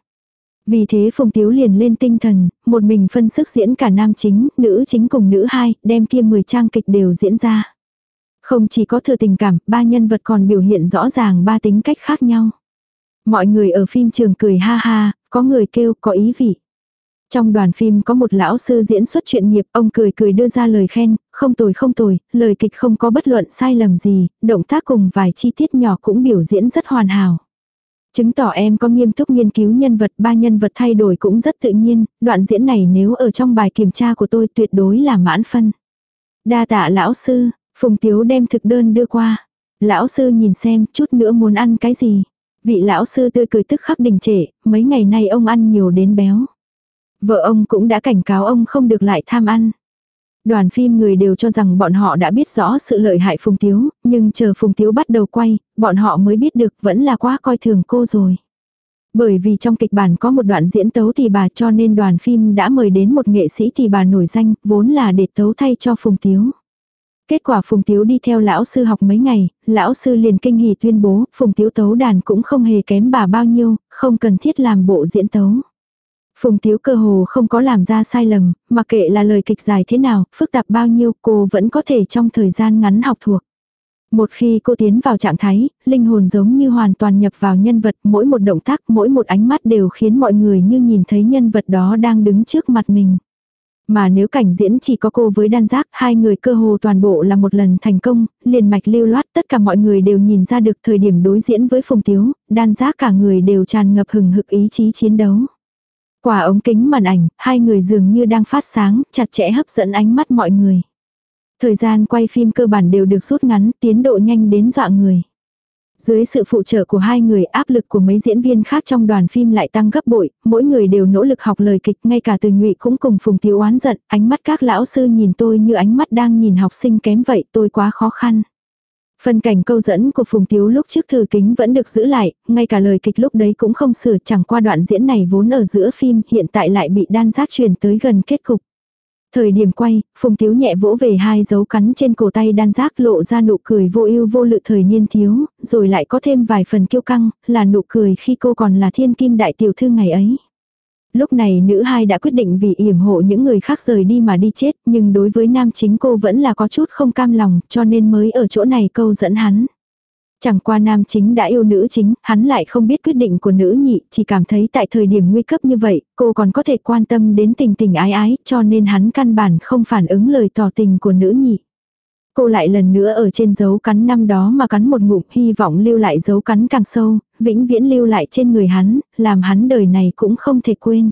Vì thế Phùng Tiếu liền lên tinh thần, một mình phân sức diễn cả nam chính, nữ chính cùng nữ hai, đem kia 10 trang kịch đều diễn ra. Không chỉ có thừa tình cảm, ba nhân vật còn biểu hiện rõ ràng ba tính cách khác nhau. Mọi người ở phim trường cười ha ha, có người kêu có ý vị. Trong đoàn phim có một lão sư diễn xuất chuyện nghiệp, ông cười cười đưa ra lời khen, không tồi không tồi, lời kịch không có bất luận sai lầm gì, động tác cùng vài chi tiết nhỏ cũng biểu diễn rất hoàn hảo. Chứng tỏ em có nghiêm túc nghiên cứu nhân vật, ba nhân vật thay đổi cũng rất tự nhiên, đoạn diễn này nếu ở trong bài kiểm tra của tôi tuyệt đối là mãn phân. Đa tạ lão sư, Phùng Tiếu đem thực đơn đưa qua. Lão sư nhìn xem chút nữa muốn ăn cái gì. Vị lão sư tươi cười tức khắc đình trệ, mấy ngày nay ông ăn nhiều đến béo. Vợ ông cũng đã cảnh cáo ông không được lại tham ăn. Đoàn phim người đều cho rằng bọn họ đã biết rõ sự lợi hại Phùng Tiếu, nhưng chờ Phùng Tiếu bắt đầu quay, bọn họ mới biết được vẫn là quá coi thường cô rồi. Bởi vì trong kịch bản có một đoạn diễn tấu thì bà cho nên đoàn phim đã mời đến một nghệ sĩ thì bà nổi danh, vốn là để tấu thay cho Phùng Tiếu. Kết quả Phùng Tiếu đi theo lão sư học mấy ngày, lão sư liền kinh hỉ tuyên bố, Phùng Tiếu tấu đàn cũng không hề kém bà bao nhiêu, không cần thiết làm bộ diễn tấu. Phùng Tiếu cơ hồ không có làm ra sai lầm, mà kệ là lời kịch dài thế nào, phức tạp bao nhiêu cô vẫn có thể trong thời gian ngắn học thuộc. Một khi cô tiến vào trạng thái, linh hồn giống như hoàn toàn nhập vào nhân vật, mỗi một động tác, mỗi một ánh mắt đều khiến mọi người như nhìn thấy nhân vật đó đang đứng trước mặt mình. Mà nếu cảnh diễn chỉ có cô với đan giác, hai người cơ hồ toàn bộ là một lần thành công, liền mạch lưu loát tất cả mọi người đều nhìn ra được thời điểm đối diễn với Phùng Tiếu, đan giác cả người đều tràn ngập hừng hực ý chí chiến đấu. Qua ống kính màn ảnh, hai người dường như đang phát sáng, chặt chẽ hấp dẫn ánh mắt mọi người. Thời gian quay phim cơ bản đều được rút ngắn, tiến độ nhanh đến dọa người. Dưới sự phụ trợ của hai người áp lực của mấy diễn viên khác trong đoàn phim lại tăng gấp bội, mỗi người đều nỗ lực học lời kịch, ngay cả từ nhụy cũng cùng phùng tiêu oán giận, ánh mắt các lão sư nhìn tôi như ánh mắt đang nhìn học sinh kém vậy, tôi quá khó khăn phần cảnh câu dẫn của Phùng Tiếu lúc trước thử kính vẫn được giữ lại, ngay cả lời kịch lúc đấy cũng không sửa chẳng qua đoạn diễn này vốn ở giữa phim hiện tại lại bị đan giác truyền tới gần kết cục. Thời điểm quay, Phùng Tiếu nhẹ vỗ về hai dấu cắn trên cổ tay đan giác lộ ra nụ cười vô ưu vô lự thời niên thiếu, rồi lại có thêm vài phần kiêu căng, là nụ cười khi cô còn là thiên kim đại tiểu thư ngày ấy. Lúc này nữ hai đã quyết định vì yểm hộ những người khác rời đi mà đi chết, nhưng đối với nam chính cô vẫn là có chút không cam lòng, cho nên mới ở chỗ này câu dẫn hắn. Chẳng qua nam chính đã yêu nữ chính, hắn lại không biết quyết định của nữ nhị, chỉ cảm thấy tại thời điểm nguy cấp như vậy, cô còn có thể quan tâm đến tình tình ái ái, cho nên hắn căn bản không phản ứng lời tỏ tình của nữ nhị. Cô lại lần nữa ở trên dấu cắn năm đó mà cắn một ngụm hy vọng lưu lại dấu cắn càng sâu, vĩnh viễn lưu lại trên người hắn, làm hắn đời này cũng không thể quên.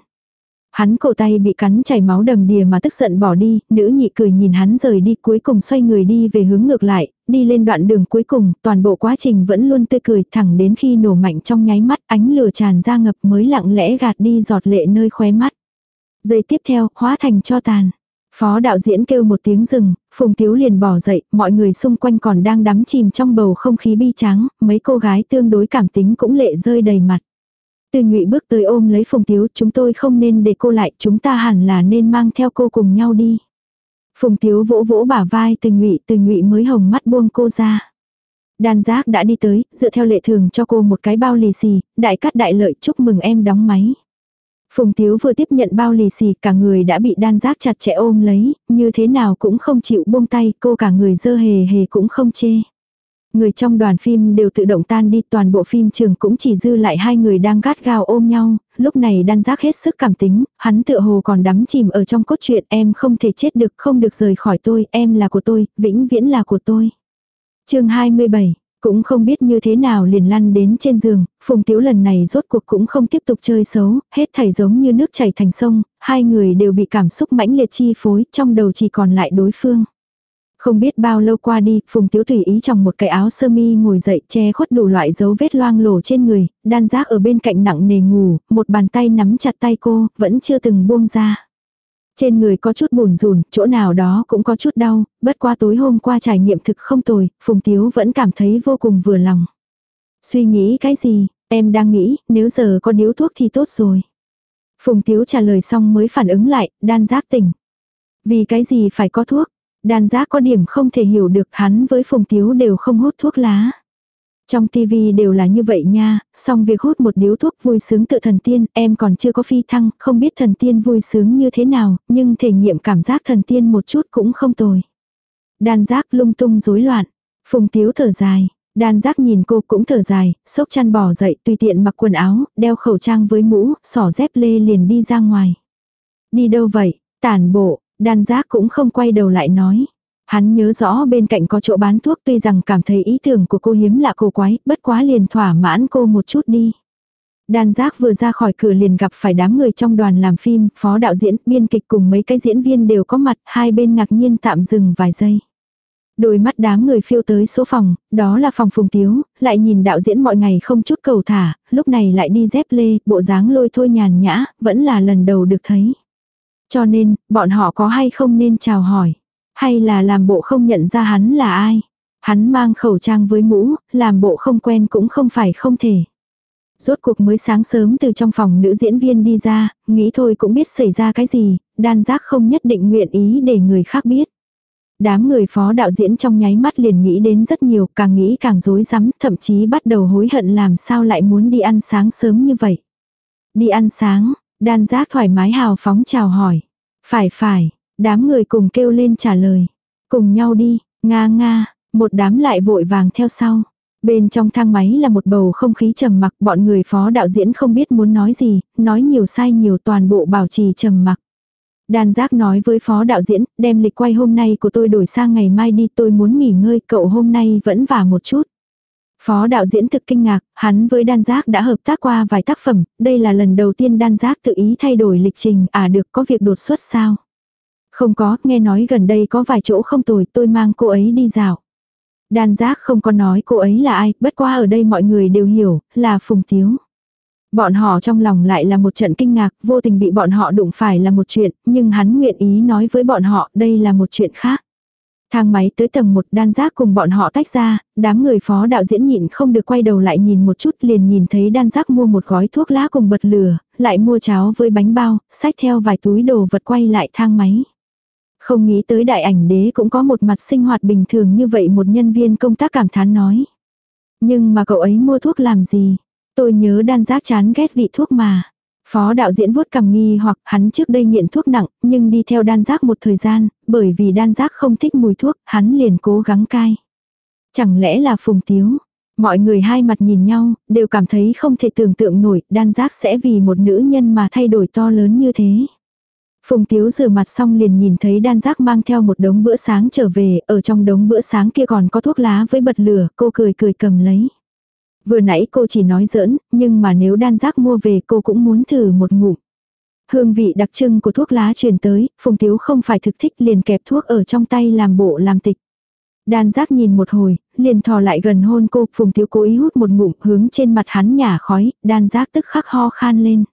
Hắn cổ tay bị cắn chảy máu đầm đìa mà tức giận bỏ đi, nữ nhị cười nhìn hắn rời đi cuối cùng xoay người đi về hướng ngược lại, đi lên đoạn đường cuối cùng, toàn bộ quá trình vẫn luôn tươi cười thẳng đến khi nổ mạnh trong nháy mắt ánh lửa tràn ra ngập mới lặng lẽ gạt đi giọt lệ nơi khóe mắt. Giây tiếp theo, hóa thành cho tàn. Phó đạo diễn kêu một tiếng rừng, Phùng Tiếu liền bỏ dậy, mọi người xung quanh còn đang đắm chìm trong bầu không khí bi tráng, mấy cô gái tương đối cảm tính cũng lệ rơi đầy mặt. Từ nhụy bước tới ôm lấy Phùng Tiếu, chúng tôi không nên để cô lại, chúng ta hẳn là nên mang theo cô cùng nhau đi. Phùng Tiếu vỗ vỗ bả vai từ nhụy, từ nhụy mới hồng mắt buông cô ra. Đan giác đã đi tới, dựa theo lệ thường cho cô một cái bao lì xì, đại cắt đại lợi chúc mừng em đóng máy. Phùng Tiếu vừa tiếp nhận bao lì xì cả người đã bị đan giác chặt chẽ ôm lấy, như thế nào cũng không chịu buông tay, cô cả người dơ hề hề cũng không chê. Người trong đoàn phim đều tự động tan đi toàn bộ phim trường cũng chỉ dư lại hai người đang gắt gao ôm nhau, lúc này đan giác hết sức cảm tính, hắn tựa hồ còn đắm chìm ở trong cốt truyện em không thể chết được không được rời khỏi tôi, em là của tôi, vĩnh viễn là của tôi. chương 27 cũng không biết như thế nào liền lăn đến trên giường, Phùng Tiếu lần này rốt cuộc cũng không tiếp tục chơi xấu, hết thảy giống như nước chảy thành sông, hai người đều bị cảm xúc mãnh liệt chi phối, trong đầu chỉ còn lại đối phương. Không biết bao lâu qua đi, Phùng Tiếu tùy ý trong một cái áo sơ mi ngồi dậy che khuất đủ loại dấu vết loang lổ trên người, đan giác ở bên cạnh nặng nề ngủ, một bàn tay nắm chặt tay cô, vẫn chưa từng buông ra. Trên người có chút buồn rùn, chỗ nào đó cũng có chút đau, bất qua tối hôm qua trải nghiệm thực không tồi, Phùng Tiếu vẫn cảm thấy vô cùng vừa lòng. Suy nghĩ cái gì, em đang nghĩ, nếu giờ có điếu thuốc thì tốt rồi. Phùng Tiếu trả lời xong mới phản ứng lại, đan giác tỉnh. Vì cái gì phải có thuốc? Đan giác có điểm không thể hiểu được hắn với Phùng Tiếu đều không hút thuốc lá. Trong TV đều là như vậy nha, xong việc hút một điếu thuốc vui sướng tự thần tiên, em còn chưa có phi thăng, không biết thần tiên vui sướng như thế nào, nhưng thể nghiệm cảm giác thần tiên một chút cũng không tồi. Đan giác lung tung rối loạn, phùng tiếu thở dài, đan giác nhìn cô cũng thở dài, sốc chăn bỏ dậy tùy tiện mặc quần áo, đeo khẩu trang với mũ, sỏ dép lê liền đi ra ngoài. Đi đâu vậy, tản bộ, đan giác cũng không quay đầu lại nói. Hắn nhớ rõ bên cạnh có chỗ bán thuốc tuy rằng cảm thấy ý tưởng của cô hiếm lạ cô quái, bất quá liền thỏa mãn cô một chút đi. Đan giác vừa ra khỏi cửa liền gặp phải đám người trong đoàn làm phim, phó đạo diễn, biên kịch cùng mấy cái diễn viên đều có mặt, hai bên ngạc nhiên tạm dừng vài giây. Đôi mắt đám người phiêu tới số phòng, đó là phòng phùng tiếu, lại nhìn đạo diễn mọi ngày không chút cầu thả, lúc này lại đi dép lê, bộ dáng lôi thôi nhàn nhã, vẫn là lần đầu được thấy. Cho nên, bọn họ có hay không nên chào hỏi. Hay là làm bộ không nhận ra hắn là ai? Hắn mang khẩu trang với mũ, làm bộ không quen cũng không phải không thể. Rốt cuộc mới sáng sớm từ trong phòng nữ diễn viên đi ra, nghĩ thôi cũng biết xảy ra cái gì, đan giác không nhất định nguyện ý để người khác biết. Đám người phó đạo diễn trong nháy mắt liền nghĩ đến rất nhiều, càng nghĩ càng rối rắm, thậm chí bắt đầu hối hận làm sao lại muốn đi ăn sáng sớm như vậy. Đi ăn sáng, đan giác thoải mái hào phóng chào hỏi. Phải phải, Đám người cùng kêu lên trả lời. Cùng nhau đi, nga nga, một đám lại vội vàng theo sau. Bên trong thang máy là một bầu không khí trầm mặc, bọn người phó đạo diễn không biết muốn nói gì, nói nhiều sai nhiều toàn bộ bảo trì trầm mặc. Đan giác nói với phó đạo diễn, đem lịch quay hôm nay của tôi đổi sang ngày mai đi tôi muốn nghỉ ngơi, cậu hôm nay vẫn vả một chút. Phó đạo diễn thực kinh ngạc, hắn với đan giác đã hợp tác qua vài tác phẩm, đây là lần đầu tiên đan giác tự ý thay đổi lịch trình, à được có việc đột xuất sao. Không có, nghe nói gần đây có vài chỗ không tồi, tôi mang cô ấy đi dạo. Đan giác không có nói cô ấy là ai, bất qua ở đây mọi người đều hiểu, là Phùng Tiếu. Bọn họ trong lòng lại là một trận kinh ngạc, vô tình bị bọn họ đụng phải là một chuyện, nhưng hắn nguyện ý nói với bọn họ đây là một chuyện khác. Thang máy tới tầng một đan giác cùng bọn họ tách ra, đám người phó đạo diễn nhịn không được quay đầu lại nhìn một chút liền nhìn thấy đan giác mua một gói thuốc lá cùng bật lửa, lại mua cháo với bánh bao, xách theo vài túi đồ vật quay lại thang máy. Không nghĩ tới đại ảnh đế cũng có một mặt sinh hoạt bình thường như vậy một nhân viên công tác cảm thán nói. Nhưng mà cậu ấy mua thuốc làm gì? Tôi nhớ đan giác chán ghét vị thuốc mà. Phó đạo diễn vuốt cầm nghi hoặc hắn trước đây nghiện thuốc nặng, nhưng đi theo đan giác một thời gian, bởi vì đan giác không thích mùi thuốc, hắn liền cố gắng cai. Chẳng lẽ là phùng tiếu? Mọi người hai mặt nhìn nhau, đều cảm thấy không thể tưởng tượng nổi, đan giác sẽ vì một nữ nhân mà thay đổi to lớn như thế. Phùng Tiếu rửa mặt xong liền nhìn thấy đan giác mang theo một đống bữa sáng trở về, ở trong đống bữa sáng kia còn có thuốc lá với bật lửa, cô cười cười cầm lấy. Vừa nãy cô chỉ nói giỡn, nhưng mà nếu đan giác mua về cô cũng muốn thử một ngụm. Hương vị đặc trưng của thuốc lá truyền tới, Phùng Tiếu không phải thực thích liền kẹp thuốc ở trong tay làm bộ làm tịch. Đan giác nhìn một hồi, liền thò lại gần hôn cô, Phùng Tiếu cố ý hút một ngụm hướng trên mặt hắn nhả khói, đan giác tức khắc ho khan lên.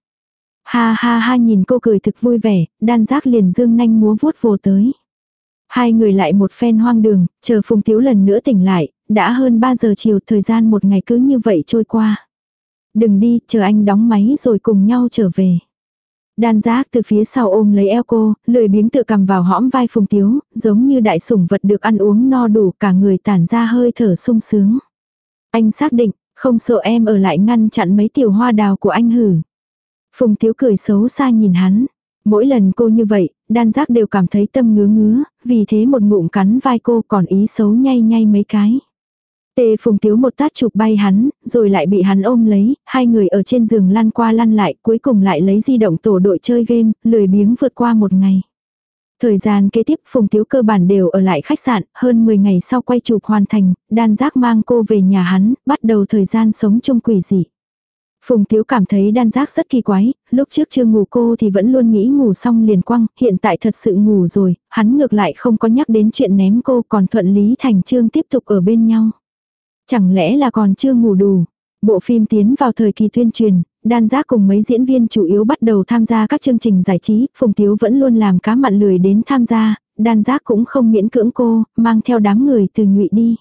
Ha ha ha nhìn cô cười thực vui vẻ, đan giác liền dương nanh múa vuốt vồ tới. Hai người lại một phen hoang đường, chờ Phùng Tiếu lần nữa tỉnh lại, đã hơn 3 giờ chiều thời gian một ngày cứ như vậy trôi qua. Đừng đi, chờ anh đóng máy rồi cùng nhau trở về. Đan giác từ phía sau ôm lấy eo cô, lười biếng tự cầm vào hõm vai Phùng Tiếu, giống như đại sủng vật được ăn uống no đủ cả người tản ra hơi thở sung sướng. Anh xác định, không sợ em ở lại ngăn chặn mấy tiểu hoa đào của anh hử. Phùng Tiếu cười xấu xa nhìn hắn. Mỗi lần cô như vậy, đan giác đều cảm thấy tâm ngứa ngứa, vì thế một ngụm cắn vai cô còn ý xấu nhay nhay mấy cái. Tề phùng tiếu một tát chụp bay hắn, rồi lại bị hắn ôm lấy, hai người ở trên giường lăn qua lăn lại, cuối cùng lại lấy di động tổ đội chơi game, lười biếng vượt qua một ngày. Thời gian kế tiếp Phùng Tiếu cơ bản đều ở lại khách sạn, hơn 10 ngày sau quay chụp hoàn thành, đan giác mang cô về nhà hắn, bắt đầu thời gian sống chung quỷ dị. Phùng Tiếu cảm thấy đan giác rất kỳ quái, lúc trước chưa ngủ cô thì vẫn luôn nghĩ ngủ xong liền quăng, hiện tại thật sự ngủ rồi, hắn ngược lại không có nhắc đến chuyện ném cô còn thuận lý thành trương tiếp tục ở bên nhau. Chẳng lẽ là còn chưa ngủ đủ. Bộ phim tiến vào thời kỳ tuyên truyền, đan giác cùng mấy diễn viên chủ yếu bắt đầu tham gia các chương trình giải trí, Phùng Tiếu vẫn luôn làm cá mặn lười đến tham gia, đan giác cũng không miễn cưỡng cô, mang theo đám người từ ngụy đi.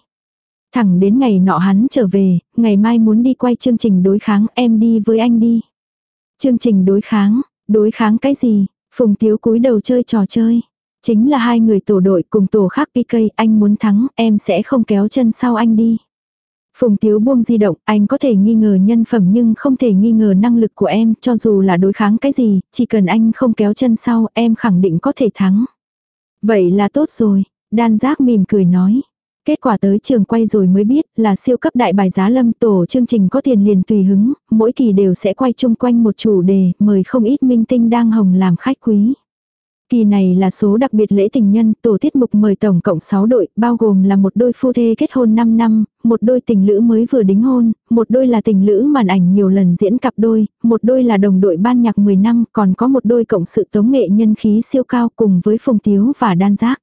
Thẳng đến ngày nọ hắn trở về, ngày mai muốn đi quay chương trình đối kháng em đi với anh đi. Chương trình đối kháng, đối kháng cái gì? Phùng Tiếu cúi đầu chơi trò chơi. Chính là hai người tổ đội cùng tổ khác PK, anh muốn thắng, em sẽ không kéo chân sau anh đi. Phùng Tiếu buông di động, anh có thể nghi ngờ nhân phẩm nhưng không thể nghi ngờ năng lực của em, cho dù là đối kháng cái gì, chỉ cần anh không kéo chân sau, em khẳng định có thể thắng. Vậy là tốt rồi, đan giác mỉm cười nói. Kết quả tới trường quay rồi mới biết là siêu cấp đại bài giá lâm tổ chương trình có tiền liền tùy hứng, mỗi kỳ đều sẽ quay chung quanh một chủ đề, mời không ít minh tinh đang hồng làm khách quý. Kỳ này là số đặc biệt lễ tình nhân, tổ tiết mục mời tổng cộng 6 đội, bao gồm là một đôi phu thê kết hôn 5 năm, một đôi tình lữ mới vừa đính hôn, một đôi là tình lữ màn ảnh nhiều lần diễn cặp đôi, một đôi là đồng đội ban nhạc 10 năm, còn có một đôi cộng sự tống nghệ nhân khí siêu cao cùng với Phùng Tiếu và Đan Giác.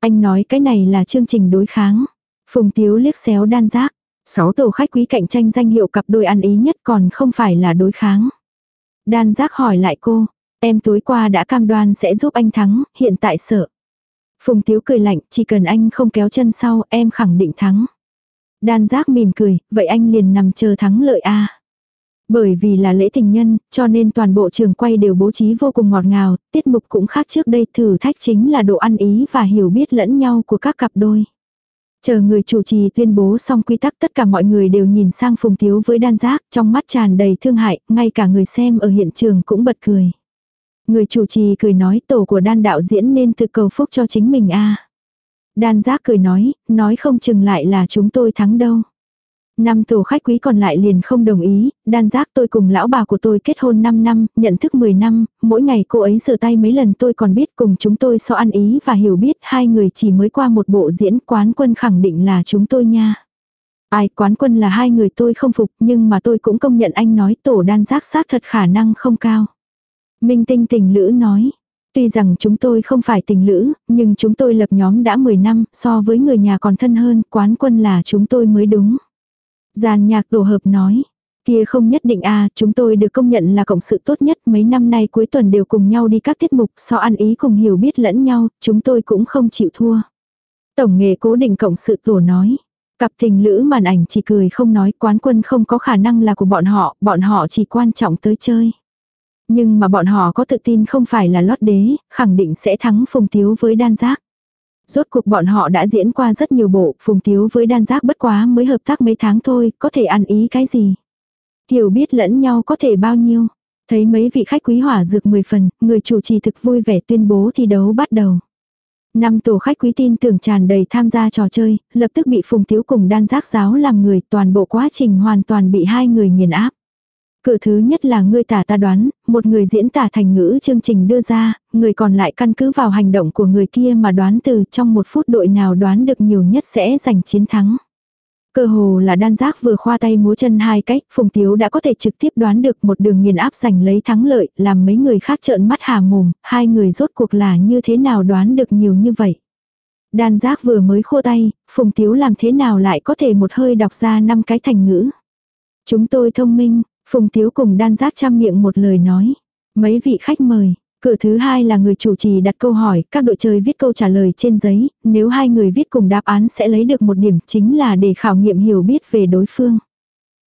Anh nói cái này là chương trình đối kháng. Phùng Tiếu liếc xéo Đan Giác. Sáu tổ khách quý cạnh tranh danh hiệu cặp đôi ăn ý nhất còn không phải là đối kháng. Đan Giác hỏi lại cô, Em tối qua đã cam đoan sẽ giúp anh thắng, hiện tại sợ. Phùng Tiếu cười lạnh, chỉ cần anh không kéo chân sau, em khẳng định thắng. Đan giác mỉm cười, vậy anh liền nằm chờ thắng lợi a. Bởi vì là lễ tình nhân, cho nên toàn bộ trường quay đều bố trí vô cùng ngọt ngào, tiết mục cũng khác trước đây thử thách chính là độ ăn ý và hiểu biết lẫn nhau của các cặp đôi. Chờ người chủ trì tuyên bố xong quy tắc tất cả mọi người đều nhìn sang Phùng Tiếu với đan giác, trong mắt tràn đầy thương hại, ngay cả người xem ở hiện trường cũng bật cười. Người chủ trì cười nói tổ của đan đạo diễn nên tự cầu phúc cho chính mình a Đan giác cười nói, nói không chừng lại là chúng tôi thắng đâu. Năm tổ khách quý còn lại liền không đồng ý, đan giác tôi cùng lão bà của tôi kết hôn 5 năm, nhận thức 10 năm, mỗi ngày cô ấy sửa tay mấy lần tôi còn biết cùng chúng tôi so ăn ý và hiểu biết hai người chỉ mới qua một bộ diễn quán quân khẳng định là chúng tôi nha. Ai quán quân là hai người tôi không phục nhưng mà tôi cũng công nhận anh nói tổ đan giác xác thật khả năng không cao. Minh tinh tình lữ nói. Tuy rằng chúng tôi không phải tình lữ, nhưng chúng tôi lập nhóm đã 10 năm, so với người nhà còn thân hơn, quán quân là chúng tôi mới đúng. Giàn nhạc tổ hợp nói. Kia không nhất định à, chúng tôi được công nhận là cộng sự tốt nhất, mấy năm nay cuối tuần đều cùng nhau đi các tiết mục, so ăn ý cùng hiểu biết lẫn nhau, chúng tôi cũng không chịu thua. Tổng nghề cố định cộng sự tổ nói. Cặp tình lữ màn ảnh chỉ cười không nói quán quân không có khả năng là của bọn họ, bọn họ chỉ quan trọng tới chơi. Nhưng mà bọn họ có tự tin không phải là lót đế, khẳng định sẽ thắng Phùng Tiếu với đan giác. Rốt cuộc bọn họ đã diễn qua rất nhiều bộ, Phùng Tiếu với đan giác bất quá mới hợp tác mấy tháng thôi, có thể ăn ý cái gì. Hiểu biết lẫn nhau có thể bao nhiêu. Thấy mấy vị khách quý hỏa dược 10 phần, người chủ trì thực vui vẻ tuyên bố thi đấu bắt đầu. Năm tổ khách quý tin tưởng tràn đầy tham gia trò chơi, lập tức bị Phùng Tiếu cùng đan giác giáo làm người toàn bộ quá trình hoàn toàn bị hai người nghiền áp. Cửa thứ nhất là ngươi tả ta đoán, một người diễn tả thành ngữ chương trình đưa ra, người còn lại căn cứ vào hành động của người kia mà đoán từ trong một phút đội nào đoán được nhiều nhất sẽ giành chiến thắng. Cơ hồ là đan giác vừa khoa tay múa chân hai cách, Phùng Tiếu đã có thể trực tiếp đoán được một đường nghiền áp giành lấy thắng lợi, làm mấy người khác trợn mắt hà mồm, hai người rốt cuộc là như thế nào đoán được nhiều như vậy. Đan giác vừa mới khô tay, Phùng Tiếu làm thế nào lại có thể một hơi đọc ra năm cái thành ngữ. Chúng tôi thông minh, Phùng Tiếu cùng đan giác chăm miệng một lời nói. Mấy vị khách mời, Cửa thứ hai là người chủ trì đặt câu hỏi, các đội chơi viết câu trả lời trên giấy, nếu hai người viết cùng đáp án sẽ lấy được một điểm chính là để khảo nghiệm hiểu biết về đối phương.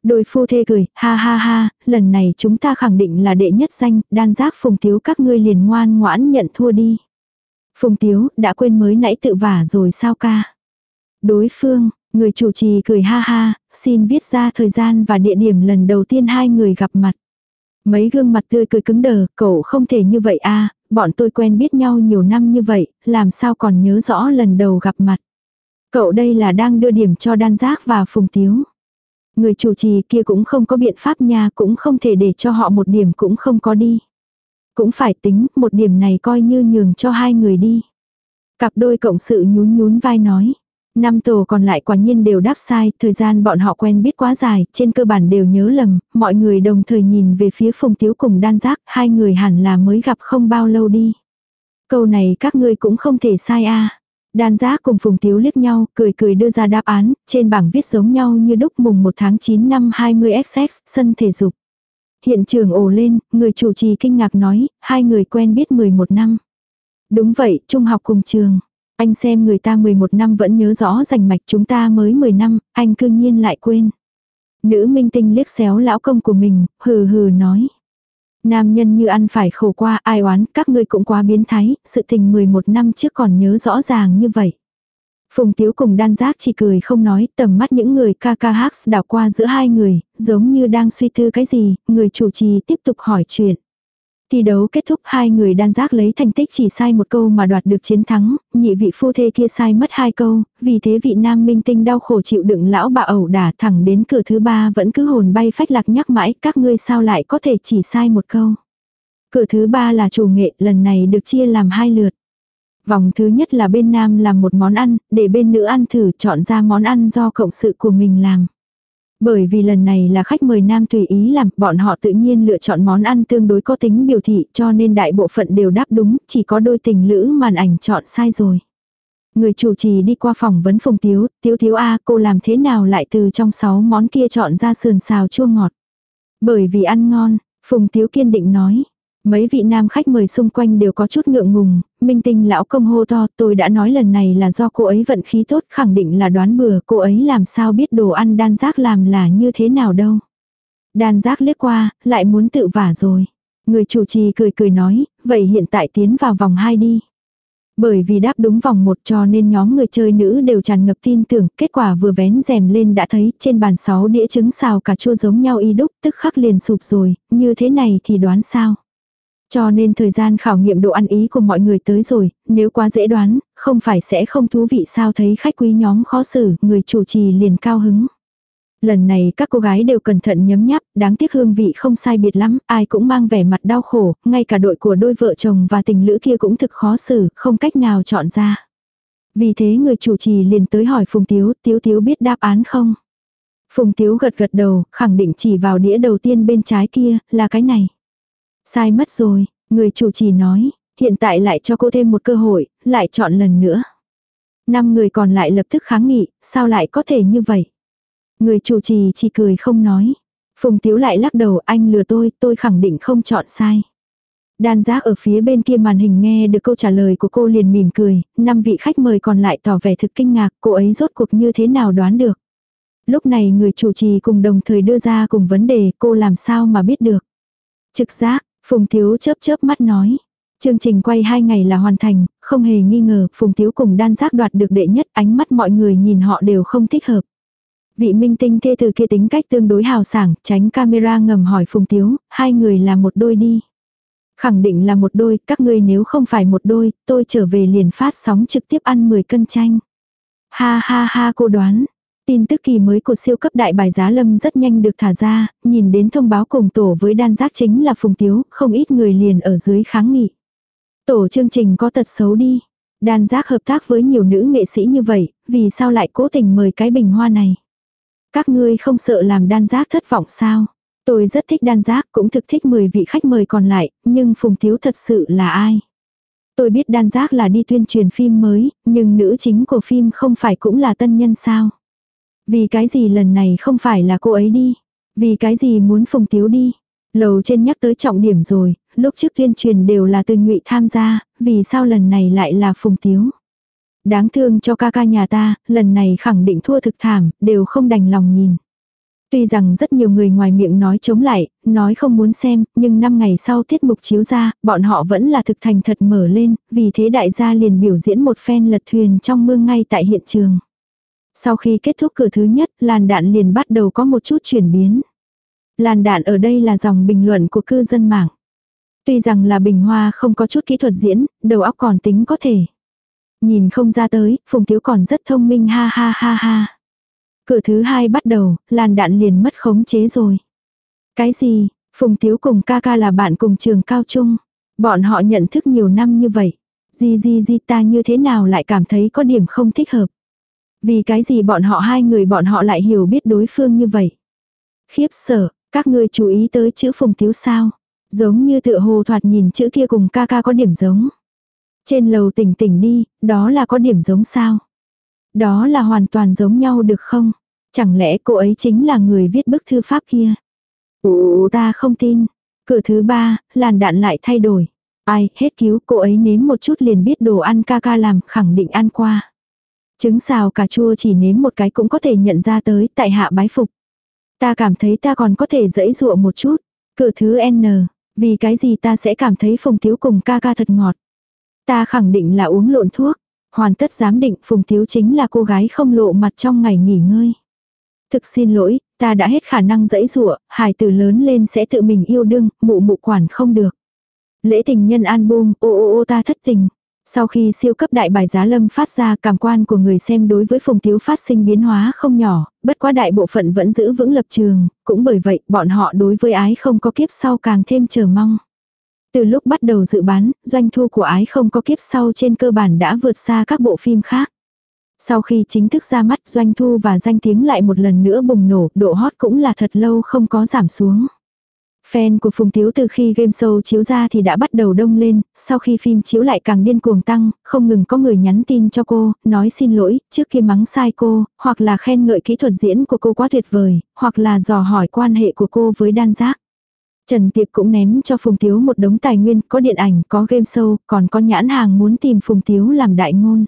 Đôi phu thê cười, ha ha ha, lần này chúng ta khẳng định là đệ nhất danh, đan giác phùng tiếu các ngươi liền ngoan ngoãn nhận thua đi. Phùng tiếu, đã quên mới nãy tự vả rồi sao ca. Đối phương, người chủ trì cười ha ha, xin viết ra thời gian và địa điểm lần đầu tiên hai người gặp mặt. Mấy gương mặt tươi cười cứng đờ, cậu không thể như vậy a bọn tôi quen biết nhau nhiều năm như vậy, làm sao còn nhớ rõ lần đầu gặp mặt. Cậu đây là đang đưa điểm cho đan giác và phùng tiếu. Người chủ trì kia cũng không có biện pháp nha, cũng không thể để cho họ một điểm cũng không có đi. Cũng phải tính, một điểm này coi như nhường cho hai người đi. Cặp đôi cộng sự nhún nhún vai nói. Năm tổ còn lại quả nhiên đều đáp sai, thời gian bọn họ quen biết quá dài, trên cơ bản đều nhớ lầm, mọi người đồng thời nhìn về phía phùng tiếu cùng đan giác, hai người hẳn là mới gặp không bao lâu đi. Câu này các ngươi cũng không thể sai a Đan giác cùng phùng tiếu liếc nhau, cười cười đưa ra đáp án, trên bảng viết giống nhau như đúc mùng 1 tháng 9 năm 20 XX, sân thể dục. Hiện trường ồ lên, người chủ trì kinh ngạc nói, hai người quen biết 11 năm. Đúng vậy, trung học cùng trường. Anh xem người ta 11 năm vẫn nhớ rõ rành mạch chúng ta mới 10 năm, anh cương nhiên lại quên. Nữ minh tinh liếc xéo lão công của mình, hừ hừ nói. Nam nhân như ăn phải khổ qua ai oán, các ngươi cũng quá biến thái, sự tình 11 năm trước còn nhớ rõ ràng như vậy. Phùng Tiếu cùng đan giác chỉ cười không nói, tầm mắt những người ca ca hát đảo qua giữa hai người, giống như đang suy tư cái gì, người chủ trì tiếp tục hỏi chuyện. Thi đấu kết thúc hai người đan giác lấy thành tích chỉ sai một câu mà đoạt được chiến thắng, nhị vị phu thê kia sai mất hai câu, vì thế vị nam minh tinh đau khổ chịu đựng lão bà ẩu đả thẳng đến cửa thứ ba vẫn cứ hồn bay phách lạc nhắc mãi các ngươi sao lại có thể chỉ sai một câu. Cửa thứ ba là chủ nghệ lần này được chia làm hai lượt. Vòng thứ nhất là bên nam làm một món ăn, để bên nữ ăn thử chọn ra món ăn do cộng sự của mình làm. Bởi vì lần này là khách mời nam tùy ý làm, bọn họ tự nhiên lựa chọn món ăn tương đối có tính biểu thị cho nên đại bộ phận đều đáp đúng, chỉ có đôi tình lữ màn ảnh chọn sai rồi. Người chủ trì đi qua phòng vấn Phùng Tiếu, Tiếu Tiếu A cô làm thế nào lại từ trong sáu món kia chọn ra sườn xào chua ngọt. Bởi vì ăn ngon, Phùng Tiếu kiên định nói, Mấy vị nam khách mời xung quanh đều có chút ngượng ngùng, minh tinh lão công hô to, tôi đã nói lần này là do cô ấy vận khí tốt, khẳng định là đoán bừa, cô ấy làm sao biết đồ ăn đan giác làm là như thế nào đâu. Đan giác liếc qua, lại muốn tự vả rồi. Người chủ trì cười cười nói, vậy hiện tại tiến vào vòng 2 đi. Bởi vì đáp đúng vòng một cho nên nhóm người chơi nữ đều tràn ngập tin tưởng, kết quả vừa vén rèm lên đã thấy trên bàn 6 đĩa trứng xào cà chua giống nhau y đúc, tức khắc liền sụp rồi, như thế này thì đoán sao. Cho nên thời gian khảo nghiệm độ ăn ý của mọi người tới rồi, nếu quá dễ đoán, không phải sẽ không thú vị sao thấy khách quý nhóm khó xử, người chủ trì liền cao hứng. Lần này các cô gái đều cẩn thận nhấm nháp, đáng tiếc hương vị không sai biệt lắm, ai cũng mang vẻ mặt đau khổ, ngay cả đội của đôi vợ chồng và tình lữ kia cũng thực khó xử, không cách nào chọn ra. Vì thế người chủ trì liền tới hỏi Phùng Tiếu, Tiếu Tiếu biết đáp án không? Phùng Tiếu gật gật đầu, khẳng định chỉ vào đĩa đầu tiên bên trái kia, là cái này. Sai mất rồi, người chủ trì nói, hiện tại lại cho cô thêm một cơ hội, lại chọn lần nữa. Năm người còn lại lập tức kháng nghị, sao lại có thể như vậy? Người chủ trì chỉ cười không nói. Phùng Tiếu lại lắc đầu anh lừa tôi, tôi khẳng định không chọn sai. Đan giác ở phía bên kia màn hình nghe được câu trả lời của cô liền mỉm cười, năm vị khách mời còn lại tỏ vẻ thực kinh ngạc, cô ấy rốt cuộc như thế nào đoán được. Lúc này người chủ trì cùng đồng thời đưa ra cùng vấn đề cô làm sao mà biết được. Trực giác, Phùng Tiếu chớp chớp mắt nói. Chương trình quay hai ngày là hoàn thành, không hề nghi ngờ, Phùng Tiếu cùng đan giác đoạt được đệ nhất, ánh mắt mọi người nhìn họ đều không thích hợp. Vị minh tinh thê từ kia tính cách tương đối hào sảng, tránh camera ngầm hỏi Phùng Tiếu, hai người là một đôi đi. Khẳng định là một đôi, các ngươi nếu không phải một đôi, tôi trở về liền phát sóng trực tiếp ăn 10 cân chanh. Ha ha ha cô đoán. Tin tức kỳ mới của siêu cấp đại bài giá lâm rất nhanh được thả ra, nhìn đến thông báo cùng tổ với đan giác chính là Phùng Tiếu, không ít người liền ở dưới kháng nghị. Tổ chương trình có tật xấu đi. Đan giác hợp tác với nhiều nữ nghệ sĩ như vậy, vì sao lại cố tình mời cái bình hoa này? Các ngươi không sợ làm đan giác thất vọng sao? Tôi rất thích đan giác cũng thực thích 10 vị khách mời còn lại, nhưng Phùng Tiếu thật sự là ai? Tôi biết đan giác là đi tuyên truyền phim mới, nhưng nữ chính của phim không phải cũng là tân nhân sao? Vì cái gì lần này không phải là cô ấy đi? Vì cái gì muốn Phùng Tiếu đi? Lầu trên nhắc tới trọng điểm rồi, lúc trước tuyên truyền đều là từ ngụy tham gia, vì sao lần này lại là Phùng Tiếu? Đáng thương cho ca ca nhà ta, lần này khẳng định thua thực thảm, đều không đành lòng nhìn. Tuy rằng rất nhiều người ngoài miệng nói chống lại, nói không muốn xem, nhưng năm ngày sau tiết mục chiếu ra, bọn họ vẫn là thực thành thật mở lên, vì thế đại gia liền biểu diễn một phen lật thuyền trong mương ngay tại hiện trường. Sau khi kết thúc cửa thứ nhất, làn đạn liền bắt đầu có một chút chuyển biến. Làn đạn ở đây là dòng bình luận của cư dân mạng. Tuy rằng là bình hoa không có chút kỹ thuật diễn, đầu óc còn tính có thể. Nhìn không ra tới, Phùng Tiếu còn rất thông minh ha ha ha ha. Cửa thứ hai bắt đầu, làn đạn liền mất khống chế rồi. Cái gì, Phùng Tiếu cùng ca ca là bạn cùng trường cao trung. Bọn họ nhận thức nhiều năm như vậy. Di di di ta như thế nào lại cảm thấy có điểm không thích hợp. Vì cái gì bọn họ hai người bọn họ lại hiểu biết đối phương như vậy. Khiếp sợ, các ngươi chú ý tới chữ Phùng Tiếu sao. Giống như tựa hồ thoạt nhìn chữ kia cùng ca ca có điểm giống. Trên lầu tỉnh tỉnh đi, đó là có điểm giống sao? Đó là hoàn toàn giống nhau được không? Chẳng lẽ cô ấy chính là người viết bức thư pháp kia? Ồ, ta không tin. Cửa thứ ba, làn đạn lại thay đổi. Ai, hết cứu, cô ấy nếm một chút liền biết đồ ăn ca ca làm, khẳng định ăn qua. Trứng xào cà chua chỉ nếm một cái cũng có thể nhận ra tới, tại hạ bái phục. Ta cảm thấy ta còn có thể dẫy dụa một chút. Cửa thứ N, vì cái gì ta sẽ cảm thấy phùng thiếu cùng ca ca thật ngọt. Ta khẳng định là uống lộn thuốc. Hoàn tất giám định Phùng thiếu chính là cô gái không lộ mặt trong ngày nghỉ ngơi. Thực xin lỗi, ta đã hết khả năng dẫy dụa, hài tử lớn lên sẽ tự mình yêu đương, mụ mụ quản không được. Lễ tình nhân album, ô ô ô ta thất tình. Sau khi siêu cấp đại bài giá lâm phát ra cảm quan của người xem đối với Phùng thiếu phát sinh biến hóa không nhỏ, bất quá đại bộ phận vẫn giữ vững lập trường, cũng bởi vậy bọn họ đối với ái không có kiếp sau càng thêm chờ mong. Từ lúc bắt đầu dự bán, doanh thu của ái không có kiếp sau trên cơ bản đã vượt xa các bộ phim khác. Sau khi chính thức ra mắt doanh thu và danh tiếng lại một lần nữa bùng nổ, độ hot cũng là thật lâu không có giảm xuống. Fan của Phùng Tiếu từ khi game show chiếu ra thì đã bắt đầu đông lên, sau khi phim chiếu lại càng điên cuồng tăng, không ngừng có người nhắn tin cho cô, nói xin lỗi, trước khi mắng sai cô, hoặc là khen ngợi kỹ thuật diễn của cô quá tuyệt vời, hoặc là dò hỏi quan hệ của cô với đan giác. Trần Tiệp cũng ném cho Phùng Tiếu một đống tài nguyên, có điện ảnh, có game show, còn có nhãn hàng muốn tìm Phùng Tiếu làm đại ngôn.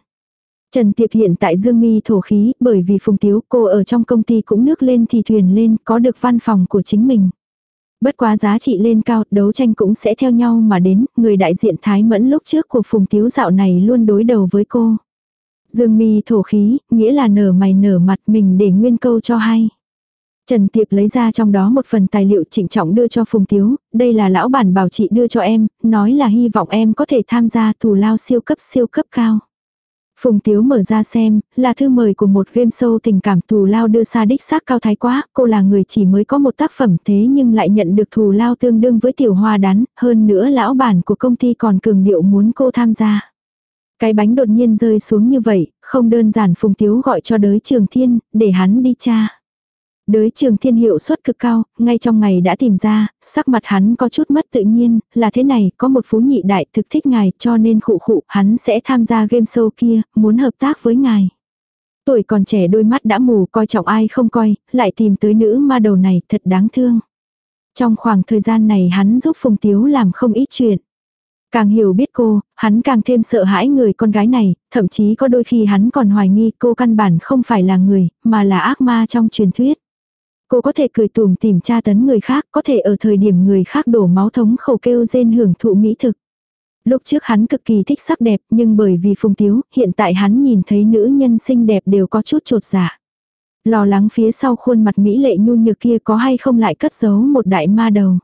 Trần Tiệp hiện tại dương mi thổ khí, bởi vì Phùng Tiếu cô ở trong công ty cũng nước lên thì thuyền lên, có được văn phòng của chính mình. Bất quá giá trị lên cao, đấu tranh cũng sẽ theo nhau mà đến, người đại diện Thái Mẫn lúc trước của Phùng Tiếu dạo này luôn đối đầu với cô. Dương mi thổ khí, nghĩa là nở mày nở mặt mình để nguyên câu cho hay. Trần Tiệp lấy ra trong đó một phần tài liệu trịnh trọng đưa cho Phùng Tiếu, đây là lão bản bảo chị đưa cho em, nói là hy vọng em có thể tham gia thù lao siêu cấp siêu cấp cao. Phùng Tiếu mở ra xem, là thư mời của một game show tình cảm thù lao đưa xa đích xác cao thái quá, cô là người chỉ mới có một tác phẩm thế nhưng lại nhận được thù lao tương đương với tiểu hoa đán, hơn nữa lão bản của công ty còn cường điệu muốn cô tham gia. Cái bánh đột nhiên rơi xuống như vậy, không đơn giản Phùng Tiếu gọi cho đới trường thiên, để hắn đi tra. Đới trường thiên hiệu suất cực cao, ngay trong ngày đã tìm ra, sắc mặt hắn có chút mất tự nhiên, là thế này, có một phú nhị đại thực thích ngài cho nên khụ khụ, hắn sẽ tham gia game show kia, muốn hợp tác với ngài. Tuổi còn trẻ đôi mắt đã mù, coi trọng ai không coi, lại tìm tới nữ ma đầu này, thật đáng thương. Trong khoảng thời gian này hắn giúp Phùng Tiếu làm không ít chuyện. Càng hiểu biết cô, hắn càng thêm sợ hãi người con gái này, thậm chí có đôi khi hắn còn hoài nghi cô căn bản không phải là người, mà là ác ma trong truyền thuyết. Cô có thể cười tùm tìm tra tấn người khác, có thể ở thời điểm người khác đổ máu thống khẩu kêu rên hưởng thụ mỹ thực. Lúc trước hắn cực kỳ thích sắc đẹp nhưng bởi vì phùng tiếu, hiện tại hắn nhìn thấy nữ nhân xinh đẹp đều có chút trột dạ. Lo lắng phía sau khuôn mặt mỹ lệ nhu nhược kia có hay không lại cất giấu một đại ma đầu.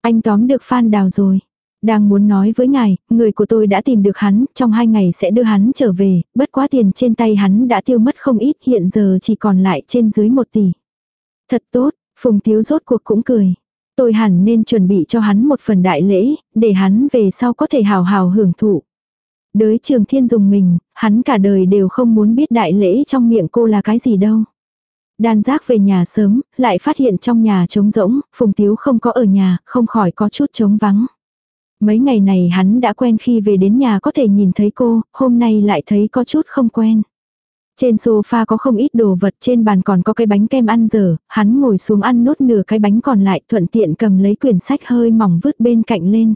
Anh tóm được Phan Đào rồi. Đang muốn nói với ngài, người của tôi đã tìm được hắn, trong hai ngày sẽ đưa hắn trở về, bất quá tiền trên tay hắn đã tiêu mất không ít, hiện giờ chỉ còn lại trên dưới một tỷ. Thật tốt, Phùng Tiếu rốt cuộc cũng cười. Tôi hẳn nên chuẩn bị cho hắn một phần đại lễ, để hắn về sau có thể hào hào hưởng thụ. Đới trường thiên dùng mình, hắn cả đời đều không muốn biết đại lễ trong miệng cô là cái gì đâu. Đan giác về nhà sớm, lại phát hiện trong nhà trống rỗng, Phùng Tiếu không có ở nhà, không khỏi có chút trống vắng. Mấy ngày này hắn đã quen khi về đến nhà có thể nhìn thấy cô, hôm nay lại thấy có chút không quen. Trên sofa có không ít đồ vật trên bàn còn có cái bánh kem ăn dở, hắn ngồi xuống ăn nốt nửa cái bánh còn lại thuận tiện cầm lấy quyển sách hơi mỏng vứt bên cạnh lên.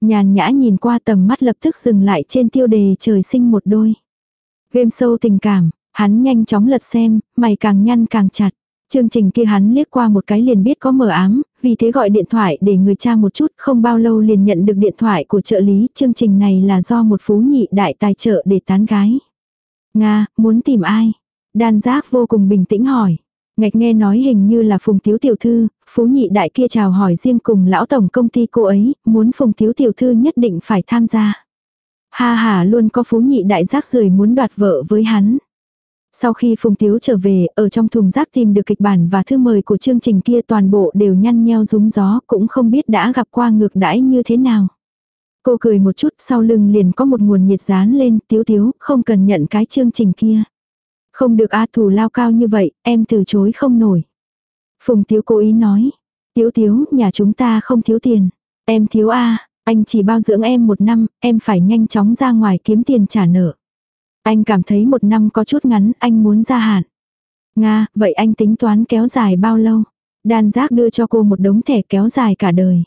Nhàn nhã nhìn qua tầm mắt lập tức dừng lại trên tiêu đề trời sinh một đôi. Game sâu tình cảm, hắn nhanh chóng lật xem, mày càng nhăn càng chặt. Chương trình kia hắn liếc qua một cái liền biết có mờ ám, vì thế gọi điện thoại để người cha một chút, không bao lâu liền nhận được điện thoại của trợ lý, chương trình này là do một phú nhị đại tài trợ để tán gái. Nga, muốn tìm ai? Đan giác vô cùng bình tĩnh hỏi. Ngạch nghe nói hình như là Phùng Tiếu Tiểu Thư, Phú Nhị Đại kia chào hỏi riêng cùng lão tổng công ty cô ấy, muốn Phùng Tiếu Tiểu Thư nhất định phải tham gia. Ha ha luôn có Phú Nhị Đại giác rời muốn đoạt vợ với hắn. Sau khi Phùng Tiếu trở về, ở trong thùng rác tìm được kịch bản và thư mời của chương trình kia toàn bộ đều nhăn nheo rúng gió, cũng không biết đã gặp qua ngược đãi như thế nào. Cô cười một chút, sau lưng liền có một nguồn nhiệt dán lên, tiếu tiếu, không cần nhận cái chương trình kia. Không được a thù lao cao như vậy, em từ chối không nổi. Phùng tiếu cố ý nói, tiếu tiếu, nhà chúng ta không thiếu tiền. Em thiếu a anh chỉ bao dưỡng em một năm, em phải nhanh chóng ra ngoài kiếm tiền trả nợ. Anh cảm thấy một năm có chút ngắn, anh muốn ra hạn. Nga, vậy anh tính toán kéo dài bao lâu? Đan giác đưa cho cô một đống thẻ kéo dài cả đời.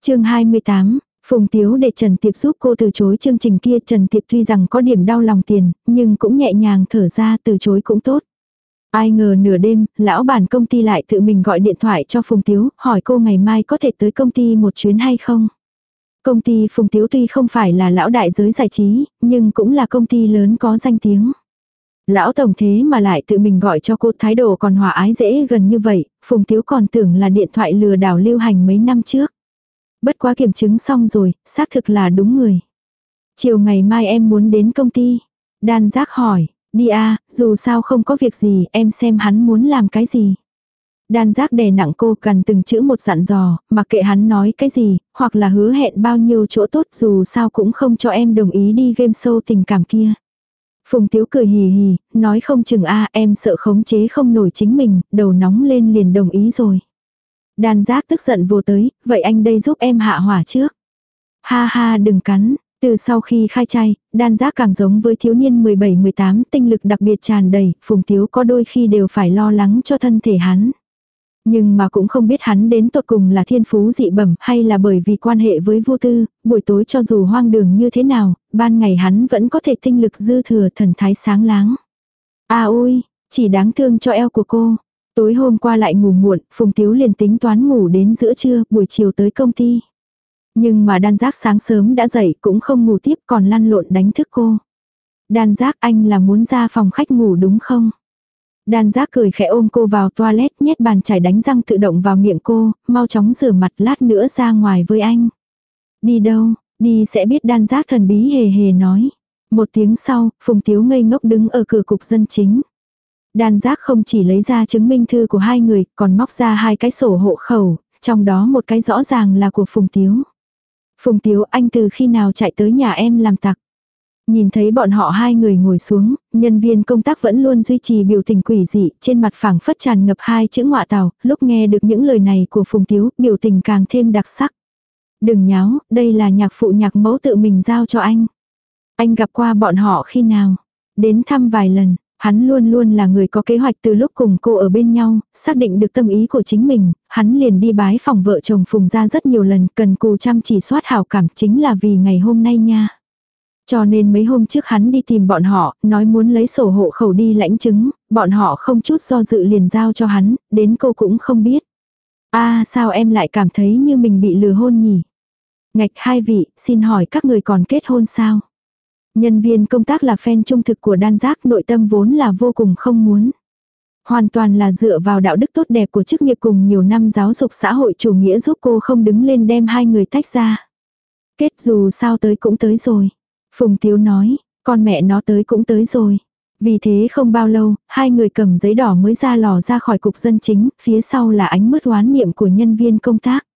chương 28, Phùng Tiếu để Trần Tiệp giúp cô từ chối chương trình kia. Trần Tiệp tuy rằng có điểm đau lòng tiền, nhưng cũng nhẹ nhàng thở ra từ chối cũng tốt. Ai ngờ nửa đêm, lão bản công ty lại tự mình gọi điện thoại cho Phùng Tiếu, hỏi cô ngày mai có thể tới công ty một chuyến hay không. Công ty Phùng Tiếu tuy không phải là lão đại giới giải trí, nhưng cũng là công ty lớn có danh tiếng. Lão tổng thế mà lại tự mình gọi cho cô thái độ còn hòa ái dễ gần như vậy, Phùng Tiếu còn tưởng là điện thoại lừa đảo lưu hành mấy năm trước. Bất quá kiểm chứng xong rồi, xác thực là đúng người. Chiều ngày mai em muốn đến công ty. Đan giác hỏi, đi à, dù sao không có việc gì, em xem hắn muốn làm cái gì. Đan giác đè nặng cô cần từng chữ một dặn dò, mặc kệ hắn nói cái gì, hoặc là hứa hẹn bao nhiêu chỗ tốt dù sao cũng không cho em đồng ý đi game show tình cảm kia. Phùng Tiếu cười hì hì, nói không chừng a em sợ khống chế không nổi chính mình, đầu nóng lên liền đồng ý rồi. Đan giác tức giận vô tới, vậy anh đây giúp em hạ hỏa trước. Ha ha đừng cắn, từ sau khi khai trai, đan giác càng giống với thiếu niên 17-18 tinh lực đặc biệt tràn đầy, Phùng Tiếu có đôi khi đều phải lo lắng cho thân thể hắn. Nhưng mà cũng không biết hắn đến tột cùng là thiên phú dị bẩm hay là bởi vì quan hệ với vô tư, buổi tối cho dù hoang đường như thế nào, ban ngày hắn vẫn có thể tinh lực dư thừa thần thái sáng láng. À ôi, chỉ đáng thương cho eo của cô. Tối hôm qua lại ngủ muộn, Phùng Tiếu liền tính toán ngủ đến giữa trưa, buổi chiều tới công ty. Nhưng mà đan giác sáng sớm đã dậy cũng không ngủ tiếp còn lăn lộn đánh thức cô. Đan giác anh là muốn ra phòng khách ngủ đúng không? Đan giác cười khẽ ôm cô vào toilet nhét bàn chải đánh răng tự động vào miệng cô, mau chóng rửa mặt lát nữa ra ngoài với anh. Đi đâu, đi sẽ biết đan giác thần bí hề hề nói. Một tiếng sau, Phùng Tiếu ngây ngốc đứng ở cửa cục dân chính. Đan giác không chỉ lấy ra chứng minh thư của hai người, còn móc ra hai cái sổ hộ khẩu, trong đó một cái rõ ràng là của Phùng Tiếu. Phùng Tiếu anh từ khi nào chạy tới nhà em làm tặc. Nhìn thấy bọn họ hai người ngồi xuống, nhân viên công tác vẫn luôn duy trì biểu tình quỷ dị, trên mặt phẳng phất tràn ngập hai chữ ngọa tàu, lúc nghe được những lời này của Phùng Tiếu, biểu tình càng thêm đặc sắc. Đừng nháo, đây là nhạc phụ nhạc mẫu tự mình giao cho anh. Anh gặp qua bọn họ khi nào? Đến thăm vài lần, hắn luôn luôn là người có kế hoạch từ lúc cùng cô ở bên nhau, xác định được tâm ý của chính mình, hắn liền đi bái phòng vợ chồng Phùng ra rất nhiều lần, cần cù chăm chỉ soát hảo cảm chính là vì ngày hôm nay nha. Cho nên mấy hôm trước hắn đi tìm bọn họ, nói muốn lấy sổ hộ khẩu đi lãnh chứng, bọn họ không chút do dự liền giao cho hắn, đến cô cũng không biết. a sao em lại cảm thấy như mình bị lừa hôn nhỉ? Ngạch hai vị, xin hỏi các người còn kết hôn sao? Nhân viên công tác là fan trung thực của đan giác nội tâm vốn là vô cùng không muốn. Hoàn toàn là dựa vào đạo đức tốt đẹp của chức nghiệp cùng nhiều năm giáo dục xã hội chủ nghĩa giúp cô không đứng lên đem hai người tách ra. Kết dù sao tới cũng tới rồi. Phùng Tiếu nói, con mẹ nó tới cũng tới rồi. Vì thế không bao lâu, hai người cầm giấy đỏ mới ra lò ra khỏi cục dân chính, phía sau là ánh mất oán niệm của nhân viên công tác.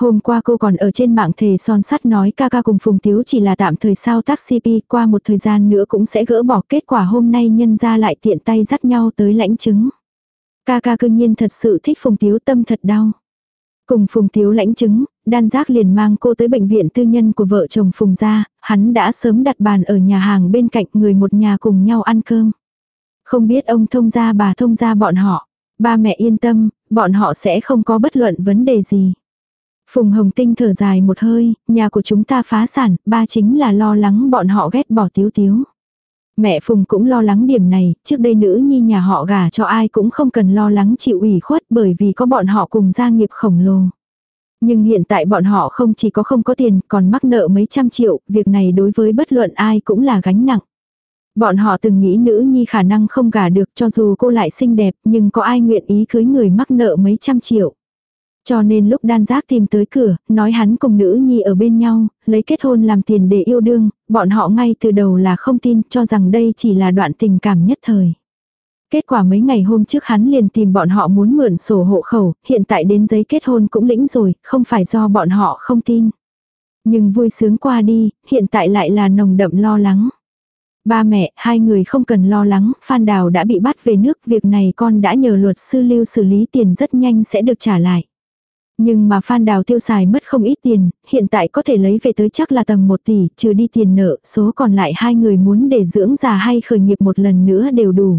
Hôm qua cô còn ở trên mạng thề son sắt nói ca ca cùng Phùng Tiếu chỉ là tạm thời sao tác CP, qua một thời gian nữa cũng sẽ gỡ bỏ kết quả hôm nay nhân ra lại tiện tay dắt nhau tới lãnh chứng. Ca ca cương nhiên thật sự thích Phùng Tiếu tâm thật đau. Cùng Phùng Tiếu lãnh chứng, đan giác liền mang cô tới bệnh viện tư nhân của vợ chồng Phùng gia, hắn đã sớm đặt bàn ở nhà hàng bên cạnh người một nhà cùng nhau ăn cơm. Không biết ông thông gia bà thông gia bọn họ, ba mẹ yên tâm, bọn họ sẽ không có bất luận vấn đề gì. Phùng Hồng Tinh thở dài một hơi, nhà của chúng ta phá sản, ba chính là lo lắng bọn họ ghét bỏ tiếu tiếu. Mẹ Phùng cũng lo lắng điểm này, trước đây nữ nhi nhà họ gả cho ai cũng không cần lo lắng chịu ủy khuất bởi vì có bọn họ cùng gia nghiệp khổng lồ. Nhưng hiện tại bọn họ không chỉ có không có tiền, còn mắc nợ mấy trăm triệu, việc này đối với bất luận ai cũng là gánh nặng. Bọn họ từng nghĩ nữ nhi khả năng không gả được cho dù cô lại xinh đẹp, nhưng có ai nguyện ý cưới người mắc nợ mấy trăm triệu. Cho nên lúc đan giác tìm tới cửa, nói hắn cùng nữ nhi ở bên nhau, lấy kết hôn làm tiền để yêu đương, bọn họ ngay từ đầu là không tin, cho rằng đây chỉ là đoạn tình cảm nhất thời. Kết quả mấy ngày hôm trước hắn liền tìm bọn họ muốn mượn sổ hộ khẩu, hiện tại đến giấy kết hôn cũng lĩnh rồi, không phải do bọn họ không tin. Nhưng vui sướng qua đi, hiện tại lại là nồng đậm lo lắng. Ba mẹ, hai người không cần lo lắng, Phan Đào đã bị bắt về nước, việc này con đã nhờ luật sư lưu xử lý tiền rất nhanh sẽ được trả lại. Nhưng mà Phan Đào tiêu xài mất không ít tiền, hiện tại có thể lấy về tới chắc là tầm 1 tỷ, trừ đi tiền nợ, số còn lại hai người muốn để dưỡng già hay khởi nghiệp một lần nữa đều đủ.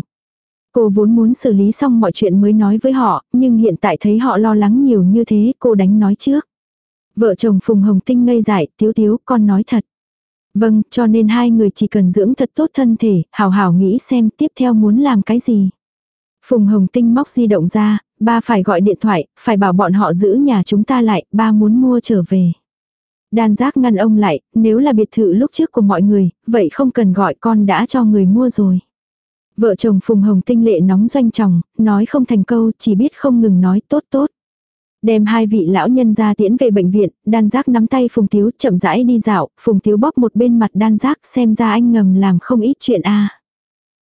Cô vốn muốn xử lý xong mọi chuyện mới nói với họ, nhưng hiện tại thấy họ lo lắng nhiều như thế, cô đánh nói trước. Vợ chồng Phùng Hồng Tinh ngây dại, tiếu tiếu, con nói thật. Vâng, cho nên hai người chỉ cần dưỡng thật tốt thân thể, hào hào nghĩ xem tiếp theo muốn làm cái gì. Phùng Hồng Tinh móc di động ra, ba phải gọi điện thoại, phải bảo bọn họ giữ nhà chúng ta lại, ba muốn mua trở về. Đan giác ngăn ông lại, nếu là biệt thự lúc trước của mọi người, vậy không cần gọi con đã cho người mua rồi. Vợ chồng Phùng Hồng tinh lệ nóng doanh chồng, nói không thành câu, chỉ biết không ngừng nói tốt tốt. Đem hai vị lão nhân ra tiễn về bệnh viện, đan giác nắm tay Phùng Tiếu chậm rãi đi dạo, Phùng Tiếu bóp một bên mặt đan giác xem ra anh ngầm làm không ít chuyện a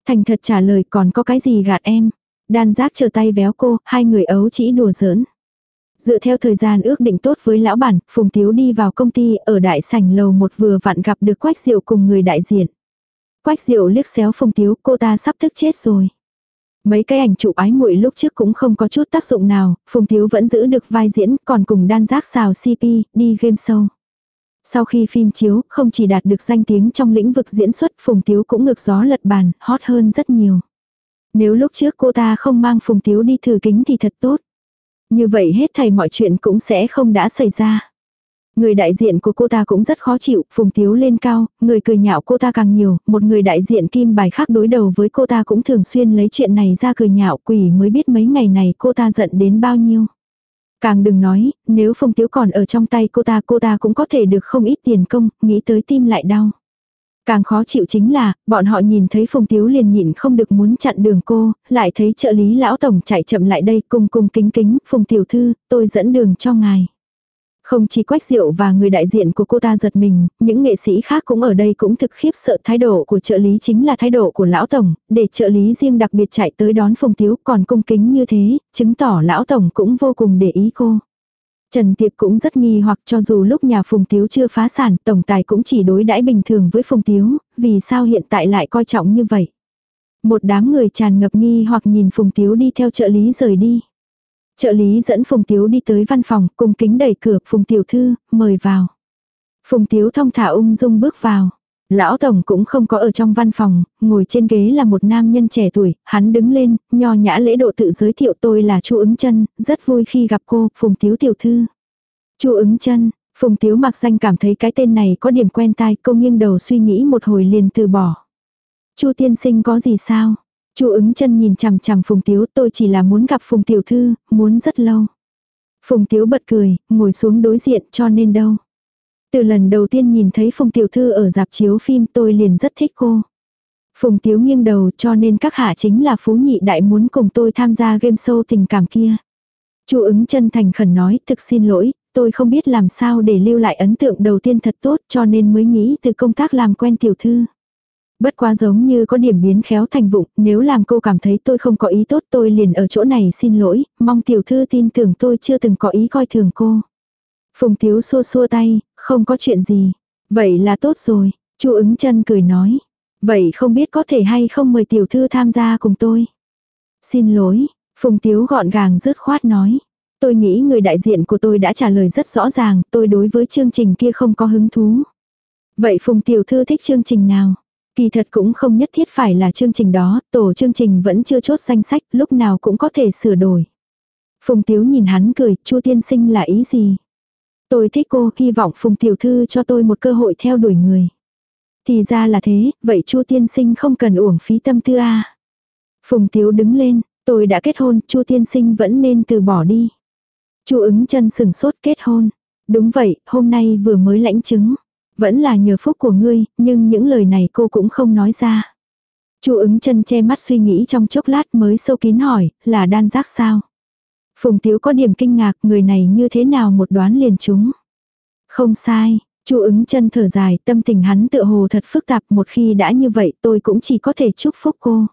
Thành thật trả lời còn có cái gì gạt em. Đan giác chờ tay véo cô, hai người ấu chỉ đùa giỡn. Dựa theo thời gian ước định tốt với lão bản, Phùng Tiếu đi vào công ty ở đại sảnh lầu một vừa vặn gặp được Quách Diệu cùng người đại diện. Quách Diệu liếc xéo Phùng Tiếu, cô ta sắp tức chết rồi. Mấy cái ảnh chụp ái muội lúc trước cũng không có chút tác dụng nào, Phùng Tiếu vẫn giữ được vai diễn, còn cùng đan giác xào CP, đi game show. Sau khi phim chiếu, không chỉ đạt được danh tiếng trong lĩnh vực diễn xuất, Phùng Tiếu cũng ngược gió lật bàn, hot hơn rất nhiều. Nếu lúc trước cô ta không mang Phùng Tiếu đi thử kính thì thật tốt. Như vậy hết thầy mọi chuyện cũng sẽ không đã xảy ra. Người đại diện của cô ta cũng rất khó chịu, phùng tiếu lên cao, người cười nhạo cô ta càng nhiều, một người đại diện kim bài khác đối đầu với cô ta cũng thường xuyên lấy chuyện này ra cười nhạo quỷ mới biết mấy ngày này cô ta giận đến bao nhiêu. Càng đừng nói, nếu phùng tiếu còn ở trong tay cô ta cô ta cũng có thể được không ít tiền công, nghĩ tới tim lại đau. Càng khó chịu chính là, bọn họ nhìn thấy Phùng Tiếu liền nhịn không được muốn chặn đường cô, lại thấy trợ lý lão tổng chạy chậm lại đây cung cung kính kính, Phùng Tiểu Thư, tôi dẫn đường cho ngài. Không chỉ Quách Diệu và người đại diện của cô ta giật mình, những nghệ sĩ khác cũng ở đây cũng thực khiếp sợ thái độ của trợ lý chính là thái độ của lão tổng, để trợ lý riêng đặc biệt chạy tới đón Phùng Tiếu còn cung kính như thế, chứng tỏ lão tổng cũng vô cùng để ý cô. Trần Tiệp cũng rất nghi hoặc cho dù lúc nhà Phùng Tiếu chưa phá sản, tổng tài cũng chỉ đối đãi bình thường với Phùng Tiếu, vì sao hiện tại lại coi trọng như vậy. Một đám người tràn ngập nghi hoặc nhìn Phùng Tiếu đi theo trợ lý rời đi. Trợ lý dẫn Phùng Tiếu đi tới văn phòng, cùng kính đẩy cửa, Phùng Tiểu Thư, mời vào. Phùng Tiếu thông thả ung dung bước vào. Lão Tổng cũng không có ở trong văn phòng, ngồi trên ghế là một nam nhân trẻ tuổi, hắn đứng lên, nho nhã lễ độ tự giới thiệu tôi là Chu ứng chân, rất vui khi gặp cô, Phùng Tiếu Tiểu Thư. Chu ứng chân, Phùng Tiếu mặc danh cảm thấy cái tên này có điểm quen tai, cô nghiêng đầu suy nghĩ một hồi liền từ bỏ. Chu tiên sinh có gì sao? Chu ứng chân nhìn chằm chằm Phùng Tiếu, tôi chỉ là muốn gặp Phùng Tiểu Thư, muốn rất lâu. Phùng Tiếu bật cười, ngồi xuống đối diện cho nên đâu. Từ lần đầu tiên nhìn thấy Phùng Tiểu Thư ở dạp chiếu phim tôi liền rất thích cô. Phùng Tiếu nghiêng đầu cho nên các hạ chính là phú nhị đại muốn cùng tôi tham gia game show tình cảm kia. Chu ứng chân thành khẩn nói thực xin lỗi, tôi không biết làm sao để lưu lại ấn tượng đầu tiên thật tốt cho nên mới nghĩ từ công tác làm quen tiểu thư. Bất quá giống như có điểm biến khéo thành vụng, nếu làm cô cảm thấy tôi không có ý tốt tôi liền ở chỗ này xin lỗi, mong tiểu thư tin tưởng tôi chưa từng có ý coi thường cô. Phùng Tiếu xua xua tay, không có chuyện gì. Vậy là tốt rồi, chu ứng chân cười nói. Vậy không biết có thể hay không mời tiểu thư tham gia cùng tôi. Xin lỗi, Phùng Tiếu gọn gàng dứt khoát nói. Tôi nghĩ người đại diện của tôi đã trả lời rất rõ ràng, tôi đối với chương trình kia không có hứng thú. Vậy Phùng Tiểu Thư thích chương trình nào? Kỳ thật cũng không nhất thiết phải là chương trình đó, tổ chương trình vẫn chưa chốt danh sách, lúc nào cũng có thể sửa đổi. Phùng Tiếu nhìn hắn cười, Chu tiên sinh là ý gì? Tôi thích cô, hy vọng Phùng Tiểu Thư cho tôi một cơ hội theo đuổi người. Thì ra là thế, vậy Chu tiên sinh không cần uổng phí tâm tư a. Phùng Tiếu đứng lên, tôi đã kết hôn, Chu tiên sinh vẫn nên từ bỏ đi. Chu ứng chân sừng sốt kết hôn. Đúng vậy, hôm nay vừa mới lãnh chứng. Vẫn là nhờ phúc của ngươi, nhưng những lời này cô cũng không nói ra. Chu ứng chân che mắt suy nghĩ trong chốc lát mới sâu kín hỏi, là đan giác sao? Phùng Tiếu có điểm kinh ngạc, người này như thế nào một đoán liền chúng. Không sai, Chu ứng chân thở dài, tâm tình hắn tựa hồ thật phức tạp, một khi đã như vậy tôi cũng chỉ có thể chúc phúc cô.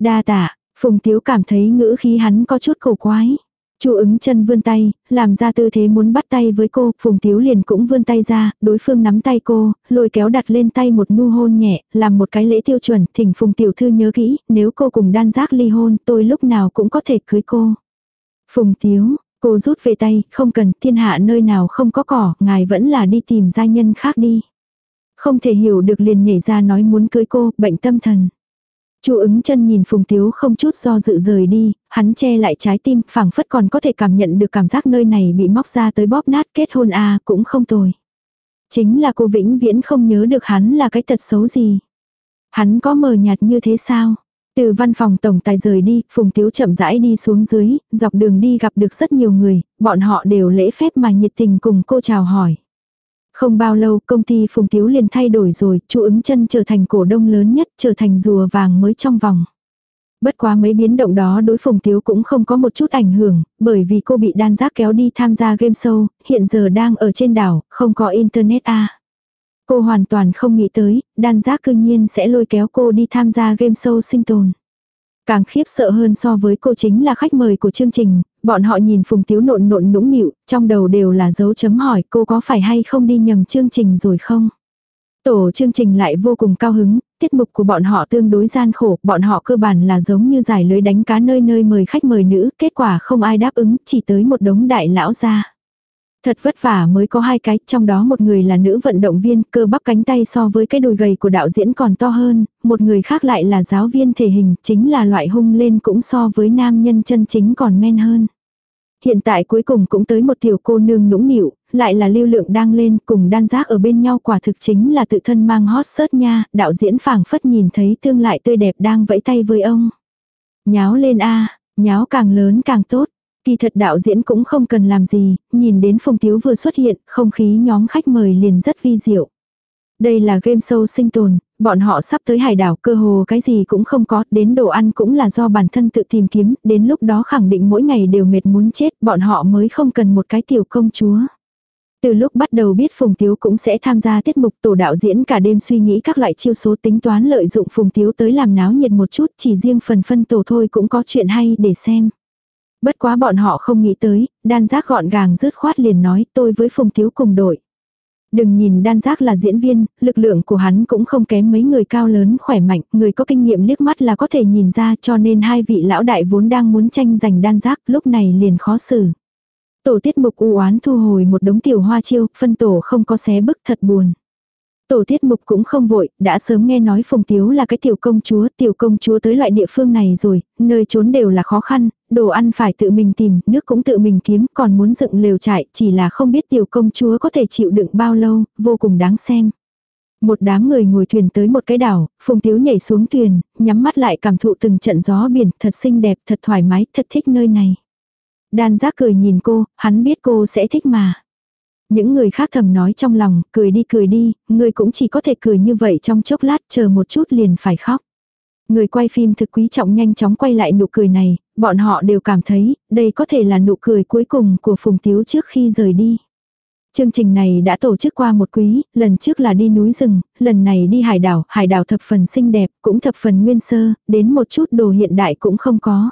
Đa tạ, Phùng Tiếu cảm thấy ngữ khí hắn có chút cổ quái. Chu ứng chân vươn tay, làm ra tư thế muốn bắt tay với cô, Phùng Tiếu liền cũng vươn tay ra, đối phương nắm tay cô, lôi kéo đặt lên tay một nu hôn nhẹ, làm một cái lễ tiêu chuẩn, thỉnh Phùng Tiểu Thư nhớ kỹ, nếu cô cùng đan giác ly hôn, tôi lúc nào cũng có thể cưới cô. Phùng Tiếu, cô rút về tay, không cần, thiên hạ nơi nào không có cỏ, ngài vẫn là đi tìm gia nhân khác đi. Không thể hiểu được liền nhảy ra nói muốn cưới cô, bệnh tâm thần. Chu ứng chân nhìn Phùng Tiếu không chút do dự rời đi, hắn che lại trái tim, phảng phất còn có thể cảm nhận được cảm giác nơi này bị móc ra tới bóp nát kết hôn à, cũng không tồi. Chính là cô vĩnh viễn không nhớ được hắn là cái tật xấu gì. Hắn có mờ nhạt như thế sao? Từ văn phòng tổng tài rời đi, Phùng Tiếu chậm rãi đi xuống dưới, dọc đường đi gặp được rất nhiều người, bọn họ đều lễ phép mà nhiệt tình cùng cô chào hỏi. Không bao lâu công ty Phùng Tiếu liền thay đổi rồi, chú ứng chân trở thành cổ đông lớn nhất, trở thành rùa vàng mới trong vòng. Bất quá mấy biến động đó đối Phùng Tiếu cũng không có một chút ảnh hưởng, bởi vì cô bị đan giác kéo đi tham gia game show, hiện giờ đang ở trên đảo, không có internet a Cô hoàn toàn không nghĩ tới, đan giác cương nhiên sẽ lôi kéo cô đi tham gia game show sinh tồn. Càng khiếp sợ hơn so với cô chính là khách mời của chương trình, bọn họ nhìn Phùng Tiếu nộn nộn nũng nịu, trong đầu đều là dấu chấm hỏi cô có phải hay không đi nhầm chương trình rồi không. Tổ chương trình lại vô cùng cao hứng, tiết mục của bọn họ tương đối gian khổ, bọn họ cơ bản là giống như giải lưới đánh cá nơi nơi mời khách mời nữ, kết quả không ai đáp ứng, chỉ tới một đống đại lão ra. Thật vất vả mới có hai cái, trong đó một người là nữ vận động viên, cơ bắp cánh tay so với cái đùi gầy của đạo diễn còn to hơn, một người khác lại là giáo viên thể hình, chính là loại hung lên cũng so với nam nhân chân chính còn men hơn. Hiện tại cuối cùng cũng tới một tiểu cô nương nũng nịu, lại là lưu lượng đang lên cùng đan giác ở bên nhau quả thực chính là tự thân mang hot search nha, đạo diễn phảng phất nhìn thấy tương lại tươi đẹp đang vẫy tay với ông. Nháo lên a nháo càng lớn càng tốt. Kỳ thật đạo diễn cũng không cần làm gì, nhìn đến Phùng Tiếu vừa xuất hiện, không khí nhóm khách mời liền rất vi diệu. Đây là game show sinh tồn, bọn họ sắp tới hải đảo cơ hồ cái gì cũng không có, đến đồ ăn cũng là do bản thân tự tìm kiếm, đến lúc đó khẳng định mỗi ngày đều mệt muốn chết, bọn họ mới không cần một cái tiểu công chúa. Từ lúc bắt đầu biết Phùng Tiếu cũng sẽ tham gia tiết mục tổ đạo diễn cả đêm suy nghĩ các loại chiêu số tính toán lợi dụng Phùng Tiếu tới làm náo nhiệt một chút chỉ riêng phần phân tổ thôi cũng có chuyện hay để xem. Bất quá bọn họ không nghĩ tới, đan giác gọn gàng dứt khoát liền nói tôi với Phùng Tiếu cùng đội. Đừng nhìn đan giác là diễn viên, lực lượng của hắn cũng không kém mấy người cao lớn khỏe mạnh, người có kinh nghiệm liếc mắt là có thể nhìn ra cho nên hai vị lão đại vốn đang muốn tranh giành đan giác lúc này liền khó xử. Tổ tiết mục u oán thu hồi một đống tiểu hoa chiêu, phân tổ không có xé bức thật buồn. Tổ tiết mục cũng không vội, đã sớm nghe nói Phùng Tiếu là cái tiểu công chúa, tiểu công chúa tới loại địa phương này rồi, nơi trốn đều là khó khăn, đồ ăn phải tự mình tìm, nước cũng tự mình kiếm, còn muốn dựng lều trại, chỉ là không biết tiểu công chúa có thể chịu đựng bao lâu, vô cùng đáng xem. Một đám người ngồi thuyền tới một cái đảo, Phùng Tiếu nhảy xuống thuyền, nhắm mắt lại cảm thụ từng trận gió biển, thật xinh đẹp, thật thoải mái, thật thích nơi này. Đan giác cười nhìn cô, hắn biết cô sẽ thích mà. Những người khác thầm nói trong lòng, cười đi cười đi, người cũng chỉ có thể cười như vậy trong chốc lát chờ một chút liền phải khóc. Người quay phim thực quý trọng nhanh chóng quay lại nụ cười này, bọn họ đều cảm thấy, đây có thể là nụ cười cuối cùng của Phùng Tiếu trước khi rời đi. Chương trình này đã tổ chức qua một quý, lần trước là đi núi rừng, lần này đi hải đảo, hải đảo thập phần xinh đẹp, cũng thập phần nguyên sơ, đến một chút đồ hiện đại cũng không có.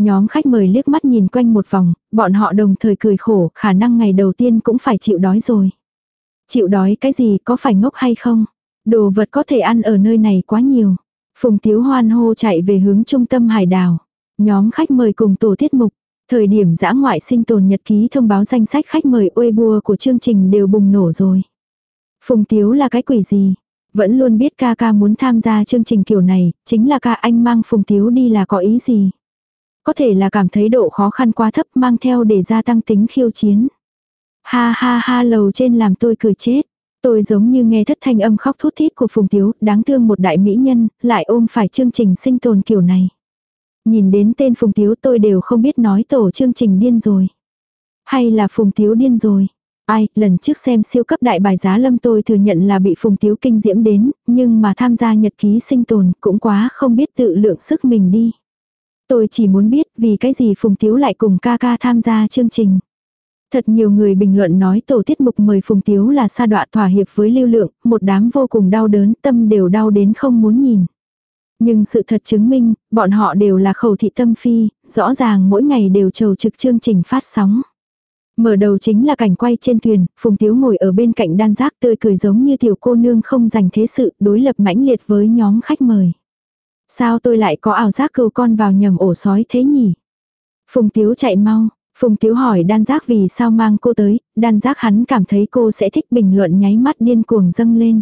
Nhóm khách mời liếc mắt nhìn quanh một vòng, bọn họ đồng thời cười khổ, khả năng ngày đầu tiên cũng phải chịu đói rồi. Chịu đói cái gì có phải ngốc hay không? Đồ vật có thể ăn ở nơi này quá nhiều. Phùng Tiếu hoan hô chạy về hướng trung tâm hải đảo. Nhóm khách mời cùng tổ tiết mục. Thời điểm giã ngoại sinh tồn nhật ký thông báo danh sách khách mời uê bua của chương trình đều bùng nổ rồi. Phùng Tiếu là cái quỷ gì? Vẫn luôn biết ca ca muốn tham gia chương trình kiểu này, chính là ca anh mang Phùng Tiếu đi là có ý gì? Có thể là cảm thấy độ khó khăn quá thấp mang theo để gia tăng tính khiêu chiến. Ha ha ha lầu trên làm tôi cười chết. Tôi giống như nghe thất thanh âm khóc thút thít của Phùng Tiếu, đáng thương một đại mỹ nhân, lại ôm phải chương trình sinh tồn kiểu này. Nhìn đến tên Phùng Tiếu tôi đều không biết nói tổ chương trình điên rồi. Hay là Phùng Tiếu điên rồi. Ai, lần trước xem siêu cấp đại bài giá lâm tôi thừa nhận là bị Phùng Tiếu kinh diễm đến, nhưng mà tham gia nhật ký sinh tồn cũng quá không biết tự lượng sức mình đi. Tôi chỉ muốn biết vì cái gì Phùng Tiếu lại cùng ca ca tham gia chương trình. Thật nhiều người bình luận nói tổ tiết mục mời Phùng Tiếu là sa đọa thỏa hiệp với lưu lượng, một đám vô cùng đau đớn, tâm đều đau đến không muốn nhìn. Nhưng sự thật chứng minh, bọn họ đều là khẩu thị tâm phi, rõ ràng mỗi ngày đều trầu trực chương trình phát sóng. Mở đầu chính là cảnh quay trên thuyền, Phùng Tiếu ngồi ở bên cạnh đan giác tươi cười giống như tiểu cô nương không dành thế sự đối lập mãnh liệt với nhóm khách mời. Sao tôi lại có ảo giác cừu con vào nhầm ổ sói thế nhỉ? Phùng Tiếu chạy mau, Phùng Tiếu hỏi đan giác vì sao mang cô tới, đan giác hắn cảm thấy cô sẽ thích bình luận nháy mắt điên cuồng dâng lên.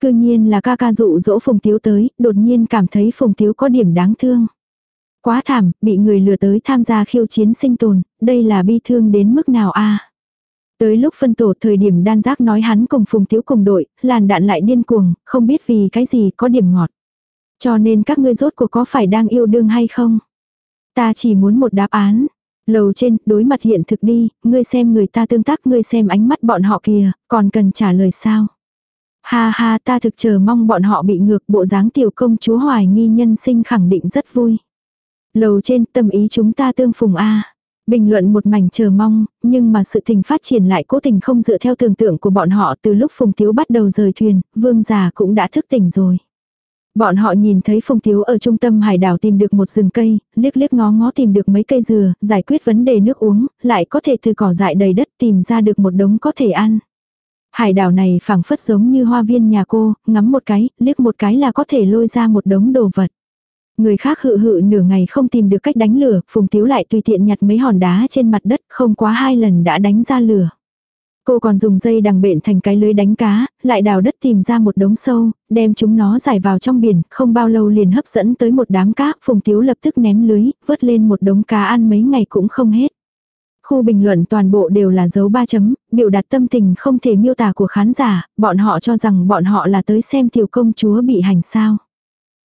Cư nhiên là ca ca dụ dỗ Phùng Tiếu tới, đột nhiên cảm thấy Phùng Tiếu có điểm đáng thương. Quá thảm, bị người lừa tới tham gia khiêu chiến sinh tồn, đây là bi thương đến mức nào a Tới lúc phân tổ thời điểm đan giác nói hắn cùng Phùng Tiếu cùng đội, làn đạn lại điên cuồng, không biết vì cái gì có điểm ngọt. Cho nên các ngươi rốt cuộc có phải đang yêu đương hay không? Ta chỉ muốn một đáp án. Lầu trên, đối mặt hiện thực đi, ngươi xem người ta tương tác ngươi xem ánh mắt bọn họ kìa, còn cần trả lời sao? Ha ha ta thực chờ mong bọn họ bị ngược bộ dáng tiểu công chúa hoài nghi nhân sinh khẳng định rất vui. Lầu trên tâm ý chúng ta tương phùng A. Bình luận một mảnh chờ mong, nhưng mà sự tình phát triển lại cố tình không dựa theo tưởng tượng của bọn họ từ lúc Phùng Tiếu bắt đầu rời thuyền, vương già cũng đã thức tỉnh rồi. Bọn họ nhìn thấy Phùng Tiếu ở trung tâm hải đảo tìm được một rừng cây, liếc liếc ngó ngó tìm được mấy cây dừa, giải quyết vấn đề nước uống, lại có thể từ cỏ dại đầy đất tìm ra được một đống có thể ăn. Hải đảo này phẳng phất giống như hoa viên nhà cô, ngắm một cái, liếc một cái là có thể lôi ra một đống đồ vật. Người khác hự hự nửa ngày không tìm được cách đánh lửa, Phùng Tiếu lại tùy tiện nhặt mấy hòn đá trên mặt đất, không quá hai lần đã đánh ra lửa. Cô còn dùng dây đằng bện thành cái lưới đánh cá, lại đào đất tìm ra một đống sâu, đem chúng nó giải vào trong biển, không bao lâu liền hấp dẫn tới một đám cá, Phùng Tiếu lập tức ném lưới, vớt lên một đống cá ăn mấy ngày cũng không hết. Khu bình luận toàn bộ đều là dấu ba chấm, biểu đạt tâm tình không thể miêu tả của khán giả, bọn họ cho rằng bọn họ là tới xem tiểu công chúa bị hành sao.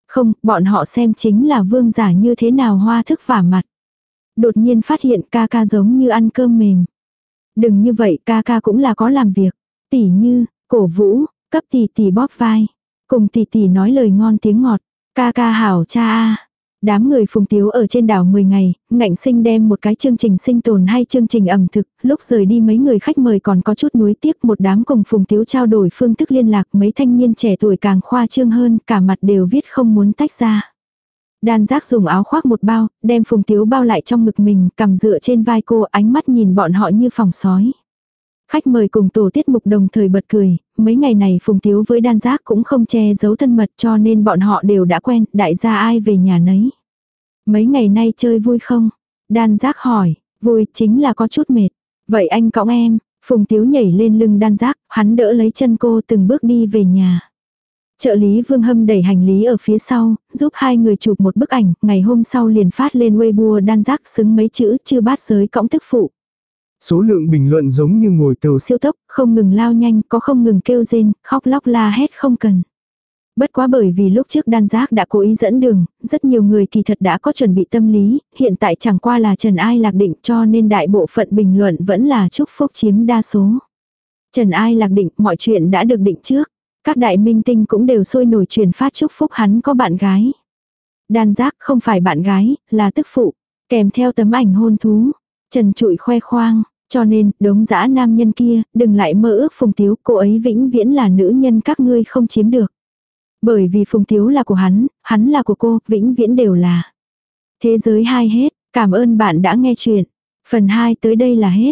Không, bọn họ xem chính là vương giả như thế nào hoa thức vả mặt. Đột nhiên phát hiện ca ca giống như ăn cơm mềm. Đừng như vậy ca ca cũng là có làm việc. Tỷ như, cổ vũ, cấp tỷ tỷ bóp vai. Cùng tỷ tỷ nói lời ngon tiếng ngọt. Ca ca hảo cha a Đám người phùng tiếu ở trên đảo 10 ngày, ngạnh sinh đem một cái chương trình sinh tồn hay chương trình ẩm thực, lúc rời đi mấy người khách mời còn có chút nuối tiếc một đám cùng phùng tiếu trao đổi phương thức liên lạc mấy thanh niên trẻ tuổi càng khoa trương hơn, cả mặt đều viết không muốn tách ra. Đan giác dùng áo khoác một bao, đem phùng tiếu bao lại trong ngực mình, cầm dựa trên vai cô ánh mắt nhìn bọn họ như phòng sói. Khách mời cùng tổ tiết mục đồng thời bật cười, mấy ngày này phùng tiếu với đan giác cũng không che giấu thân mật cho nên bọn họ đều đã quen, đại gia ai về nhà nấy. Mấy ngày nay chơi vui không? Đan giác hỏi, vui chính là có chút mệt. Vậy anh cõng em, Phùng Tiếu nhảy lên lưng đan giác, hắn đỡ lấy chân cô từng bước đi về nhà. Trợ lý Vương Hâm đẩy hành lý ở phía sau, giúp hai người chụp một bức ảnh, ngày hôm sau liền phát lên Weibo đan giác xứng mấy chữ chưa bát giới cõng tức phụ. Số lượng bình luận giống như ngồi tàu Siêu tốc, không ngừng lao nhanh, có không ngừng kêu rên, khóc lóc la hét không cần. Bất quá bởi vì lúc trước đan giác đã cố ý dẫn đường, rất nhiều người kỳ thật đã có chuẩn bị tâm lý, hiện tại chẳng qua là Trần Ai lạc định cho nên đại bộ phận bình luận vẫn là chúc phúc chiếm đa số. Trần Ai lạc định mọi chuyện đã được định trước. Các đại minh tinh cũng đều sôi nổi truyền phát chúc phúc hắn có bạn gái. Đan giác không phải bạn gái, là tức phụ, kèm theo tấm ảnh hôn thú. Trần trụi khoe khoang, cho nên, đống dã nam nhân kia, đừng lại mơ ước phùng tiếu, cô ấy vĩnh viễn là nữ nhân các ngươi không chiếm được. Bởi vì phùng tiếu là của hắn, hắn là của cô, vĩnh viễn đều là. Thế giới hai hết, cảm ơn bạn đã nghe chuyện. Phần 2 tới đây là hết.